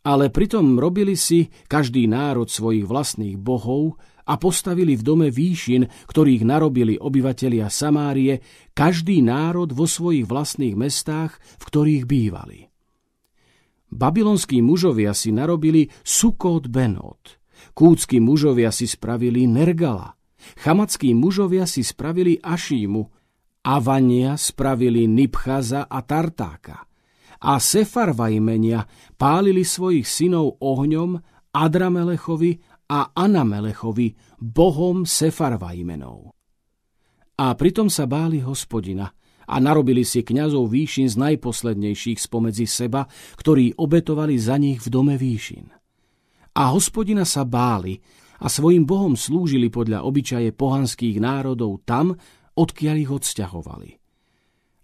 ale pritom robili si každý národ svojich vlastných bohov a postavili v dome výšin, ktorých narobili obyvatelia Samárie, každý národ vo svojich vlastných mestách, v ktorých bývali. Babylonskí mužovia si narobili Sukot Benot, kúcky mužovia si spravili Nergala, chamackí mužovia si spravili Ašímu, Avania spravili Nipchaza a Tartáka – a Sefarvajmenia pálili svojich synov ohňom Adramelechovi a Anamelechovi, bohom Sefarvajmenov. A pritom sa báli hospodina a narobili si kňazov výšin z najposlednejších spomedzi seba, ktorí obetovali za nich v dome výšin. A hospodina sa báli a svojim bohom slúžili podľa obyčaje pohanských národov tam, odkiaľ ich odsťahovali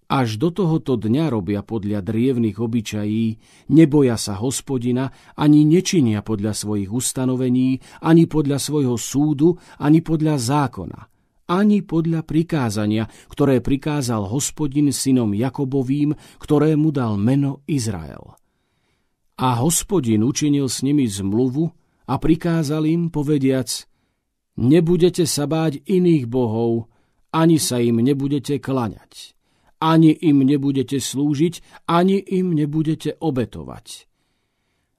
Až do tohoto dňa robia podľa drievných obyčají, neboja sa hospodina, ani nečinia podľa svojich ustanovení, ani podľa svojho súdu, ani podľa zákona, ani podľa prikázania, ktoré prikázal hospodin synom Jakobovým, ktorému dal meno Izrael. A hospodin učinil s nimi zmluvu a prikázal im, povediac, nebudete sa báť iných bohov, ani sa im nebudete klaňať ani im nebudete slúžiť, ani im nebudete obetovať.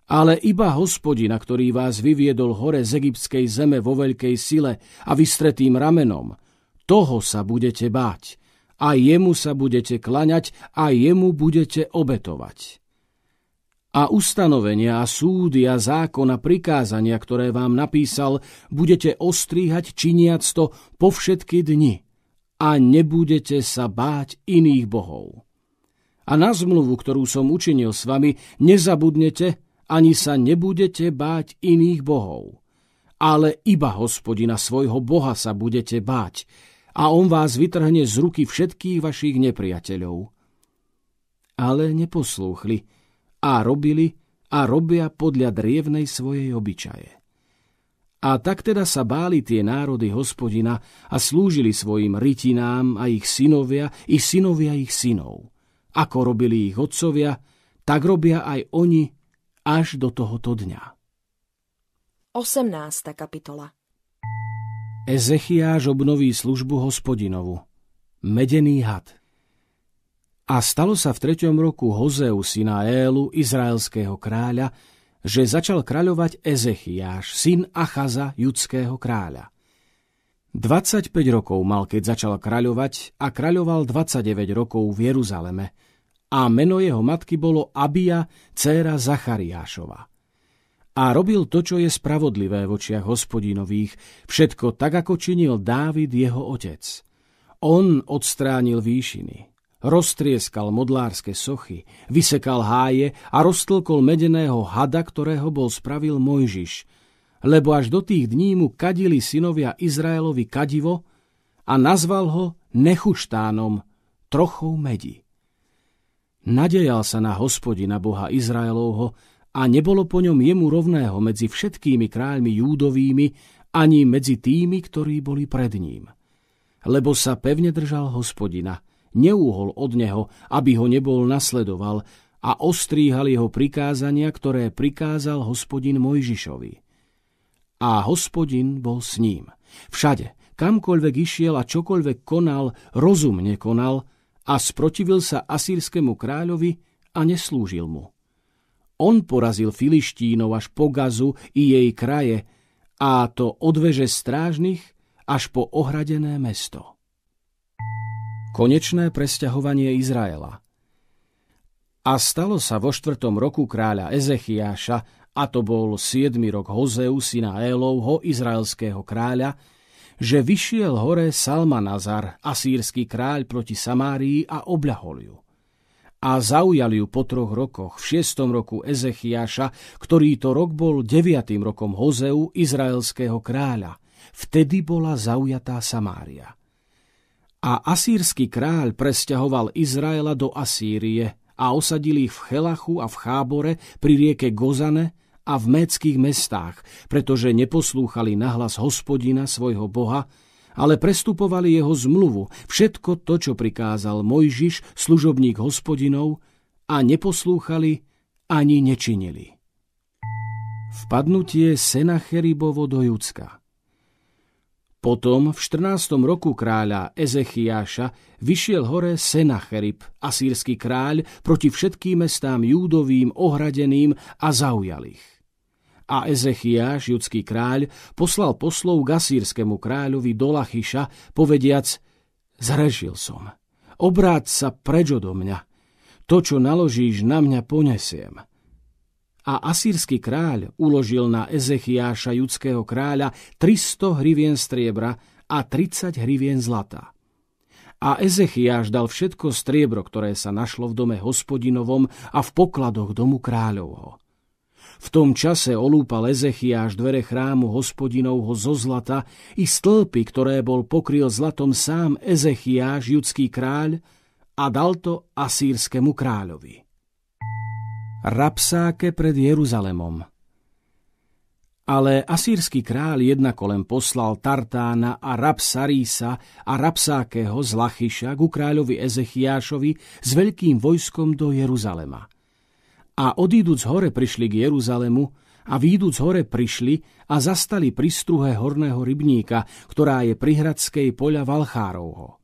Ale iba hospodina, ktorý vás vyviedol hore z egyptskej zeme vo veľkej sile a vystretým ramenom, toho sa budete báť a jemu sa budete klaňať a jemu budete obetovať. A ustanovenia a súdy a zákona prikázania, ktoré vám napísal, budete ostríhať činiac to po všetky dni a nebudete sa báť iných bohov. A na zmluvu, ktorú som učinil s vami, nezabudnete ani sa nebudete báť iných bohov. Ale iba hospodina svojho boha sa budete báť a on vás vytrhne z ruky všetkých vašich nepriateľov. Ale neposlúchli a robili a robia podľa drievnej svojej obyčaje. A tak teda sa báli tie národy hospodina a slúžili svojim rytinám a ich synovia, i synovia ich synov. Ako robili ich otcovia, tak robia aj oni až do tohoto dňa. 18. kapitola Ezechiáš obnoví službu hospodinovu. Medený had. A stalo sa v treťom roku Hozeu syna Élu, izraelského kráľa, že začal kráľovať Ezechiáš, syn Achaza, judského kráľa. 25 rokov mal, keď začal kráľovať a kráľoval 29 rokov v Jeruzaleme a meno jeho matky bolo Abia, dcéra Zachariášova. A robil to, čo je spravodlivé v očiach hospodinových, všetko tak, ako činil Dávid jeho otec. On odstránil výšiny, Roztrieskal modlárske sochy, vysekal háje a roztlkol medeného hada, ktorého bol spravil Mojžiš, lebo až do tých dní mu kadili synovia Izraelovi kadivo a nazval ho Nechuštánom, trochou medi. Nadejal sa na hospodina Boha Izraelovho a nebolo po ňom jemu rovného medzi všetkými kráľmi júdovými ani medzi tými, ktorí boli pred ním. Lebo sa pevne držal hospodina – neúhol od neho, aby ho nebol nasledoval a ostríhal jeho prikázania, ktoré prikázal hospodin Mojžišovi. A hospodin bol s ním. Všade, kamkoľvek išiel a čokoľvek konal, rozumne konal a sprotivil sa asýrskému kráľovi a neslúžil mu. On porazil Filištínov až po Gazu i jej kraje, a to odveže strážnych až po ohradené mesto. Konečné presťahovanie Izraela A stalo sa vo štvrtom roku kráľa Ezechiáša, a to bol 7. rok Hozeu, syna Élovho, izraelského kráľa, že vyšiel hore Salmanazar, asýrsky kráľ proti Samárii a obľahol ju. A zaujali ju po troch rokoch, v šiestom roku Ezechiáša, ktorý to rok bol deviatým rokom Hozeu, izraelského kráľa. Vtedy bola zaujatá Samária. A asýrsky kráľ presťahoval Izraela do Asýrie a osadili ich v Chelachu a v Chábore pri rieke Gozane a v méckých mestách, pretože neposlúchali nahlas hospodina svojho boha, ale prestupovali jeho zmluvu, všetko to, čo prikázal Mojžiš, služobník hospodinov, a neposlúchali ani nečinili. Vpadnutie Senacheribovo do Judska potom v 14. roku kráľa Ezechiáša vyšiel hore Senacherib, asýrsky kráľ, proti všetkým mestám júdovým, ohradeným a zaujal ich. A Ezechiáš, judský kráľ, poslal poslov k asýrskému kráľovi do Lachyša, povediac, zrežil som, obráť sa preč odo mňa, to, čo naložíš, na mňa ponesiem a asýrsky kráľ uložil na Ezechiáša judského kráľa 300 hrivien striebra a 30 hrivien zlata. A Ezechiáš dal všetko striebro, ktoré sa našlo v dome hospodinovom a v pokladoch domu kráľovho. V tom čase olúpal Ezechiáš dvere chrámu hospodinovho zo zlata i stĺpy, ktoré bol pokryl zlatom sám Ezechiáš, judský kráľ, a dal to asýrskému kráľovi. Rapsáke pred Jeruzalemom ale asýrsky kráľ jednako len poslal Tartána a Rapsarísa a Rapsákeho z Lachyša ku kráľovi Ezechiášovi s veľkým vojskom do Jeruzalema. A odíduc hore prišli k Jeruzalemu a výduc hore prišli a zastali pri struhe horného rybníka, ktorá je pri hradskej poľa Valchárovho.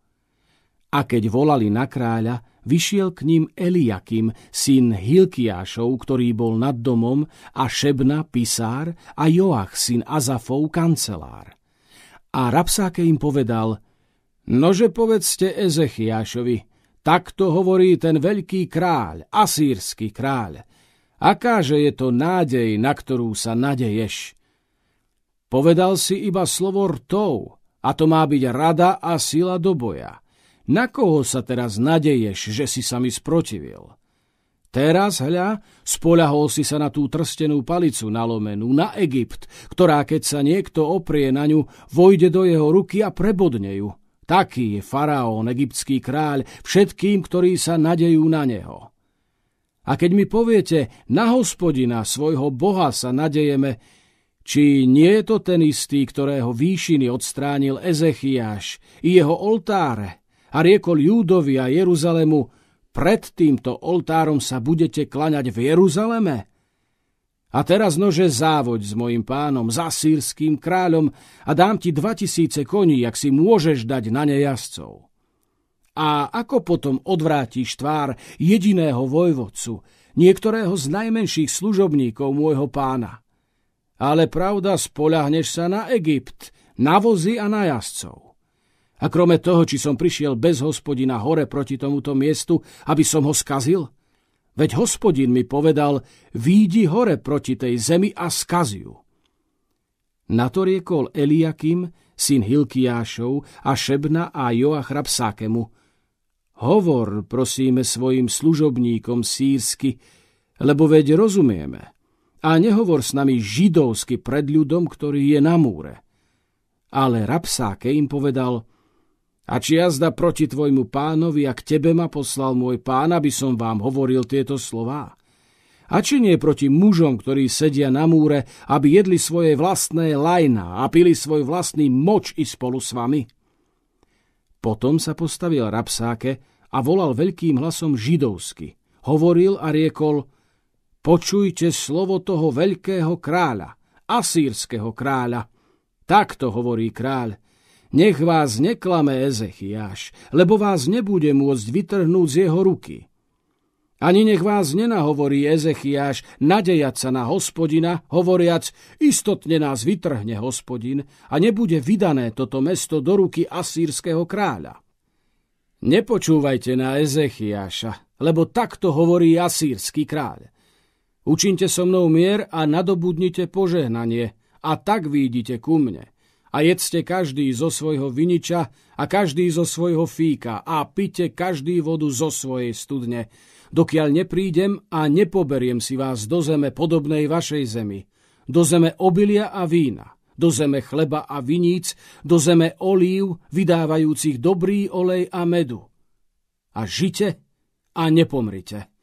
A keď volali na kráľa, vyšiel k ním Eliakim, syn Hilkiášov, ktorý bol nad domom, a Šebna, pisár, a Joach, syn Azafov, kancelár. A Rapsáke im povedal, nože povedzte Ezechiášovi, takto hovorí ten veľký kráľ, asýrsky kráľ. Akáže je to nádej, na ktorú sa nadeješ? Povedal si iba slovo rtov, a to má byť rada a sila do boja. Na koho sa teraz nadeješ, že si sa mi sprotivil? Teraz, hľa, spoľahol si sa na tú trstenú palicu nalomenú, na Egypt, ktorá, keď sa niekto oprie na ňu, vojde do jeho ruky a prebodne ju. Taký je faraón, egyptský kráľ, všetkým, ktorí sa nadejú na neho. A keď mi poviete, na hospodina, svojho boha sa nadejeme, či nie je to ten istý, ktorého výšiny odstránil Ezechiáš i jeho oltáre, a riekol Júdovi a Jeruzalemu, pred týmto oltárom sa budete klaňať v Jeruzaleme? A teraz nože závoď s mojim pánom, za sírským kráľom a dám ti dva tisíce koní, ak si môžeš dať na ne jazdcov. A ako potom odvrátiš tvár jediného vojvodcu, niektorého z najmenších služobníkov môjho pána? Ale pravda, spoľahneš sa na Egypt, na vozy a na jazdcov. A krome toho, či som prišiel bez hospodina hore proti tomuto miestu, aby som ho skazil? Veď hospodin mi povedal, výjdi hore proti tej zemi a skaziu. Na to riekol Eliakim, syn Hilkiášov a Šebna a Joach Rapsákemu. Hovor, prosíme, svojim služobníkom sírsky, lebo veď rozumieme. A nehovor s nami židovsky pred ľudom, ktorý je na múre. Ale Rapsáke im povedal – a či jazda proti tvojmu pánovi, ak tebe ma poslal môj pán, aby som vám hovoril tieto slová? A či nie proti mužom, ktorí sedia na múre, aby jedli svoje vlastné lajna a pili svoj vlastný moč i spolu s vami? Potom sa postavil Rapsáke a volal veľkým hlasom židovsky. Hovoril a riekol, počujte slovo toho veľkého kráľa, asýrskeho kráľa. Takto hovorí kráľ, nech vás neklame Ezechiáš, lebo vás nebude môcť vytrhnúť z jeho ruky. Ani nech vás nenahovorí Ezechiáš nadejať sa na hospodina, hovoriac, istotne nás vytrhne hospodin a nebude vydané toto mesto do ruky asýrskeho kráľa. Nepočúvajte na Ezechiáša, lebo takto hovorí asýrsky kráľ. Učinte so mnou mier a nadobudnite požehnanie a tak výjdite ku mne a jedzte každý zo svojho viniča a každý zo svojho fíka a pite každý vodu zo svojej studne, dokiaľ neprídem a nepoberiem si vás do zeme podobnej vašej zemi, do zeme obilia a vína, do zeme chleba a viníc, do zeme olív, vydávajúcich dobrý olej a medu. A žite a nepomrite.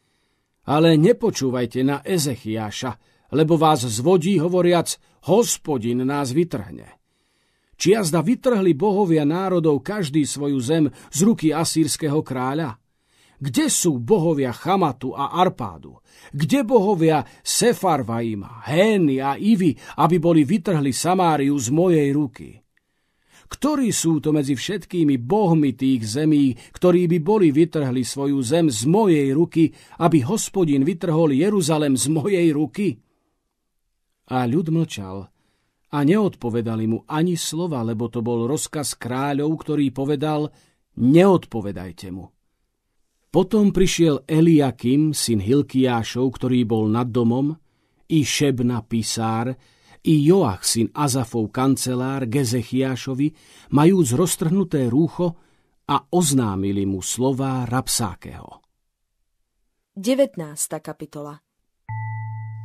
Ale nepočúvajte na Ezechiáša, lebo vás zvodí hovoriac, hospodin nás vytrhne. Či jazda vytrhli bohovia národov každý svoju zem z ruky asýrskeho kráľa? Kde sú bohovia Chamatu a Arpádu? Kde bohovia Sefarvaima, Hény a Ivy, aby boli vytrhli Samáriu z mojej ruky? Ktorí sú to medzi všetkými bohmi tých zemí, ktorí by boli vytrhli svoju zem z mojej ruky, aby hospodin vytrhol Jeruzalem z mojej ruky? A ľud mlčal, a neodpovedali mu ani slova, lebo to bol rozkaz kráľov, ktorý povedal, neodpovedajte mu. Potom prišiel Eliakim, syn Hilkiášov, ktorý bol nad domom, i Šebna pisár, i Joach, syn Azafov kancelár, Gezechiášovi, majúc roztrhnuté rúcho a oznámili mu slová Rapsákeho. 19. kapitola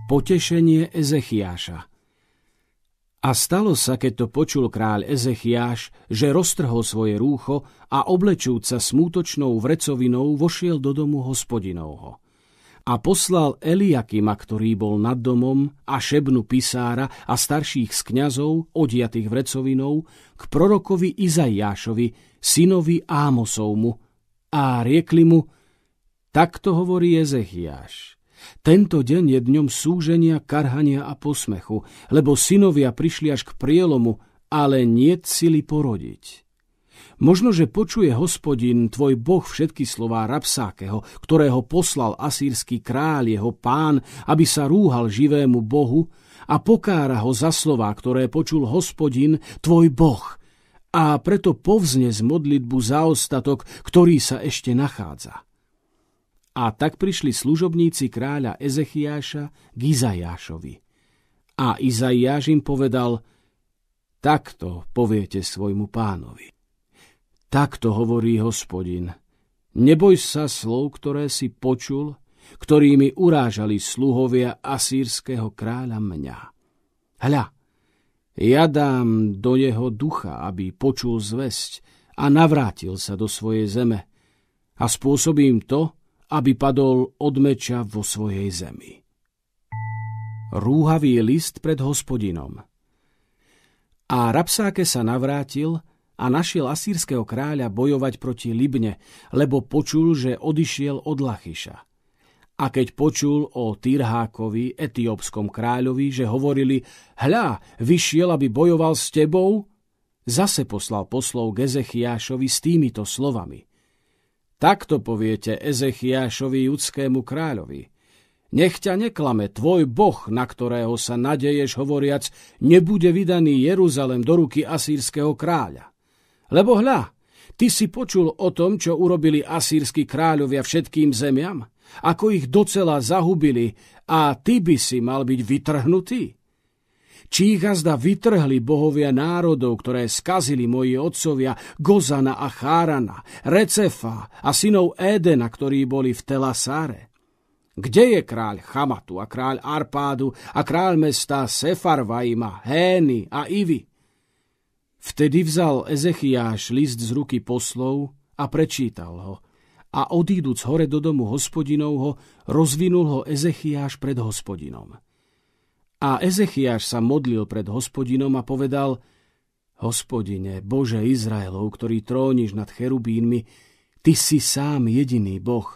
Potešenie Ezechiáša – A stalo sa, keď to počul kráľ Ezechiáš, že roztrhol svoje rúcho a oblečúca smútočnou vrecovinou vošiel do domu hospodinovho. A poslal Eliakima, ktorý bol nad domom, a Šebnu pisára a starších z kňazov, odiatých vrecovinou, k prorokovi Izaiášovi, synovi Ámosovmu, a riekli mu, takto hovorí Ezechiáš. Tento deň je dňom súženia, karhania a posmechu, lebo synovia prišli až k prielomu, ale nie sily porodiť. Možno, že počuje hospodin, tvoj boh všetky slová Rapsákeho, ktorého poslal asýrsky kráľ, jeho pán, aby sa rúhal živému bohu a pokára ho za slová, ktoré počul hospodin, tvoj boh, a preto povzne z modlitbu za ostatok, ktorý sa ešte nachádza. A tak prišli služobníci kráľa Ezechiáša k Izajášovi. A Izaiáš im povedal, takto poviete svojmu pánovi. Takto hovorí hospodin, neboj sa slov, ktoré si počul, ktorými urážali sluhovia asýrského kráľa mňa. Hľa, ja dám do jeho ducha, aby počul zväzť a navrátil sa do svojej zeme a spôsobím to, aby padol od meča vo svojej zemi. Rúhavý list pred hospodinom A Rapsáke sa navrátil a našiel asýrskeho kráľa bojovať proti Libne, lebo počul, že odišiel od Lachyša. A keď počul o Tyrhákovi, etiópskom kráľovi, že hovorili, hľa, vyšiel, aby bojoval s tebou, zase poslal poslov Gezechiášovi s týmito slovami – Takto poviete Ezechiášovi judskému kráľovi. Nech ťa neklame tvoj boh, na ktorého sa nadeješ hovoriac, nebude vydaný Jeruzalem do ruky asýrskeho kráľa. Lebo hľa, ty si počul o tom, čo urobili asýrsky kráľovia všetkým zemiam, ako ich docela zahubili a ty by si mal byť vytrhnutý. Či ich vytrhli bohovia národov, ktoré skazili moji otcovia Gozana a Chárana, Recefa a synov Édena, ktorí boli v Telasáre? Kde je kráľ Chamatu a kráľ Arpádu a kráľ mesta Sefarvaima, Hény a Ivy? Vtedy vzal Ezechiáš list z ruky poslov a prečítal ho. A odíduc hore do domu hospodinovho, rozvinul ho Ezechiáš pred hospodinom. A Ezechiáš sa modlil pred hospodinom a povedal, Hospodine, Bože Izraelov, ktorý tróniš nad cherubínmi, Ty si sám jediný Boh,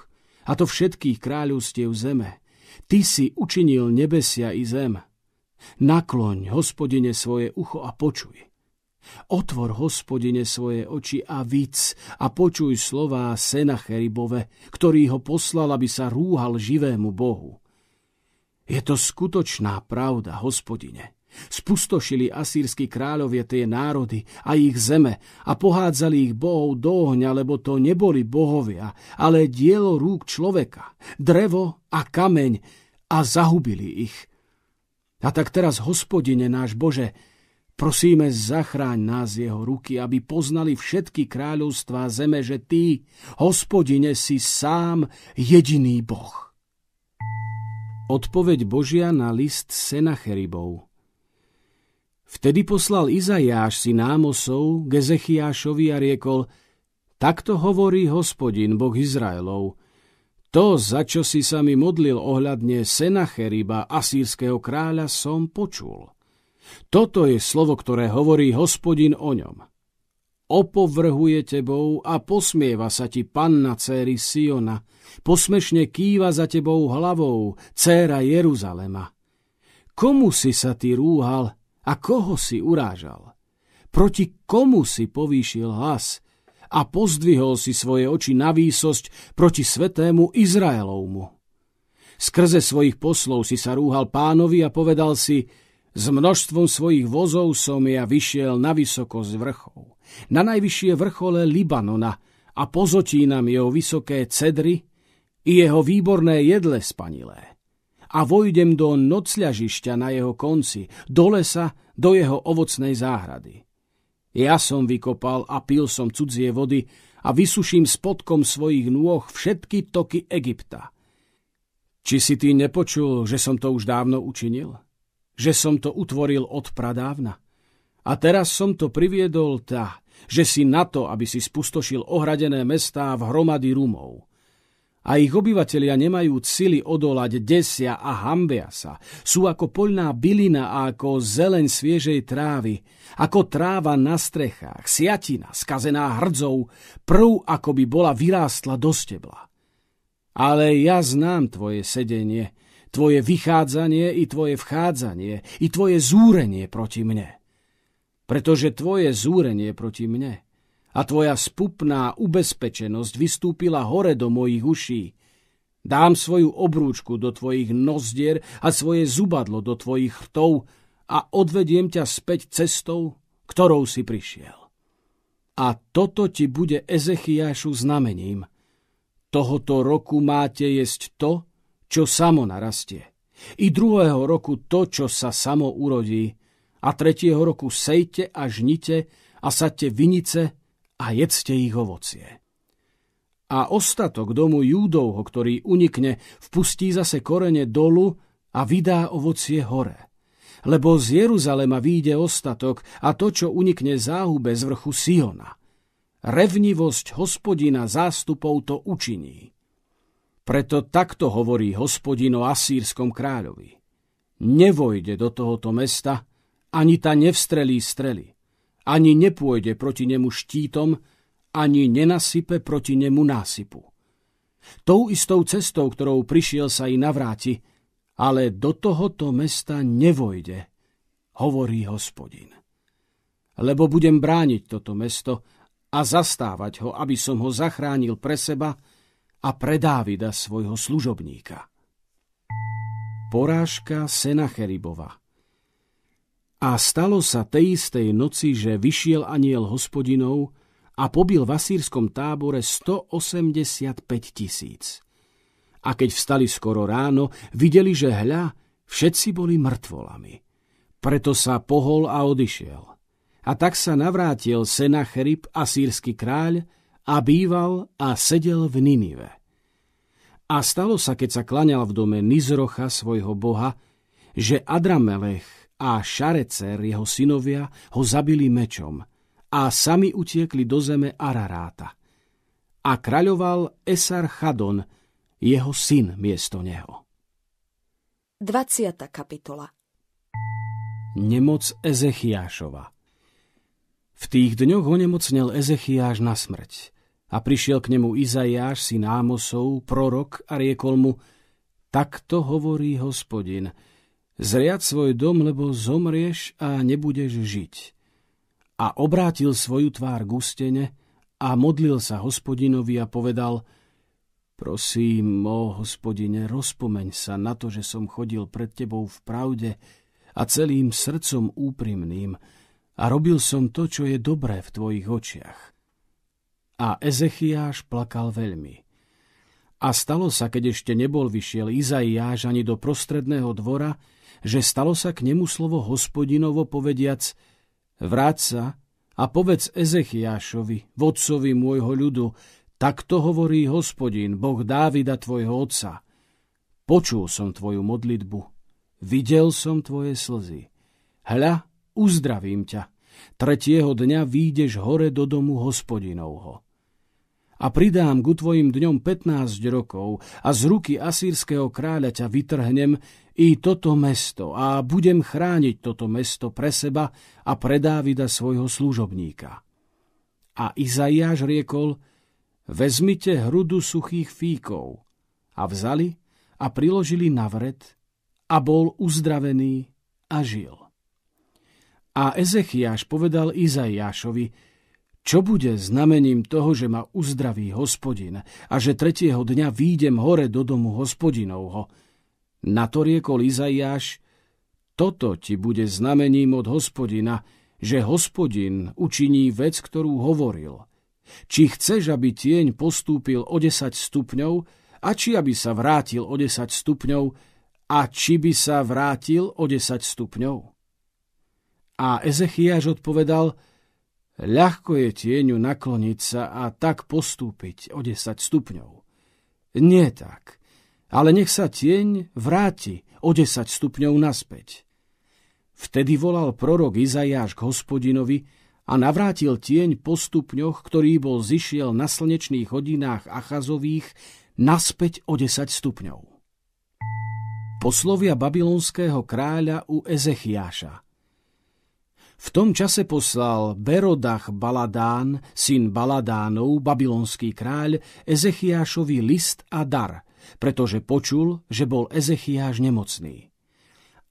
a to všetkých kráľovstiev zeme. Ty si učinil nebesia i zem. Nakloň, hospodine, svoje ucho a počuj. Otvor, hospodine, svoje oči a víc a počuj slová Senacheribove, ktorý ho poslal, aby sa rúhal živému Bohu. Je to skutočná pravda, hospodine. Spustošili asýrsky kráľovie tie národy a ich zeme a pohádzali ich bohov do ohňa, lebo to neboli bohovia, ale dielo rúk človeka, drevo a kameň a zahubili ich. A tak teraz, hospodine náš Bože, prosíme, zachráň nás jeho ruky, aby poznali všetky kráľovstvá zeme, že Ty, hospodine, si sám jediný Boh. Odpoveď Božia na list Senacheribov Vtedy poslal Izajáš si námosov Gezechiášovi a riekol Takto hovorí hospodin, Boh Izraelov. To, za čo si sa mi modlil ohľadne Senacheriba, asýrskeho kráľa, som počul. Toto je slovo, ktoré hovorí hospodin o ňom opovrhuje tebou a posmieva sa ti panna céry Siona, posmešne kýva za tebou hlavou, céra Jeruzalema. Komu si sa ty rúhal a koho si urážal? Proti komu si povýšil hlas a pozdvihol si svoje oči na výsosť proti svetému Izraelovmu? Skrze svojich poslov si sa rúhal pánovi a povedal si, s množstvom svojich vozov som ja vyšiel na vysokosť vrchov na najvyššie vrchole Libanona a pozotínam jeho vysoké cedry i jeho výborné jedle spanilé. A vojdem do nocľažišťa na jeho konci, do lesa, do jeho ovocnej záhrady. Ja som vykopal a pil som cudzie vody a vysuším spodkom svojich nôh všetky toky Egypta. Či si ty nepočul, že som to už dávno učinil? že som to utvoril od pradávna? A teraz som to priviedol tá, že si na to, aby si spustošil ohradené mestá v hromady rumov. A ich obyvatelia nemajú sily odolať desia a hambia sa. Sú ako poľná bylina a ako zeleň sviežej trávy, ako tráva na strechách, siatina, skazená hrdzou, prv ako by bola vyrástla do stebla. Ale ja znám tvoje sedenie, tvoje vychádzanie i tvoje vchádzanie, i tvoje zúrenie proti mne pretože tvoje zúrenie proti mne a tvoja spupná ubezpečenosť vystúpila hore do mojich uší. Dám svoju obrúčku do tvojich nozdier a svoje zubadlo do tvojich chtov a odvediem ťa späť cestou, ktorou si prišiel. A toto ti bude Ezechiášu znamením. Tohoto roku máte jesť to, čo samo narastie. I druhého roku to, čo sa samo urodí, a tretieho roku sejte a žnite a saďte vinice a jedzte ich ovocie. A ostatok domu Júdovho, ktorý unikne, vpustí zase korene dolu a vydá ovocie hore. Lebo z Jeruzalema výjde ostatok a to, čo unikne záhube z vrchu Siona. Revnivosť hospodina zástupov to učiní. Preto takto hovorí hospodin o asýrskom kráľovi. Nevojde do tohoto mesta, ani ta nevstrelí strely, ani nepôjde proti nemu štítom, ani nenasype proti nemu násypu. Tou istou cestou, ktorou prišiel sa i navráti, ale do tohoto mesta nevojde, hovorí hospodin. Lebo budem brániť toto mesto a zastávať ho, aby som ho zachránil pre seba a pre Dávida svojho služobníka. Porážka Senacheribova a stalo sa tej istej noci, že vyšiel aniel hospodinov a pobil v asýrskom tábore 185 tisíc. A keď vstali skoro ráno, videli, že hľa, všetci boli mŕtvolami. Preto sa pohol a odišiel. A tak sa navrátil Senacherib, asýrsky kráľ, a býval a sedel v Ninive. A stalo sa, keď sa klaňal v dome Nizrocha, svojho boha, že Adramelech, a Šarecer, jeho synovia, ho zabili mečom a sami utiekli do zeme Araráta. A kráľoval Esar Chadon, jeho syn miesto neho. 20. kapitola Nemoc Ezechiášova V tých dňoch onemocnel Ezechiáš na smrť a prišiel k nemu Izajáš, syn Ámosov, prorok a riekol mu, takto hovorí hospodin – Zriad svoj dom, lebo zomrieš a nebudeš žiť. A obrátil svoju tvár k ústene a modlil sa hospodinovi a povedal Prosím, o hospodine, rozpomeň sa na to, že som chodil pred tebou v pravde a celým srdcom úprimným a robil som to, čo je dobré v tvojich očiach. A Ezechiáš plakal veľmi. A stalo sa, keď ešte nebol vyšiel Izaiáš ani do prostredného dvora, že stalo sa k nemu slovo hospodinovo povediac Vráť sa a povedz Ezechiášovi, vodcovi môjho ľudu, takto hovorí hospodin, Boh Dávida tvojho otca. Počul som tvoju modlitbu, videl som tvoje slzy. Hľa, uzdravím ťa. Tretieho dňa výjdeš hore do domu hospodinovho a pridám ku tvojim dňom 15 rokov a z ruky asýrskeho kráľa ťa vytrhnem i toto mesto a budem chrániť toto mesto pre seba a pre Dávida svojho služobníka. A Izaiáš riekol, vezmite hrudu suchých fíkov a vzali a priložili na vred a bol uzdravený a žil. A Ezechiáš povedal Izaiášovi, čo bude znamením toho, že ma uzdraví hospodin a že tretieho dňa výjdem hore do domu hospodinovho? Na to riekol Izaiáš, toto ti bude znamením od hospodina, že hospodin učiní vec, ktorú hovoril. Či chceš, aby tieň postúpil o 10 stupňov, a či aby sa vrátil o 10 stupňov, a či by sa vrátil o 10 stupňov? A Ezechiaž odpovedal, Ľahko je tieňu nakloniť sa a tak postúpiť o 10 stupňov. Nie tak, ale nech sa tieň vráti o 10 stupňov naspäť. Vtedy volal prorok Izajáš k hospodinovi a navrátil tieň po stupňoch, ktorý bol zišiel na slnečných hodinách Achazových, naspäť o 10 stupňov. Poslovia babylonského kráľa u Ezechiáša v tom čase poslal Berodach Baladán, syn Baladánov, babylonský kráľ, Ezechiášovi list a dar, pretože počul, že bol Ezechiáš nemocný.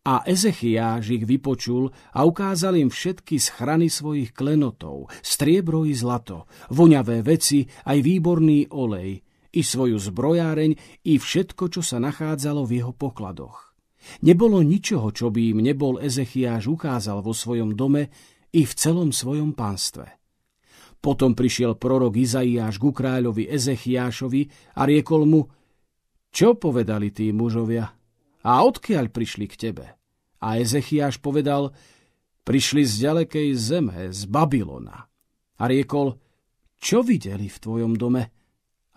A Ezechiáš ich vypočul a ukázal im všetky schrany svojich klenotov, striebro i zlato, voňavé veci, aj výborný olej, i svoju zbrojáreň, i všetko, čo sa nachádzalo v jeho pokladoch. Nebolo ničoho, čo by im nebol Ezechiáš ukázal vo svojom dome i v celom svojom pánstve. Potom prišiel prorok Izaiáš ku kráľovi Ezechiášovi a riekol mu, čo povedali tí mužovia? A odkiaľ prišli k tebe? A Ezechiáš povedal, prišli z ďalekej zeme, z Babylona. A riekol, čo videli v tvojom dome?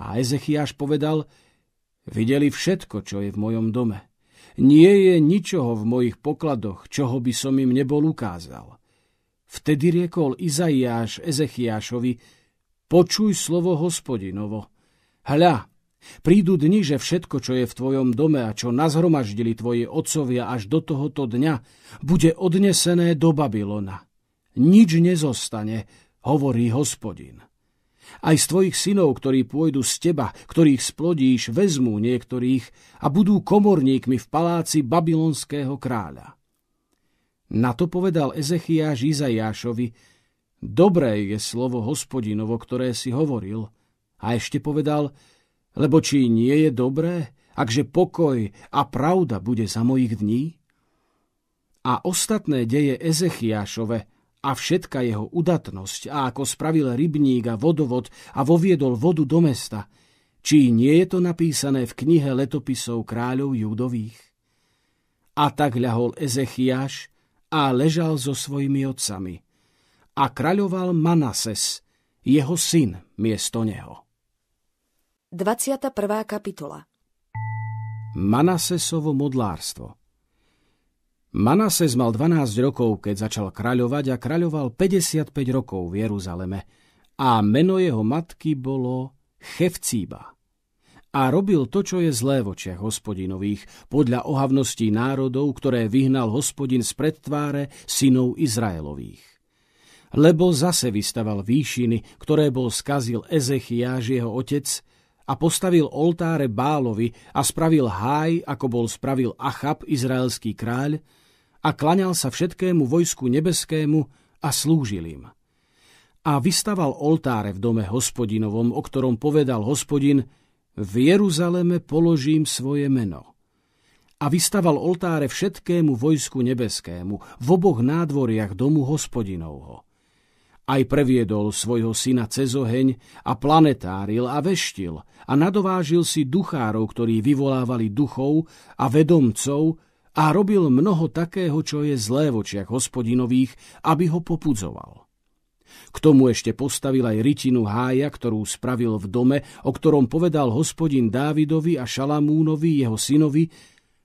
A Ezechiáš povedal, videli všetko, čo je v mojom dome. Nie je ničoho v mojich pokladoch, čoho by som im nebol ukázal. Vtedy riekol Izaiáš Ezechiášovi, počuj slovo hospodinovo. Hľa, Prídu dni, že všetko, čo je v tvojom dome a čo nazhromaždili tvoji otcovia až do tohoto dňa, bude odnesené do Babylona. Nič nezostane, hovorí hospodin. Aj z tvojich synov, ktorí pôjdu z teba, ktorých splodíš, vezmú niektorých a budú komorníkmi v paláci babylonského kráľa. Na to povedal Ezechiáš Izajášovi, dobré je slovo hospodinovo, ktoré si hovoril. A ešte povedal, lebo či nie je dobré, akže pokoj a pravda bude za mojich dní? A ostatné deje Ezechiášove a všetka jeho udatnosť a ako spravil rybník a vodovod a voviedol vodu do mesta, či nie je to napísané v knihe letopisov kráľov judových? A tak ľahol Ezechiáš a ležal so svojimi otcami. A kráľoval Manases, jeho syn, miesto neho. 21. kapitola Manasesovo modlárstvo Manases mal 12 rokov, keď začal kráľovať a kráľoval 55 rokov v Jeruzaleme a meno jeho matky bolo Chevcíba. A robil to, čo je zlé v očiach hospodinových, podľa ohavností národov, ktoré vyhnal hospodin z predtváre synov Izraelových. Lebo zase vystaval výšiny, ktoré bol skazil Ezechiáš jeho otec, a postavil oltáre Bálovi a spravil háj, ako bol spravil Achab, izraelský kráľ, a klaňal sa všetkému vojsku nebeskému a slúžil im. A vystaval oltáre v dome hospodinovom, o ktorom povedal hospodin, v Jeruzaleme položím svoje meno. A vystaval oltáre všetkému vojsku nebeskému v oboch nádvoriach domu hospodinovho aj previedol svojho syna cez oheň a planetáril a veštil a nadovážil si duchárov, ktorí vyvolávali duchov a vedomcov a robil mnoho takého, čo je zlé v očiach hospodinových, aby ho popudzoval. K tomu ešte postavil aj rytinu hája, ktorú spravil v dome, o ktorom povedal hospodin Dávidovi a Šalamúnovi, jeho synovi,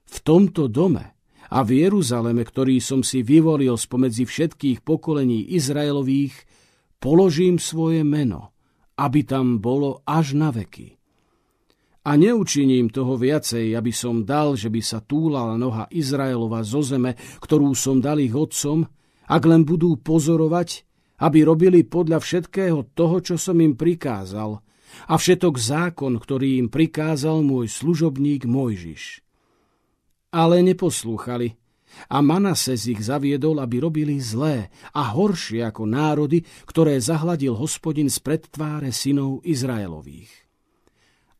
v tomto dome a v Jeruzaleme, ktorý som si vyvolil spomedzi všetkých pokolení Izraelových, položím svoje meno, aby tam bolo až na veky. A neučiním toho viacej, aby som dal, že by sa túlala noha Izraelova zo zeme, ktorú som dal ich otcom, ak len budú pozorovať, aby robili podľa všetkého toho, čo som im prikázal, a všetok zákon, ktorý im prikázal môj služobník Mojžiš. Ale neposlúchali, a Manases ich zaviedol, aby robili zlé a horšie ako národy, ktoré zahladil hospodin z predtváre synov Izraelových.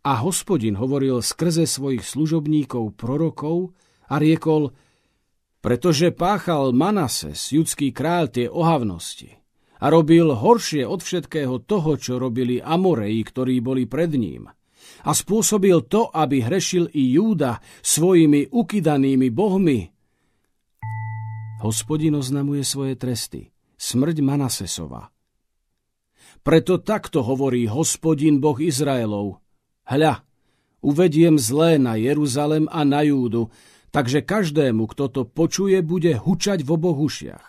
A hospodin hovoril skrze svojich služobníkov prorokov a riekol, pretože páchal Manases, judský kráľ, tie ohavnosti a robil horšie od všetkého toho, čo robili Amoreji, ktorí boli pred ním a spôsobil to, aby hrešil i Júda svojimi ukydanými bohmi, Hospodin oznamuje svoje tresty. Smrť Manasesova. Preto takto hovorí hospodin Boh Izraelov. Hľa, uvediem zlé na Jeruzalem a na Júdu, takže každému, kto to počuje, bude hučať v oboch ušiach.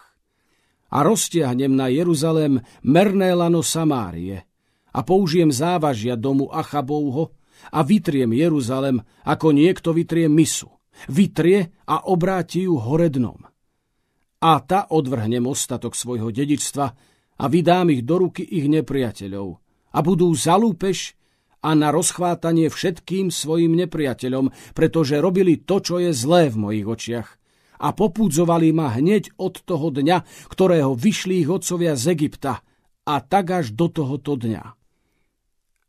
A roztiahnem na Jeruzalém merné lano Samárie a použijem závažia domu Achabovho a vytriem Jeruzalem, ako niekto vytrie misu. Vytrie a obráti ju horednom. A ta odvrhnem ostatok svojho dedičstva a vydám ich do ruky ich nepriateľov a budú zalúpeš a na rozchvátanie všetkým svojim nepriateľom, pretože robili to, čo je zlé v mojich očiach. A popúdzovali ma hneď od toho dňa, ktorého vyšli ich otcovia z Egypta, a tak až do tohoto dňa.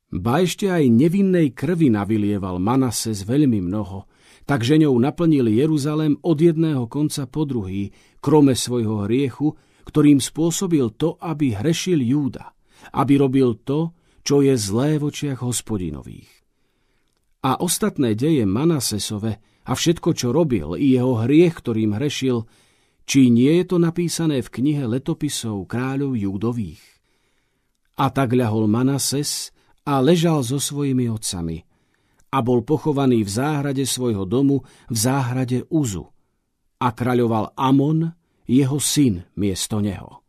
Ba ešte aj nevinnej krvi navylieval Manases veľmi mnoho, takže ňou naplnil Jeruzalem od jedného konca po druhý, krome svojho hriechu, ktorým spôsobil to, aby hrešil Júda, aby robil to, čo je zlé v očiach hospodinových. A ostatné deje Manasesove a všetko, čo robil, i jeho hriech, ktorým hrešil, či nie je to napísané v knihe letopisov kráľov Júdových. A tak ľahol Manases, a ležal so svojimi otcami a bol pochovaný v záhrade svojho domu v záhrade Uzu a kraľoval Amon, jeho syn, miesto neho.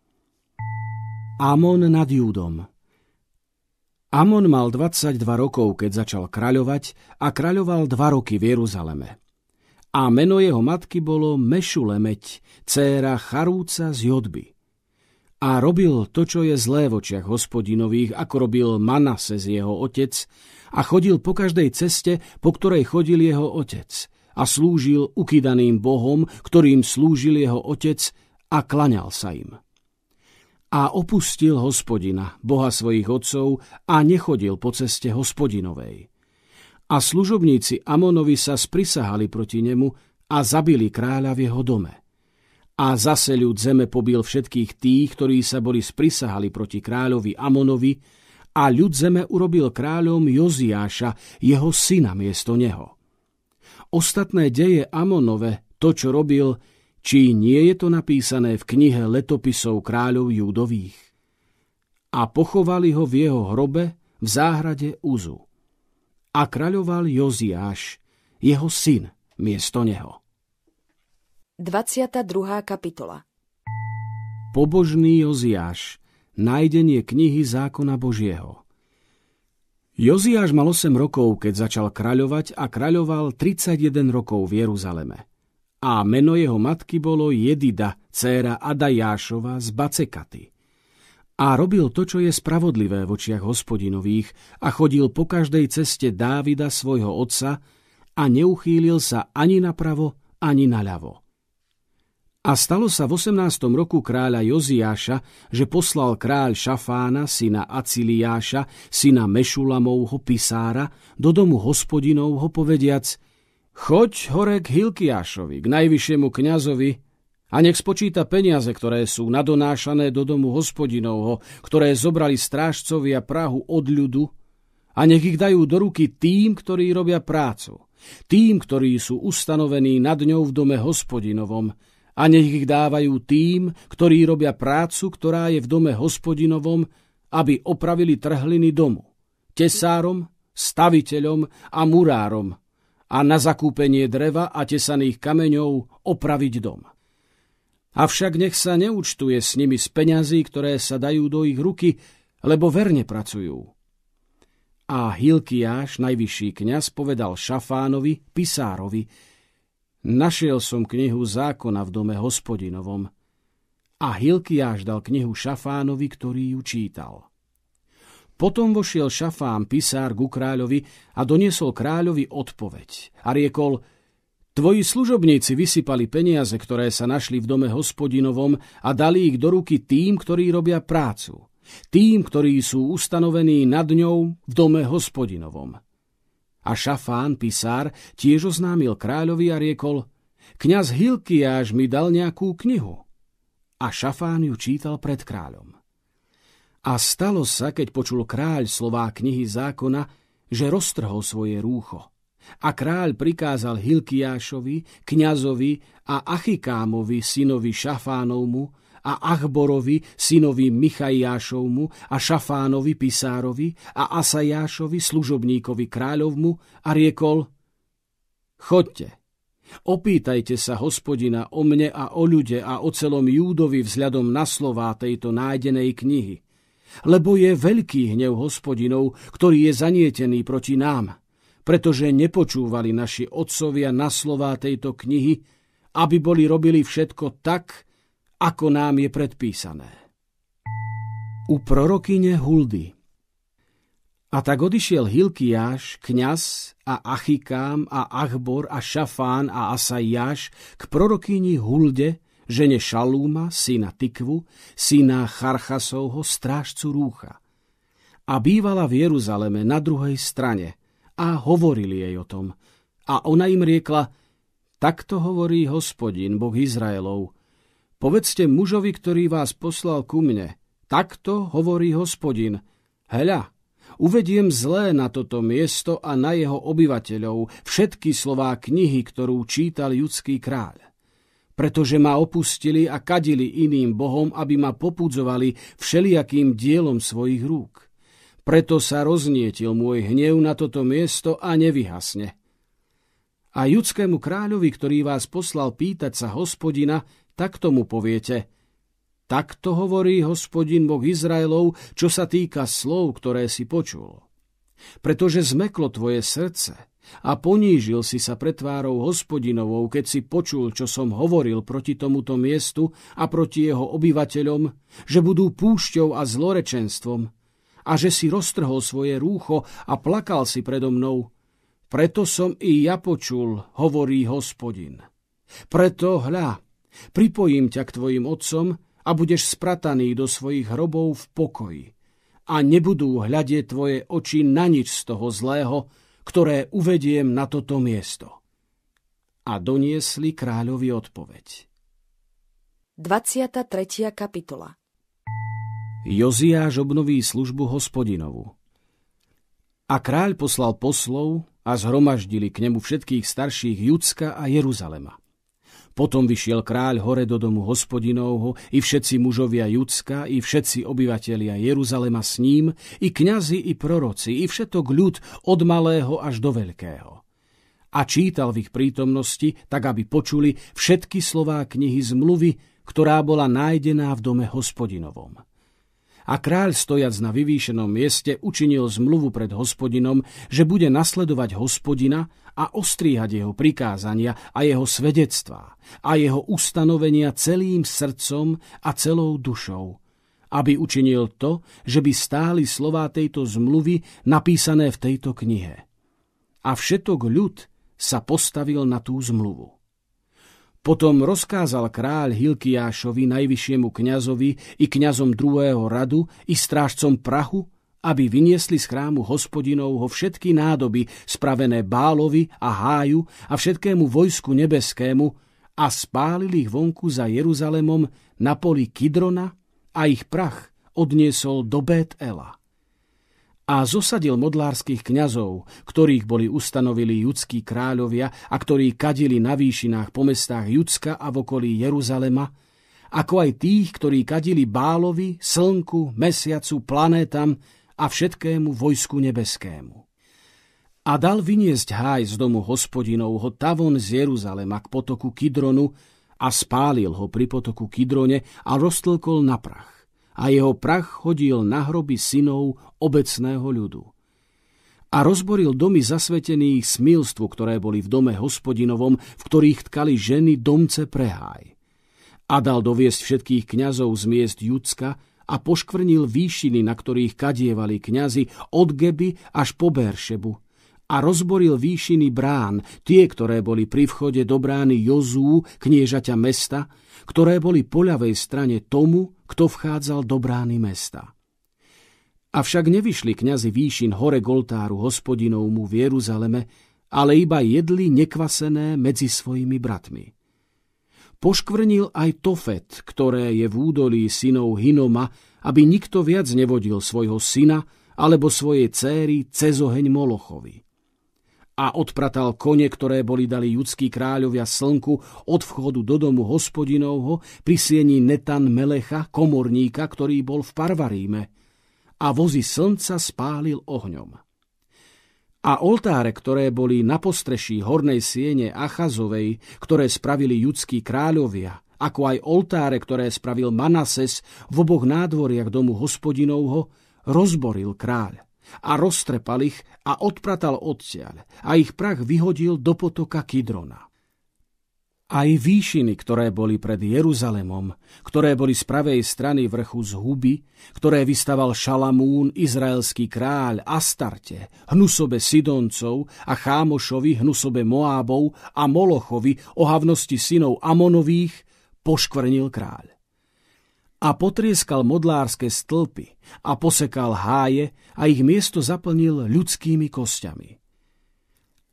Amon nad Júdom Amon mal 22 rokov, keď začal kraľovať a kraľoval dva roky v Jeruzaleme. A meno jeho matky bolo Mešulemeť, dcéra Charúca z Jodby a robil to, čo je zlé v očiach hospodinových, ako robil Manase z jeho otec a chodil po každej ceste, po ktorej chodil jeho otec a slúžil ukydaným bohom, ktorým slúžil jeho otec a klaňal sa im. A opustil hospodina, boha svojich otcov a nechodil po ceste hospodinovej. A služobníci Amonovi sa sprisahali proti nemu a zabili kráľa v jeho dome. A zase ľud zeme pobil všetkých tých, ktorí sa boli sprisahali proti kráľovi Amonovi, a ľud zeme urobil kráľom Joziáša, jeho syna miesto neho. Ostatné deje Amonove, to, čo robil, či nie je to napísané v knihe letopisov kráľov Júdových. A pochovali ho v jeho hrobe v záhrade Uzu. A kráľoval Joziáš, jeho syn, miesto neho. 22. kapitola Pobožný Joziáš Nájdenie knihy zákona Božieho Joziáš mal 8 rokov, keď začal kraľovať a kraľoval 31 rokov v Jeruzaleme. A meno jeho matky bolo Jedida, dcéra Adajášova z Bacekaty. A robil to, čo je spravodlivé v očiach hospodinových a chodil po každej ceste Dávida svojho otca a neuchýlil sa ani napravo, ani naľavo a stalo sa v 18. roku kráľa Joziáša, že poslal kráľ Šafána, syna Aciliáša, syna Mešulamovho pisára, do domu hospodinovho povediac Choď hore k Hilkiášovi, k najvyššiemu kňazovi, a nech spočíta peniaze, ktoré sú nadonášané do domu hospodinovho, ktoré zobrali strážcovia Prahu od ľudu, a nech ich dajú do ruky tým, ktorí robia prácu, tým, ktorí sú ustanovení nad ňou v dome hospodinovom, a nech ich dávajú tým, ktorí robia prácu, ktorá je v dome hospodinovom, aby opravili trhliny domu, tesárom, staviteľom a murárom a na zakúpenie dreva a tesaných kameňov opraviť dom. Avšak nech sa neúčtuje s nimi z peňazí, ktoré sa dajú do ich ruky, lebo verne pracujú. A Hilkiáš, najvyšší kňaz, povedal Šafánovi, pisárovi, Našiel som knihu zákona v dome hospodinovom a Hilkiáš dal knihu Šafánovi, ktorý ju čítal. Potom vošiel Šafán, pisár ku kráľovi a doniesol kráľovi odpoveď a riekol Tvoji služobníci vysypali peniaze, ktoré sa našli v dome hospodinovom a dali ich do ruky tým, ktorí robia prácu. Tým, ktorí sú ustanovení nad ňou v dome hospodinovom. A Šafán, pisár, tiež oznámil kráľovi a riekol, kňaz Hilkiáš mi dal nejakú knihu. A Šafán ju čítal pred kráľom. A stalo sa, keď počul kráľ slová knihy zákona, že roztrhol svoje rúcho. A kráľ prikázal Hilkiášovi, kňazovi a Achikámovi, synovi Šafánovmu, a Achborovi, synovi Michaiášovmu a Šafánovi, pisárovi a Asajášovi, služobníkovi kráľovmu a riekol Chodte, Opýtajte sa hospodina o mne a o ľude a o celom Júdovi vzhľadom na slová tejto nájdenej knihy. Lebo je veľký hnev hospodinov, ktorý je zanietený proti nám, pretože nepočúvali naši otcovia na slová tejto knihy, aby boli robili všetko tak, ako nám je predpísané. U prorokyne Huldy a tak odišiel Hilkiáš, kňaz a Achikám a Achbor a Šafán a Asajáš k prorokyni Hulde, žene Šalúma, syna Tikvu, syna Charchasovho, strážcu rúcha. A bývala v Jeruzaleme na druhej strane a hovorili jej o tom. A ona im riekla, takto hovorí hospodin, Boh Izraelov. Povedzte mužovi, ktorý vás poslal ku mne, takto hovorí hospodin. Heľa, Uvediem zlé na toto miesto a na jeho obyvateľov všetky slová knihy, ktorú čítal judský kráľ. Pretože ma opustili a kadili iným bohom, aby ma popudzovali všelijakým dielom svojich rúk. Preto sa roznietil môj hnev na toto miesto a nevyhasne. A judskému kráľovi, ktorý vás poslal pýtať sa hospodina, tak tomu poviete – Takto hovorí hospodin Boh Izraelov, čo sa týka slov, ktoré si počul. Pretože zmeklo tvoje srdce a ponížil si sa pred tvárou hospodinovou, keď si počul, čo som hovoril proti tomuto miestu a proti jeho obyvateľom, že budú púšťou a zlorečenstvom a že si roztrhol svoje rúcho a plakal si predo mnou. Preto som i ja počul, hovorí hospodin. Preto hľa, pripojím ťa k tvojim otcom a budeš sprataný do svojich hrobov v pokoji. A nebudú hľadieť tvoje oči na nič z toho zlého, ktoré uvediem na toto miesto. A doniesli kráľovi odpoveď. 23. kapitola Joziáš obnoví službu hospodinovu. A kráľ poslal poslov a zhromaždili k nemu všetkých starších Judska a Jeruzalema. Potom vyšiel kráľ hore do domu hospodinovho, i všetci mužovia Judska, i všetci obyvatelia Jeruzalema s ním, i kňazi, i proroci, i všetok ľud od malého až do veľkého. A čítal v ich prítomnosti, tak aby počuli všetky slová knihy zmluvy, ktorá bola nájdená v dome hospodinovom. A kráľ stojac na vyvýšenom mieste učinil zmluvu pred hospodinom, že bude nasledovať hospodina a ostríhať jeho prikázania a jeho svedectvá a jeho ustanovenia celým srdcom a celou dušou, aby učinil to, že by stáli slová tejto zmluvy napísané v tejto knihe. A všetok ľud sa postavil na tú zmluvu. Potom rozkázal kráľ Hilkiášovi, najvyššiemu kňazovi i kňazom druhého radu i strážcom prachu, aby vyniesli z chrámu hospodinovho všetky nádoby spravené Bálovi a Háju a všetkému vojsku nebeskému a spálili ich vonku za Jeruzalemom na poli Kidrona a ich prach odniesol do Bet-Ela a zosadil modlárskych kňazov, ktorých boli ustanovili judskí kráľovia a ktorí kadili na výšinách po mestách Judska a v okolí Jeruzalema, ako aj tých, ktorí kadili Bálovi, slnku, mesiacu, planétam a všetkému vojsku nebeskému. A dal vyniesť háj z domu hospodinovho Tavon z Jeruzalema k potoku Kidronu a spálil ho pri potoku Kidrone a roztlkol na prach a jeho prach chodil na hroby synov obecného ľudu. A rozboril domy zasvetených smilstvu, ktoré boli v dome hospodinovom, v ktorých tkali ženy domce preháj. A dal doviesť všetkých kňazov z miest Judska a poškvrnil výšiny, na ktorých kadievali kňazi od Geby až po Beršebu, a rozboril výšiny brán, tie, ktoré boli pri vchode do brány Jozú, kniežaťa mesta, ktoré boli po ľavej strane tomu, kto vchádzal do brány mesta. Avšak nevyšli kňazi výšin hore Goltáru hospodinovmu v Jeruzaleme, ale iba jedli nekvasené medzi svojimi bratmi. Poškvrnil aj Tofet, ktoré je v údolí synov Hinoma, aby nikto viac nevodil svojho syna alebo svojej céry cez oheň Molochovi a odpratal kone, ktoré boli dali judskí kráľovia slnku od vchodu do domu hospodinovho pri sieni Netan Melecha, komorníka, ktorý bol v Parvaríme a vozy slnca spálil ohňom. A oltáre, ktoré boli na postreší hornej siene Achazovej, ktoré spravili judskí kráľovia, ako aj oltáre, ktoré spravil Manases v oboch nádvoriach domu hospodinovho, rozboril kráľ a roztrepal ich a odpratal odtiaľ a ich prach vyhodil do potoka Kidrona. Aj výšiny, ktoré boli pred Jeruzalemom, ktoré boli z pravej strany vrchu z huby, ktoré vystaval Šalamún, izraelský kráľ, Astarte, hnusobe Sidoncov a Chámošovi, hnusobe Moábov a Molochovi, ohavnosti synov Amonových, poškvrnil kráľ. A potrieskal modlárske stĺpy a posekal háje a ich miesto zaplnil ľudskými kostiami.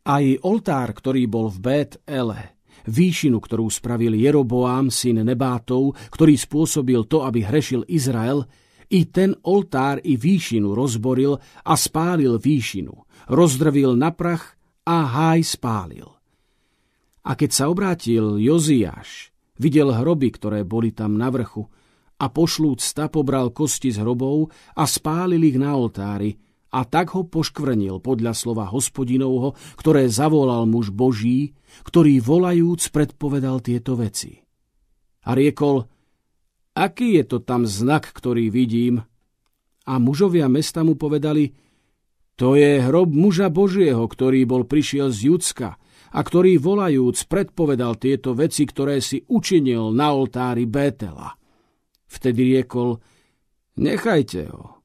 Aj oltár, ktorý bol v Bet Ele, výšinu, ktorú spravil Jeroboám, syn Nebátov, ktorý spôsobil to, aby hrešil Izrael, i ten oltár i výšinu rozboril a spálil výšinu, rozdrvil na prach a háj spálil. A keď sa obrátil Joziáš, videl hroby, ktoré boli tam na vrchu, a pošlúc sta pobral kosti z hrobov a spálil ich na oltári, a tak ho poškvrnil podľa slova hospodinovho, ktoré zavolal muž Boží, ktorý volajúc predpovedal tieto veci. A riekol, aký je to tam znak, ktorý vidím? A mužovia mesta mu povedali, to je hrob muža Božieho, ktorý bol prišiel z Judska a ktorý volajúc predpovedal tieto veci, ktoré si učinil na oltári Bétela. Vtedy riekol, nechajte ho,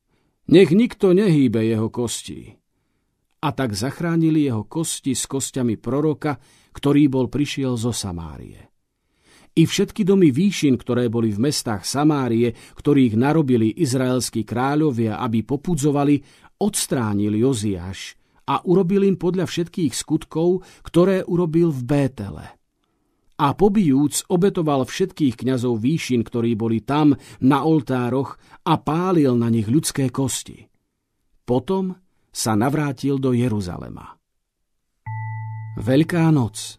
nech nikto nehýbe jeho kostí. A tak zachránili jeho kosti s kostiami proroka, ktorý bol prišiel zo Samárie. I všetky domy výšin, ktoré boli v mestách Samárie, ktorých narobili izraelskí kráľovia, aby popudzovali, odstránil Joziáš a urobil im podľa všetkých skutkov, ktoré urobil v Bétele. A pobijúc obetoval všetkých kňazov výšin, ktorí boli tam na oltároch a pálil na nich ľudské kosti. Potom sa navrátil do Jeruzalema. Veľká noc.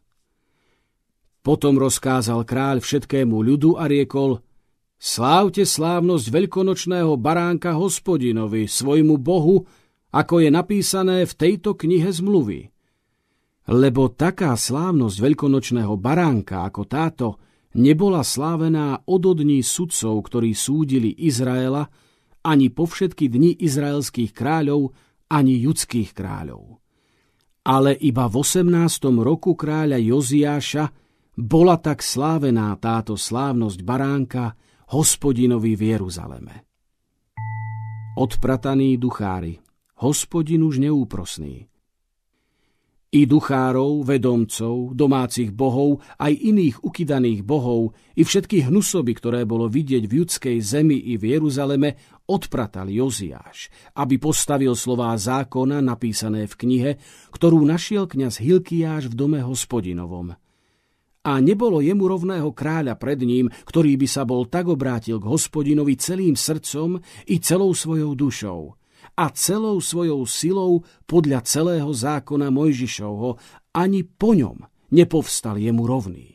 Potom rozkázal kráľ všetkému ľudu a riekol Slávte slávnosť veľkonočného baránka hospodinovi, svojmu bohu, ako je napísané v tejto knihe zmluvy. Lebo taká slávnosť veľkonočného baránka ako táto nebola slávená od dní sudcov, ktorí súdili Izraela, ani po všetky dni izraelských kráľov, ani judských kráľov. Ale iba v 18. roku kráľa Joziáša bola tak slávená táto slávnosť baránka hospodinovi v Jeruzaleme. Odprataní duchári, hospodin už neúprosný, i duchárov, vedomcov, domácich bohov, aj iných ukydaných bohov, i všetky hnusoby, ktoré bolo vidieť v judskej zemi i v Jeruzaleme, odpratal Joziáš, aby postavil slová zákona napísané v knihe, ktorú našiel kňaz Hilkiáš v dome hospodinovom. A nebolo jemu rovného kráľa pred ním, ktorý by sa bol tak obrátil k hospodinovi celým srdcom i celou svojou dušou – a celou svojou silou podľa celého zákona Mojžišovho, ani po ňom nepovstal jemu rovný.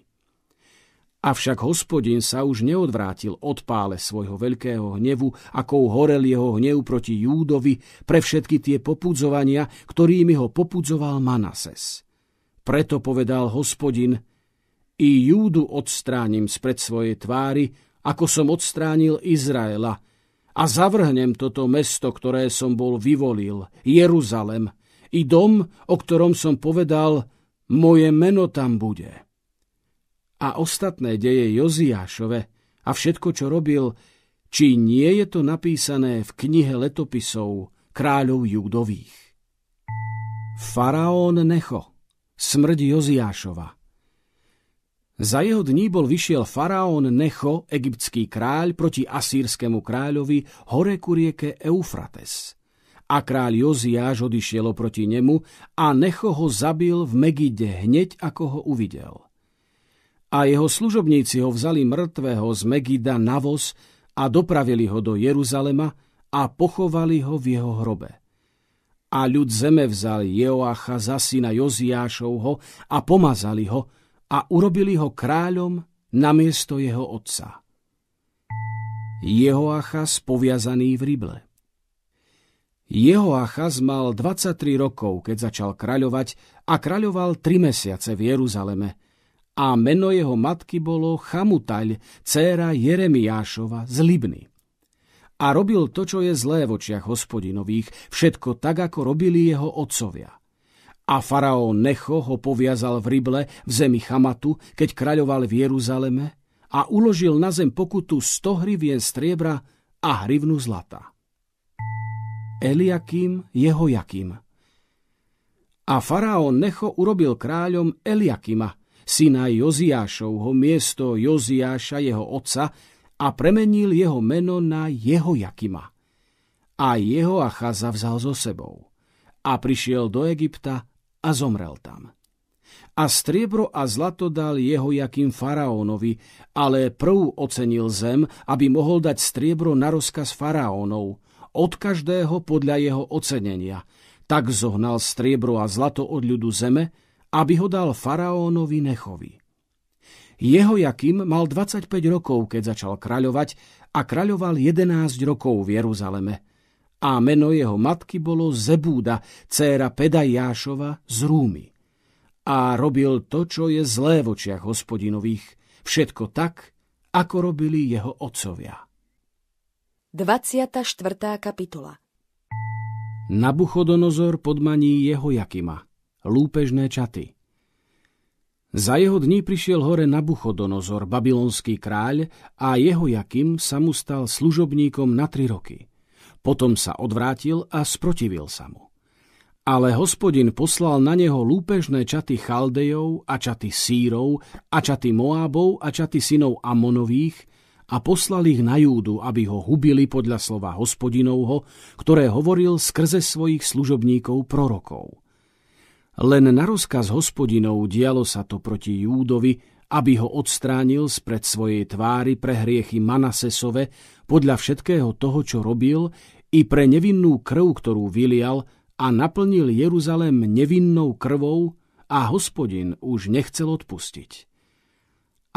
Avšak hospodin sa už neodvrátil od pále svojho veľkého hnevu, ako horel jeho hnev proti Júdovi pre všetky tie popudzovania, ktorými ho popudzoval Manases. Preto povedal hospodin, i Júdu odstránim spred svojej tvári, ako som odstránil Izraela, a zavrhnem toto mesto, ktoré som bol vyvolil, Jeruzalem, i dom, o ktorom som povedal, moje meno tam bude. A ostatné deje Joziášove a všetko, čo robil, či nie je to napísané v knihe letopisov kráľov Judových. Faraón Necho, smrť Joziášova. Za jeho dní bol vyšiel faraón Necho, egyptský kráľ, proti asýrskému kráľovi hore ku rieke Eufrates. A kráľ Joziáš odišiel proti nemu a Necho ho zabil v Megide hneď, ako ho uvidel. A jeho služobníci ho vzali mŕtvého z Megida na voz a dopravili ho do Jeruzalema a pochovali ho v jeho hrobe. A ľud zeme vzal Joacha za syna Joziášovho a pomazali ho, a urobili ho kráľom na miesto jeho otca. Jehoachas poviazaný v Rible. Jehoachaz mal 23 rokov, keď začal kraľovať a kraľoval 3 mesiace v Jeruzaleme. A meno jeho matky bolo Chamutaľ, dcéra Jeremiášova z Libny. A robil to, čo je zlé v očiach hospodinových, všetko tak, ako robili jeho otcovia. A faraón Necho ho poviazal v Rible v zemi Chamatu, keď kraľoval v Jeruzaleme a uložil na zem pokutu 100 hrivien striebra a hrivnu zlata. Eliakim Jehojakim. A faraón Necho urobil kráľom Eliakima, syna Joziášovho miesto Joziáša jeho otca a premenil jeho meno na Jehojakima. A jeho Achaza vzal so sebou. A prišiel do Egypta a zomrel tam. A striebro a zlato dal jeho jakým faraónovi, ale prv ocenil zem, aby mohol dať striebro na rozkaz faraónov, od každého podľa jeho ocenenia. Tak zohnal striebro a zlato od ľudu zeme, aby ho dal faraónovi Nechovi. Jeho Jakým mal 25 rokov, keď začal kraľovať a kraľoval 11 rokov v Jeruzaleme. A meno jeho matky bolo Zebúda, dcéra Pedajášova z Rúmy. A robil to, čo je zlé v očiach hospodinových, všetko tak, ako robili jeho otcovia. 24. kapitola Nabuchodonozor podmaní jeho Jakima, lúpežné čaty. Za jeho dní prišiel hore Nabuchodonozor, babylonský kráľ, a jeho Jakim sa mu stal služobníkom na tri roky. Potom sa odvrátil a sprotivil sa mu. Ale hospodin poslal na neho lúpežné čaty Chaldejov a čaty Sírov a čaty Moábov a čaty synov Amonových, a poslali ich na Júdu, aby ho hubili podľa slova hospodinovho, ktoré hovoril skrze svojich služobníkov prorokov. Len na rozkaz hospodinov dialo sa to proti Júdovi, aby ho odstránil spred svojej tvári pre hriechy Manasesove podľa všetkého toho, čo robil, i pre nevinnú krv, ktorú vylial a naplnil Jeruzalém nevinnou krvou a hospodin už nechcel odpustiť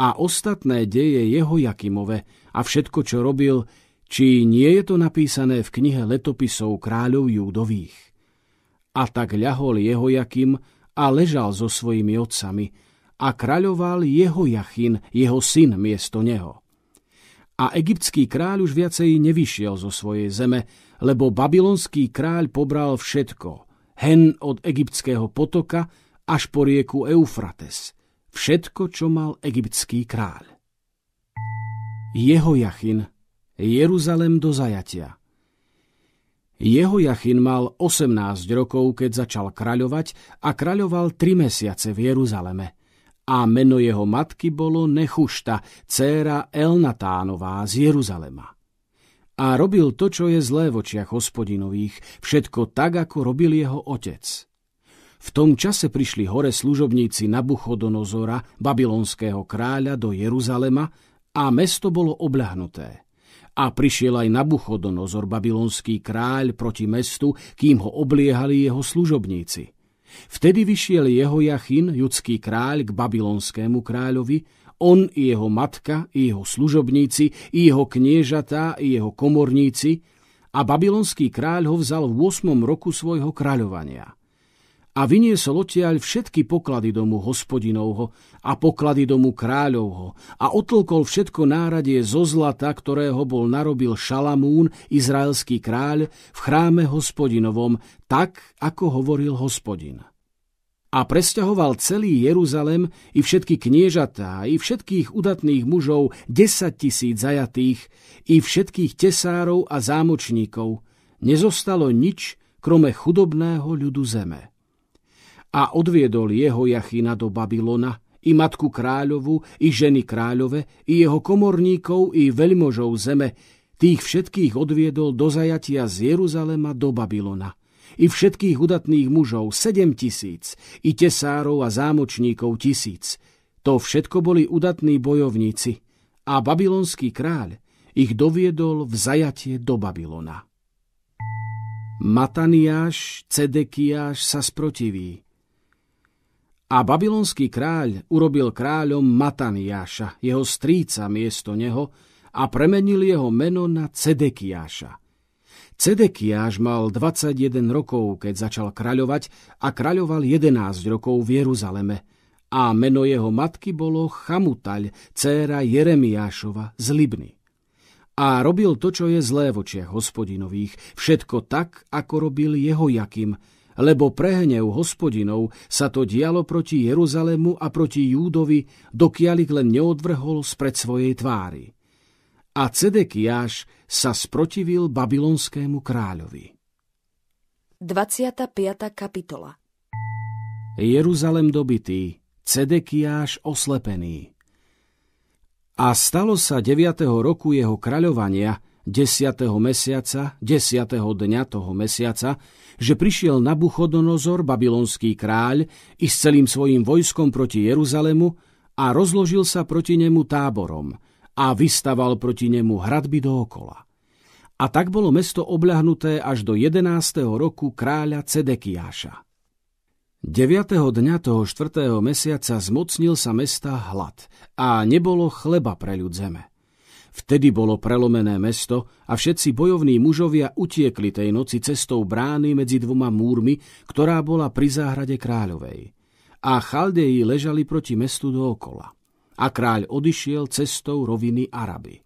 a ostatné deje jeho Jakimove a všetko, čo robil, či nie je to napísané v knihe letopisov kráľov Júdových. A tak ľahol jeho Jakim a ležal so svojimi otcami a kráľoval jeho Jachin, jeho syn, miesto neho. A egyptský kráľ už viacej nevyšiel zo svojej zeme, lebo babylonský kráľ pobral všetko, hen od egyptského potoka až po rieku Eufrates – všetko, čo mal egyptský kráľ. Jeho Jachin, Jeruzalem do zajatia. Jeho Jachin mal 18 rokov, keď začal kraľovať a kraľoval 3 mesiace v Jeruzaleme. A meno jeho matky bolo Nechušta, dcéra Elnatánová z Jeruzalema. A robil to, čo je zlé v očiach hospodinových, všetko tak, ako robil jeho otec – v tom čase prišli hore služobníci Nabuchodonozora, babylonského kráľa, do Jeruzalema a mesto bolo obľahnuté. A prišiel aj Nabuchodonozor, babylonský kráľ, proti mestu, kým ho obliehali jeho služobníci. Vtedy vyšiel jeho Jachin, judský kráľ, k babylonskému kráľovi, on i jeho matka, i jeho služobníci, i jeho kniežatá, i jeho komorníci, a babylonský kráľ ho vzal v 8. roku svojho kráľovania – a vyniesol odtiaľ všetky poklady domu hospodinovho a poklady domu kráľovho a otlkol všetko náradie zo zlata, ktorého bol narobil Šalamún, izraelský kráľ, v chráme hospodinovom, tak, ako hovoril hospodin. A presťahoval celý Jeruzalem i všetky kniežatá, i všetkých udatných mužov, desať tisíc zajatých, i všetkých tesárov a zámočníkov. Nezostalo nič, krome chudobného ľudu zeme a odviedol jeho Jachina do Babylona, i matku kráľovu, i ženy kráľove, i jeho komorníkov, i veľmožov zeme, tých všetkých odviedol do zajatia z Jeruzalema do Babylona. I všetkých udatných mužov, sedem tisíc, i tesárov a zámočníkov tisíc. To všetko boli udatní bojovníci. A babylonský kráľ ich doviedol v zajatie do Babylona. Mataniáš, Cedekiáš sa sprotiví a babylonský kráľ urobil kráľom Mataniáša, jeho stríca miesto neho, a premenil jeho meno na Cedekiáša. Cedekiáš mal 21 rokov, keď začal kraľovať a kraľoval 11 rokov v Jeruzaleme. A meno jeho matky bolo Chamutaľ, dcéra Jeremiášova z Libny. A robil to, čo je zlé v očiach hospodinových, všetko tak, ako robil jeho Jakim, lebo prehnev hospodinov sa to dialo proti Jeruzalému a proti Júdovi, dokiaľ ich len neodvrhol spred svojej tvári. A Cedekiáš sa sprotivil babylonskému kráľovi. 25. kapitola Jeruzalem dobitý, Cedekiáš oslepený. A stalo sa 9. roku jeho kraľovania, 10. mesiaca, 10. dňa toho mesiaca, že prišiel Nabuchodonozor, babylonský kráľ, i s celým svojim vojskom proti Jeruzalemu a rozložil sa proti nemu táborom a vystaval proti nemu hradby dookola. A tak bolo mesto obľahnuté až do 11. roku kráľa Cedekiáša. 9. dňa toho 4. mesiaca zmocnil sa mesta hlad a nebolo chleba pre ľud zeme. Vtedy bolo prelomené mesto a všetci bojovní mužovia utiekli tej noci cestou brány medzi dvoma múrmi, ktorá bola pri záhrade kráľovej. A Chaldeji ležali proti mestu dookola. A kráľ odišiel cestou roviny Araby.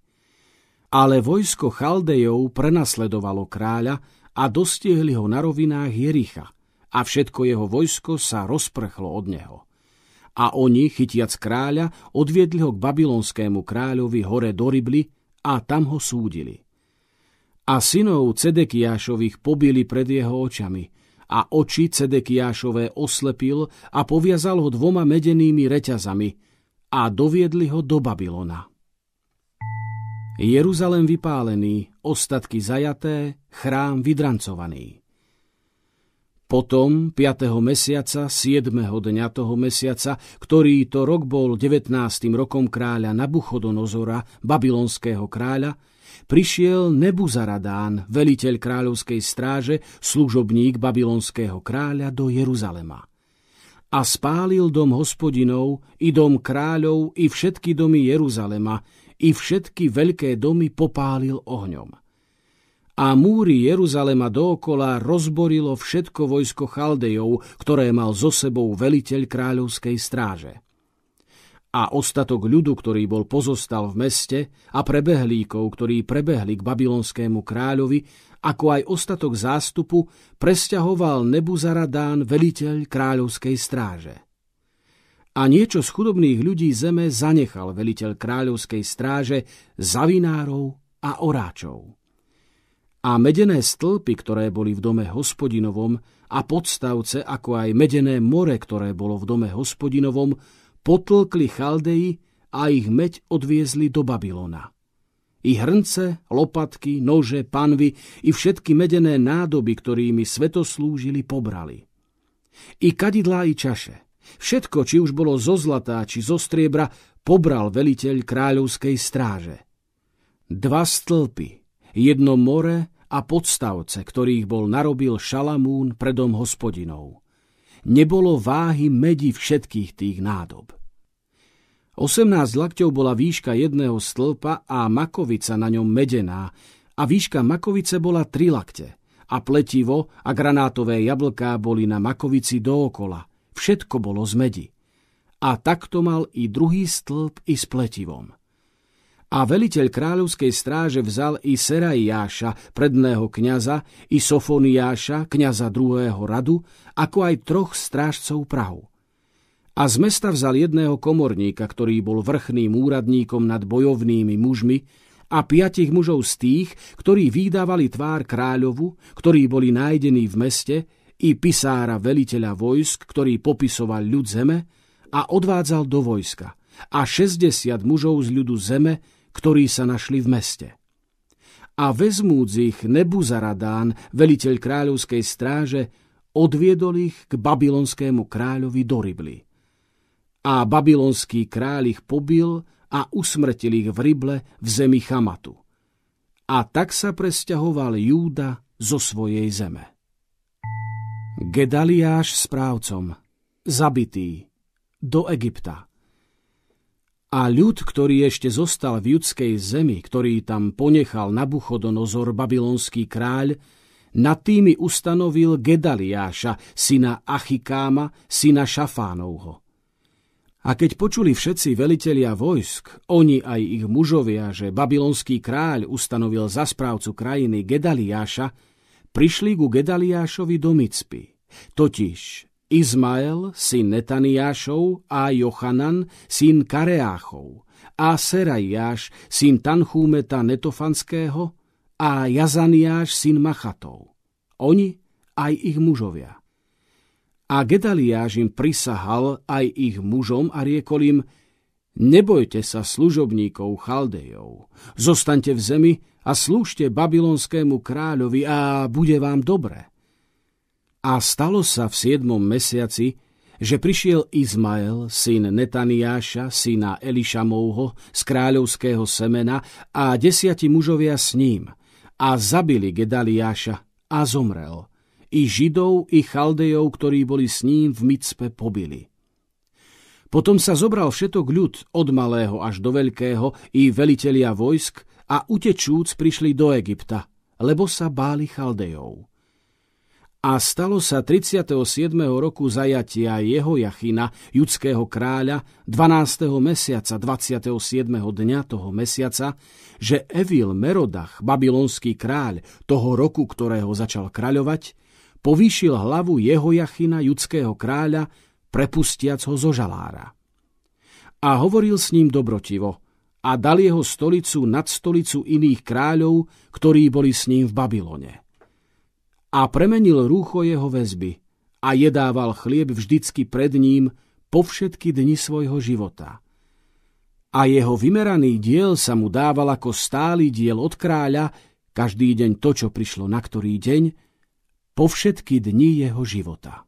Ale vojsko Chaldejov prenasledovalo kráľa a dostiehli ho na rovinách Jericha – a všetko jeho vojsko sa rozprchlo od neho. A oni, chytiac kráľa, odviedli ho k babylonskému kráľovi hore do Rybly a tam ho súdili. A synov Cedekiášových pobili pred jeho očami a oči Cedekiášové oslepil a poviazal ho dvoma medenými reťazami a doviedli ho do Babylona. Jeruzalem vypálený, ostatky zajaté, chrám vydrancovaný. Potom 5. mesiaca, 7. dňa toho mesiaca, ktorý to rok bol 19. rokom kráľa Nabuchodonozora, babylonského kráľa, prišiel Nebuzaradán, veliteľ kráľovskej stráže, služobník babylonského kráľa do Jeruzalema. A spálil dom hospodinov, i dom kráľov, i všetky domy Jeruzalema, i všetky veľké domy popálil ohňom a múry Jeruzalema dookola rozborilo všetko vojsko Chaldejov, ktoré mal so sebou veliteľ kráľovskej stráže. A ostatok ľudu, ktorý bol pozostal v meste, a prebehlíkov, ktorí prebehli k babylonskému kráľovi, ako aj ostatok zástupu, presťahoval Nebuzaradán, veliteľ kráľovskej stráže. A niečo z chudobných ľudí zeme zanechal veliteľ kráľovskej stráže zavinárov a oráčov a medené stĺpy, ktoré boli v dome hospodinovom a podstavce, ako aj medené more, ktoré bolo v dome hospodinovom, potlkli Chaldeji a ich meď odviezli do Babylona. I hrnce, lopatky, nože, panvy i všetky medené nádoby, ktorými svetoslúžili, pobrali. I kadidlá i čaše. Všetko, či už bolo zo zlatá, či zo striebra, pobral veliteľ kráľovskej stráže. Dva stĺpy, jedno more a podstavce, ktorých bol narobil Šalamún predom hospodinov. Nebolo váhy medi všetkých tých nádob. 18 lakťov bola výška jedného stĺpa a makovica na ňom medená a výška makovice bola 3 lakte a pletivo a granátové jablká boli na makovici dookola. Všetko bolo z medi. A takto mal i druhý stĺp i s pletivom. A veliteľ kráľovskej stráže vzal i Seraiáša, predného kňaza, i Sofoniáša, kňaza druhého radu, ako aj troch strážcov Prahu. A z mesta vzal jedného komorníka, ktorý bol vrchným úradníkom nad bojovnými mužmi, a piatich mužov z tých, ktorí vydávali tvár kráľovu, ktorí boli nájdení v meste, i pisára veliteľa vojsk, ktorý popisoval ľud zeme a odvádzal do vojska, a 60 mužov z ľudu zeme, ktorí sa našli v meste. A vezmúc ich Nebuzaradán, veliteľ kráľovskej stráže, odviedol ich k babylonskému kráľovi do Rybly. A babylonský kráľ ich pobil a usmrtil ich v Ryble v zemi Chamatu. A tak sa presťahoval Júda zo svojej zeme. Gedaliáš správcom, zabitý, do Egypta. A ľud, ktorý ešte zostal v judskej zemi, ktorý tam ponechal Nabuchodonozor, babylonský kráľ, nad tými ustanovil Gedaliáša, syna Achikáma, syna Šafánovho. A keď počuli všetci velitelia vojsk, oni aj ich mužovia, že babylonský kráľ ustanovil za správcu krajiny Gedaliáša, prišli ku Gedaliášovi do Micpy. Totiž Izmael, syn Netaniášov a Jochanan, syn Kareáchov a Serajáš, syn Tanchúmeta Netofanského a Jazaniáš, syn Machatov. Oni aj ich mužovia. A Gedaliáš im prisahal aj ich mužom a riekol im, nebojte sa služobníkov Chaldejov, zostaňte v zemi a slúžte babylonskému kráľovi a bude vám dobre. A stalo sa v siedmom mesiaci, že prišiel Izmael, syn Netaniáša, syna Elišamovho, z kráľovského semena a desiati mužovia s ním a zabili Gedaliáša a zomrel. I Židov, i Chaldejov, ktorí boli s ním v Micpe, pobili. Potom sa zobral všetok ľud od malého až do veľkého i velitelia vojsk a utečúc prišli do Egypta, lebo sa báli Chaldejov. A stalo sa 37. roku zajatia jeho Jachina, judského kráľa, 12. mesiaca, 27. dňa toho mesiaca, že Evil Merodach, babylonský kráľ, toho roku, ktorého začal kráľovať, povýšil hlavu jeho Jachina, judského kráľa, prepustiac ho zo žalára. A hovoril s ním dobrotivo a dal jeho stolicu nad stolicu iných kráľov, ktorí boli s ním v Babylone a premenil rúcho jeho väzby a jedával chlieb vždycky pred ním po všetky dni svojho života. A jeho vymeraný diel sa mu dával ako stály diel od kráľa, každý deň to, čo prišlo na ktorý deň, po všetky dni jeho života.